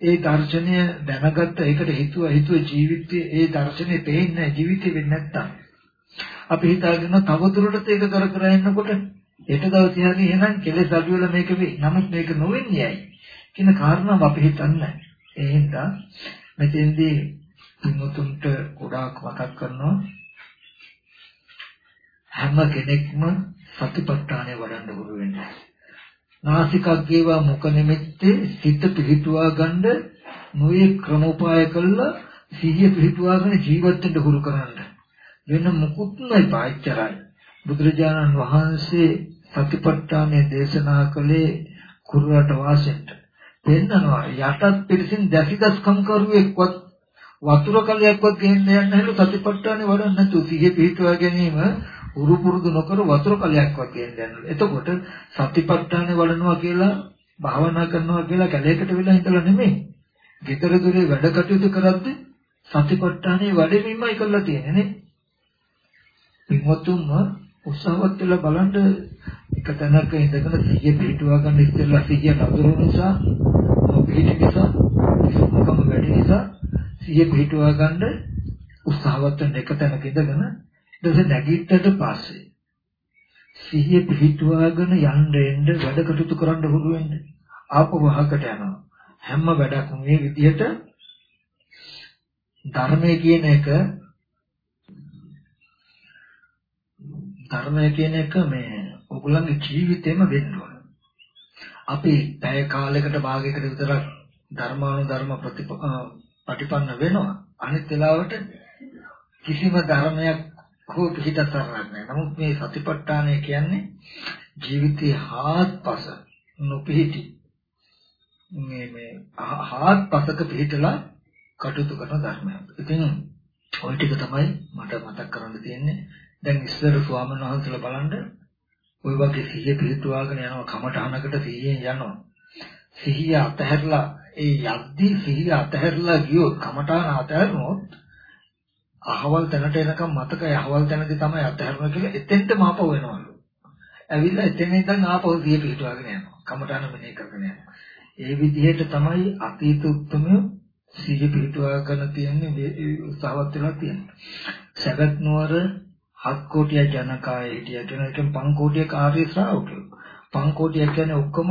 Speaker 2: ඒ දර්ශනය දැනගත්ත ඒකට හිතුව හිතුව ජීවිතයේ ඒ දර්ශනේ පේන්නේ ජීවිතේ වෙන්නේ නැත්තම් අපි හිතාගෙන තවදුරටත් ඒක කර කර යනකොට හෙට දවසේ හරි එහෙනම් කෙලෙස් අඩු වෙලා මේක වෙයි. නමුත් මේක නොවෙන්නේ ඇයි? කියන කාරණාව අපි හිතන්නේ. ඒ හින්දා මෙතෙන්දී තුමුතුන්ට ගොඩාක් මතක් කරනවා හැම කෙනෙක්ම සතිපට්ඨානය වඩන්න ගුරු වෙන්නේ. නාසිකග්ගේවා මුඛ නිමිත්තේ සිත පිහිටුවා ගන්න නොයේ ක්‍රමෝපාය කළා සිහිය පිහිටුවාගෙන ජීවත් වෙන්න හුරු කරන්න. වෙන මුකුත් නැයි පාච්චරයි. බුදුරජාණන් වහන්සේ සතිපට්ඨානය දේශනා කළේ කුරුරට වාසෙන්ට. පෙන්නනවා යටත් පිළිසින් දැසිදස්කම් කරුවෙක්වත් වතුර කලයක්වත් ගෙන්න යන්න හැලු සතිපට්ඨානේ වඩන්න නැතු සිහිය පිහිටුවා ගැනීම උරු පුරුදු නොකර වතුර කලයක්වත් ගෙන්න යන්න. එතකොට සතිපට්ඨානේ වඩනවා කියලා භාවනා කරනවා කියලා කැලේකට වෙලා හිටලා නෙමෙයි. ගෙදර දොරේ වැඩ කටයුතු කරද්දී සතිපට්ඨානේ වැඩෙමින්මයි කරලා තියෙන්නේ නේ. පින්වත්තුන්ව උත්සාහවත් වෙලා බලන්න එක තැනක ඉඳගෙන සිහිය පිටුවා ගන්න ඉස්සෙල්ලා සිහිය නතර නිසා නොපිහිට නිසා විසුමකම වැඩි නිසා සිහිය පිටුවා ගන්න උත්සාහවත් වෙන එක තැනක ඉඳගෙන ඊට නැගිට්ටට පස්සේ සිහිය පිටුවාගෙන යන්න එන්න වැඩ කටයුතු කරන්න හුරු වෙන්න ආපහු වහකට යනවා. හැම වැඩක්ම මේ විදිහට ධර්මය කියන එක ධර්මය කියන එක මේ ඔයගොල්ලන්ගේ ජීවිතේම වෙන්න ඕන. අපි පැය කාලයකට භාගයකට විතරක් ධර්මානුධර්ම ප්‍රතිපන්න වෙනවා. අනිත් වෙලාවට කිසිම ධර්මයක් හෝ පිළිතතරක් නැහැ. නමුත් මේ සතිපට්ඨානය කියන්නේ ජීවිතේ හාත්පස නොපිහිටි මේ මේ හාත්පසක පිළිතලා කටයුතු කරන ධර්මයක්. ඉතින් ওই ටික තමයි මට මතක් කරන්න තියෙන්නේ. දැන් ඉස්සර ස්වාමීන් වහන්සේලා බලන්න ওই වගේ සිහිය පිළිතුවාගෙන යනවා කමඨහනකට සිහියෙන් යනවා. සිහිය අතහැරලා ඒ යද්දී සිහිය අතහැරලා ගියොත් කමඨහන අතහැරනොත් අහවල් තැනට එනකම් මතකයි අහවල් තැනදී තමයි අතහැරනවා කියලා එතෙන්ටම ආපහු වෙනවලු. ඇවිල්ලා එතන ඉඳන් ආපහු සිහිය පිළිතුවාගෙන යනවා. කමඨහන මෙනේ කරගෙන යනවා. ඒ විදිහට තමයි අතීත උත්මය සිහිය පිළිතුවාගෙන තියෙන්නේ උත්සාහවත් වෙලා තියෙන්නේ. සගත් නුවර හත් කෝටිය ජනකාය හිටිය කියන එකෙන් පන් කෝටිය කාර්ය ශ්‍රාවකයෝ. පන් කෝටිය කියන්නේ ඔක්කොම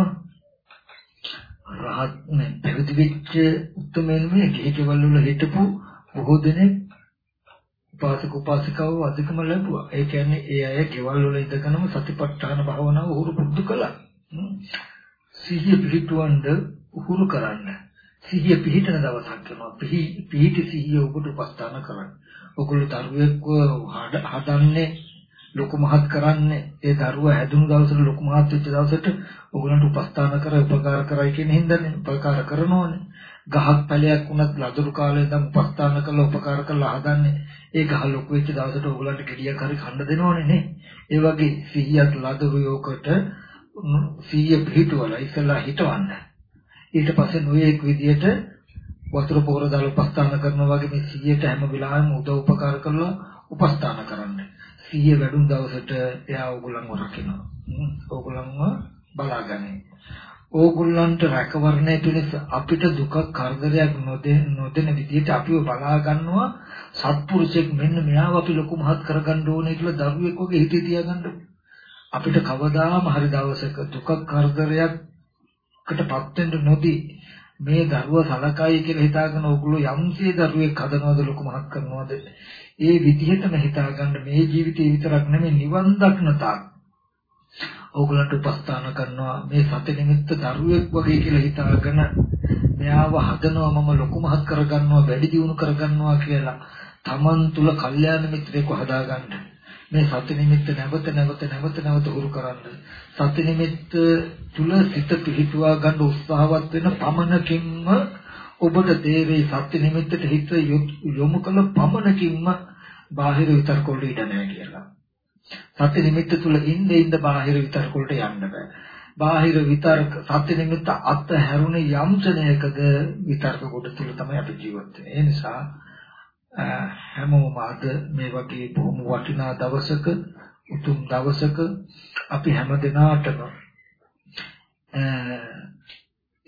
Speaker 2: රහත් නේ පැවිදි වෙච්ච උත්මෙන් මේ ගිහිකවල වල හිටපු බොහෝ දෙනෙක් උපාසක උපාසිකාව අධිකම ලැබුවා. ඒ කියන්නේ ඒ අය ගෙවල් වල ඉඳගෙනම සතිපට්ඨාන භාවනාව උහුරු පුරුදු කළා. සිහිය පිහිටවන්න උහුරු කරන්න. සිහිය පිහිටන දවසක් කරනවා. පිහිටි සිහිය ඔබට උපස්ථාන කරන්න. ඔගොල්ලෝ දරුවෙක්ව හදන්නේ ලොකු මහත් කරන්නේ. ඒ දරුවා හැදුණු දවසට ලොකු මහත් වෙච්ච දවසට ඕගලන්ට උපස්ථාන කර උපකාර කරයි කියන හින්දානේ. උපකාර කරනෝනේ ගහක් පැලයක් වුණත් ලදරු කාලේ ඉඳන් උපස්ථාන කරලා උපකාර කරලා හදන්නේ. ඒ ගහ ලොකු වෙච්ච දවසට ඕගලන්ට ගෙඩියක් හරි කන්න දෙනෝනේ නේ. ඒ වගේ 100ක් ලදරු යෝකට 100 පිටුවලා ඉස්සලා හිටවන්න. ඊට පස්සේ නොයේක් විදියට වතුර පොර දාලා උපස්ථාන කරනවා වගේ මේ 100ට හැම වෙලාවෙම උදව් උපකාර කරලා උපස්ථාන කරන්න සිහිය වැඩුණු දවසට එයා ඕගොල්ලන්ව රකිනවා. ඕගොල්ලන්ව බලාගන්නේ. ඕගොල්ලන්ට රැකවරණය පිණිස අපිට දුක කරදරයක් නොදෙන නොදෙන විදිහට අපිව බලා ගන්නවා සත්පුරුෂයෙක් මෙන්න මෙයාව අපි ලොකු මහත් කරගන්න ඕනේ කියලා දරුවෙක් වගේ හිතේ තියාගන්න අපිට කවදාම හරි දවසක දුක කරදරයක්කටපත් වෙන්න නොදී මේ දරුවා සලකයි කියලා හිතාගෙන ඕගොල්ලෝ යම්සේ දරුවෙක් හදනවද ලොකු මහත් කරනවද? ඒ විදිහටම හිතාගන්න මේ ජීවිතේ විතරක් නෙමෙයි නිවන් දක්න තාක් ඕගලන්ට උපස්ථාන කරනවා මේ සති නිමිත්ත දරුවෙක් වගේ කියලා හිතාගෙන මෙයාව හදනවා මම ලොකු මහත් කරගන්නවා වැඩි දියුණු කරගන්නවා කියලා Taman තුල කල්යාණ මිත්‍රයෙක් හදාගන්න. මේ සති නිමිත්ත නැවත නැවත නැවත නැවත හුරු කරන්න සති නිමිත්ත තුල සිත පිහිටුවා ගන්න උත්සාහවත් වෙන පමණකින්ම ඔබට තේරෙයි සත්‍ය නිමිත්තට හිත යොමු කළ පමණකින්ම බාහිර විතර්ක වලට ඉඩ නැහැ කියලා. සත්‍ය නිමිත්ත තුල ඉන්න ඉන්න බාහිර විතර්ක වලට යන්න බෑ. බාහිර විතර්ක සත්‍ය නිමිත්ත අත් හැරුණේ යම් ක්ෂණයකද විතර්ක කොට තුල තමයි අපි ජීවත් වෙන්නේ. ඒ නිසා හැමෝම අද මේ වගේ බොහොම වටිනා දවසක උතුම් දවසක අපි හැම දිනාටම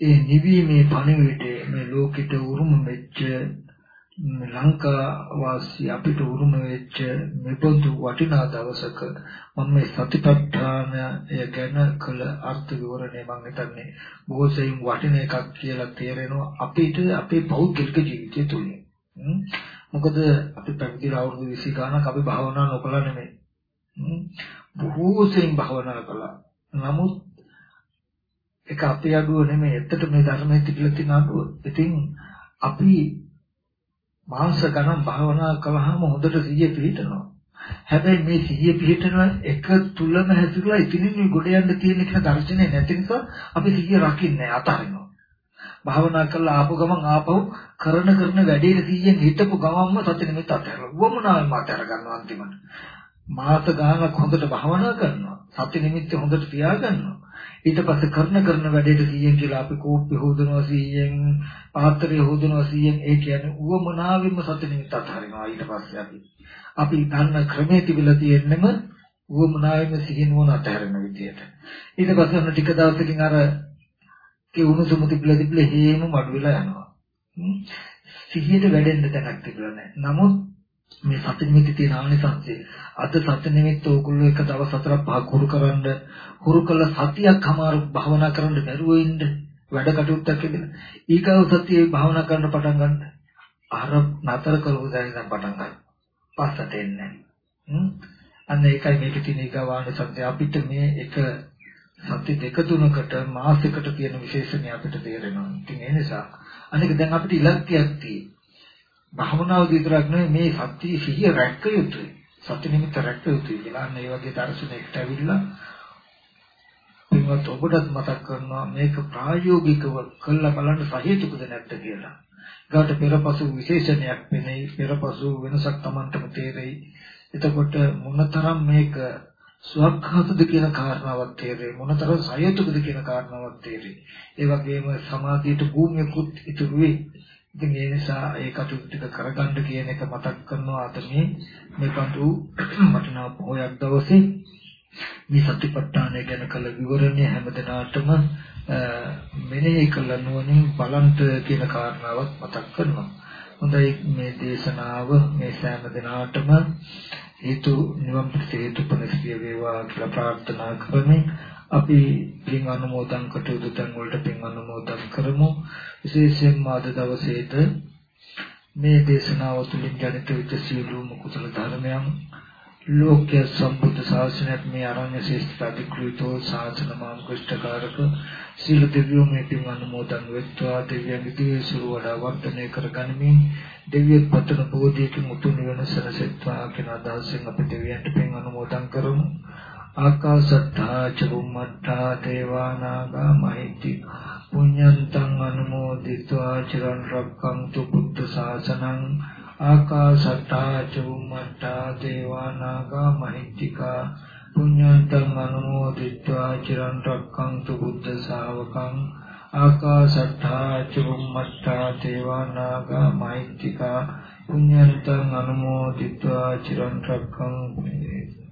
Speaker 2: ඒ නිවීමේ පණිවිඩය මේ ලෝකෙට උරුම වෙච්ච ලංකා වාසී අපිට උරුම වෙච්ච මෙබඳු වටිනා දවසක මම මේ සතිපට්ඨානය ගැන කළ අර්ථ විවරණය මම හිතන්නේ බොහෝ සෙයින් වටින එකක් කියලා තේරෙනවා අපිට අපේ පෞද්ගලික ජීවිතය තුළ. මොකද අපි පැවිදිලා අවුරුදු 20 ගානක් අපි භාවනා නොකළා නෙමෙයි. බොහෝ සෙයින් භාවනා කළා. නමුත් ඒක අපේ අඩුව නෙමෙයි. ඇත්තට මේ ධර්මයේ තිබිලා තියෙන අඩුව. ඉතින් අපි මාංශ ගණන් භාවනා කළාම හොඳට සිහිය පිහිටනවා. හැබැයි මේ සිහිය පිහිටන එක තුලම හැසිරලා ඉතින් ගොඩ යන්න තියෙන කියන දර්ශනය නැති නිසා අපි සිහිය රකින්නේ අතාරිනවා. භාවනා කරලා ආපු ගමන් ආපහු කරන කරන වැඩේ සිහියෙන් හිටපු ගමන්ම සත්‍ය නිමිත්ත අතහැරලා වොමනාවෙන් අතහැර ගන්නවා අන්තිමට. මාස ගානක් හොඳට භාවනා කරනවා. සත්‍ය නිමිත්ත හොඳට තියාගන්නවා. ඊට පස්සේ කරන කරන වැඩේට 100න් කියලා අපි කෝප්පි හොදනවා 100න් පාත්‍රය හොදනවා 100න් ඒ කියන්නේ උවමනාවෙන්ම සති නිමිත්ත අත්හරිනවා ඊට පස්සේ අපි අපි ගන්න ක්‍රමයේ තිබිලා තියෙන්නම උවමනාවෙන්ම සිහිනුවන අත්හැරෙන විදියට ඊට පස්සේ අන්න ටික දවසකින් අර ඒ උණුසුම තිබිලා තිබිලා හේම මඩු වෙලා යනවා. සිහියට වැඩෙන්න තැනක් තිබුණා නැහැ. නමුත් මේ සති නිමිති තියෙන ආනිසංසය අද සති නිමිත්ත ඕගොල්ලෝ එක දවස් හතරක් පහක් හුරු කරන්න හුරු කළ සතියක් අමාරු භවනා කරන්න බැරුව ඉන්න වැඩ කටයුත්තක් ඉදලා ඊගව සතියේ භවනා කරන්න පටන් ගන්න. අර නතර කරපු දැන් ඉඳන් පටන් ගන්න. පස්සට එන්නේ අන්න ඒකයි මේකේ තියෙන ඊගව ආනිසංසය. අපිට මේ එක සති දෙක තුනකට මාසයකට තියෙන විශේෂණය අපිට තේරෙනවා ඉතින් ඒ නිසා අනික දැන් අපිට ඉලක්කයක් තියෙනවා භවනාව විතරක් නෙවෙයි මේ සත්‍ය සිහිය රැක්ක යුතුයි. සත්‍ය නිමිත්ත රැක්ක යුතුයි කියලා. අන්න ඒ වගේ දර්ශනයකට ඇවිල්ලා පින්වත් ඔබටත් මතක් කරනවා මේක ප්‍රායෝගිකව කළා බලන්න සහේතුකද නැද්ද කියලා. ඊට පෙරපසු විශේෂණයක් වෙන්නේ පෙරපසු වෙනසක් Tamanටම තේරෙයි. එතකොට මොනතරම් මේක සුවක්ඛාතද කියන කාරණාවක් තේරෙයි මොනතරම් සහේතුකද කියන කාරණාවක් තේරෙයි. ඒ වගේම සමාධියට භූමියකුත් ඉතුරු වෙයි. ඉතින් ඒ නිසා ඒ කටයුතු ටික කරගන්න කියන එක මතක් කරනවා අද මේ මේ පඳු වටිනා පොහොයක් දවසේ මේ සතිපට්ඨානය ගැන කළ විවරණය හැමදෙනාටම මෙනෙහි කළ නුවණින් බලන්ත කියන කාරණාවත් මතක් කරනවා. හොඳයි මේ දේශනාව මේ සෑම දිනාටම හේතු නිවන් පිට හේතුපනස්සිය වේවා කියලා ප්‍රාර්ථනා කරමින් අපි පින් අනුමෝදන් කටයුතු තැන් වලට පින් අනුමෝදන් කරමු. විශේෂයෙන්ම අද දවසේට මේ දේශනාව තුළින් ජනිත වෙච්ච සියලුම කුසල ධර්මයන් ලෝක්‍ය සම්බුද්ධ ශාසනයත් මේ ආරණ්‍ය ශේෂ්ඨ අධිකෘතෝ ශාසන මාම් කුෂ්ඨකාරක සීල දෙවියෝ මේ පින් අනුමෝදන් වෙත්වා. දෙවියන්ගේ දිවිසුරු වඩා වර්ධනය කරගනිමින් දෙවියන් පතන බෝධියකින් උතුම් නිවන සැනසෙත්වා කියන අදහසෙන් අපි දෙවියන්ට පින් අනුමෝදන් කරමු. ආකාශත්තා චුම්මත්තා දේවානාගා මහිත්‍ති පුඤ්ඤන්තං අනුමෝදිत्वा චිරන් රක්ඛන්තු බුද්ධ ශාසනං ආකාශට්ටා චුම්මට්ටා දේවා නාග මහිත්‍තිකා පුඤ්ඤන්තං අනුමෝදිත්වා චිරන් රක්ඛන්තු බුද්ධ ශාවකං ආකාශට්ටා චුම්මට්ටා දේවා නාග මහිත්‍තිකා පුඤ්ඤන්තං අනුමෝදිත්වා චිරන් රක්ඛන්තු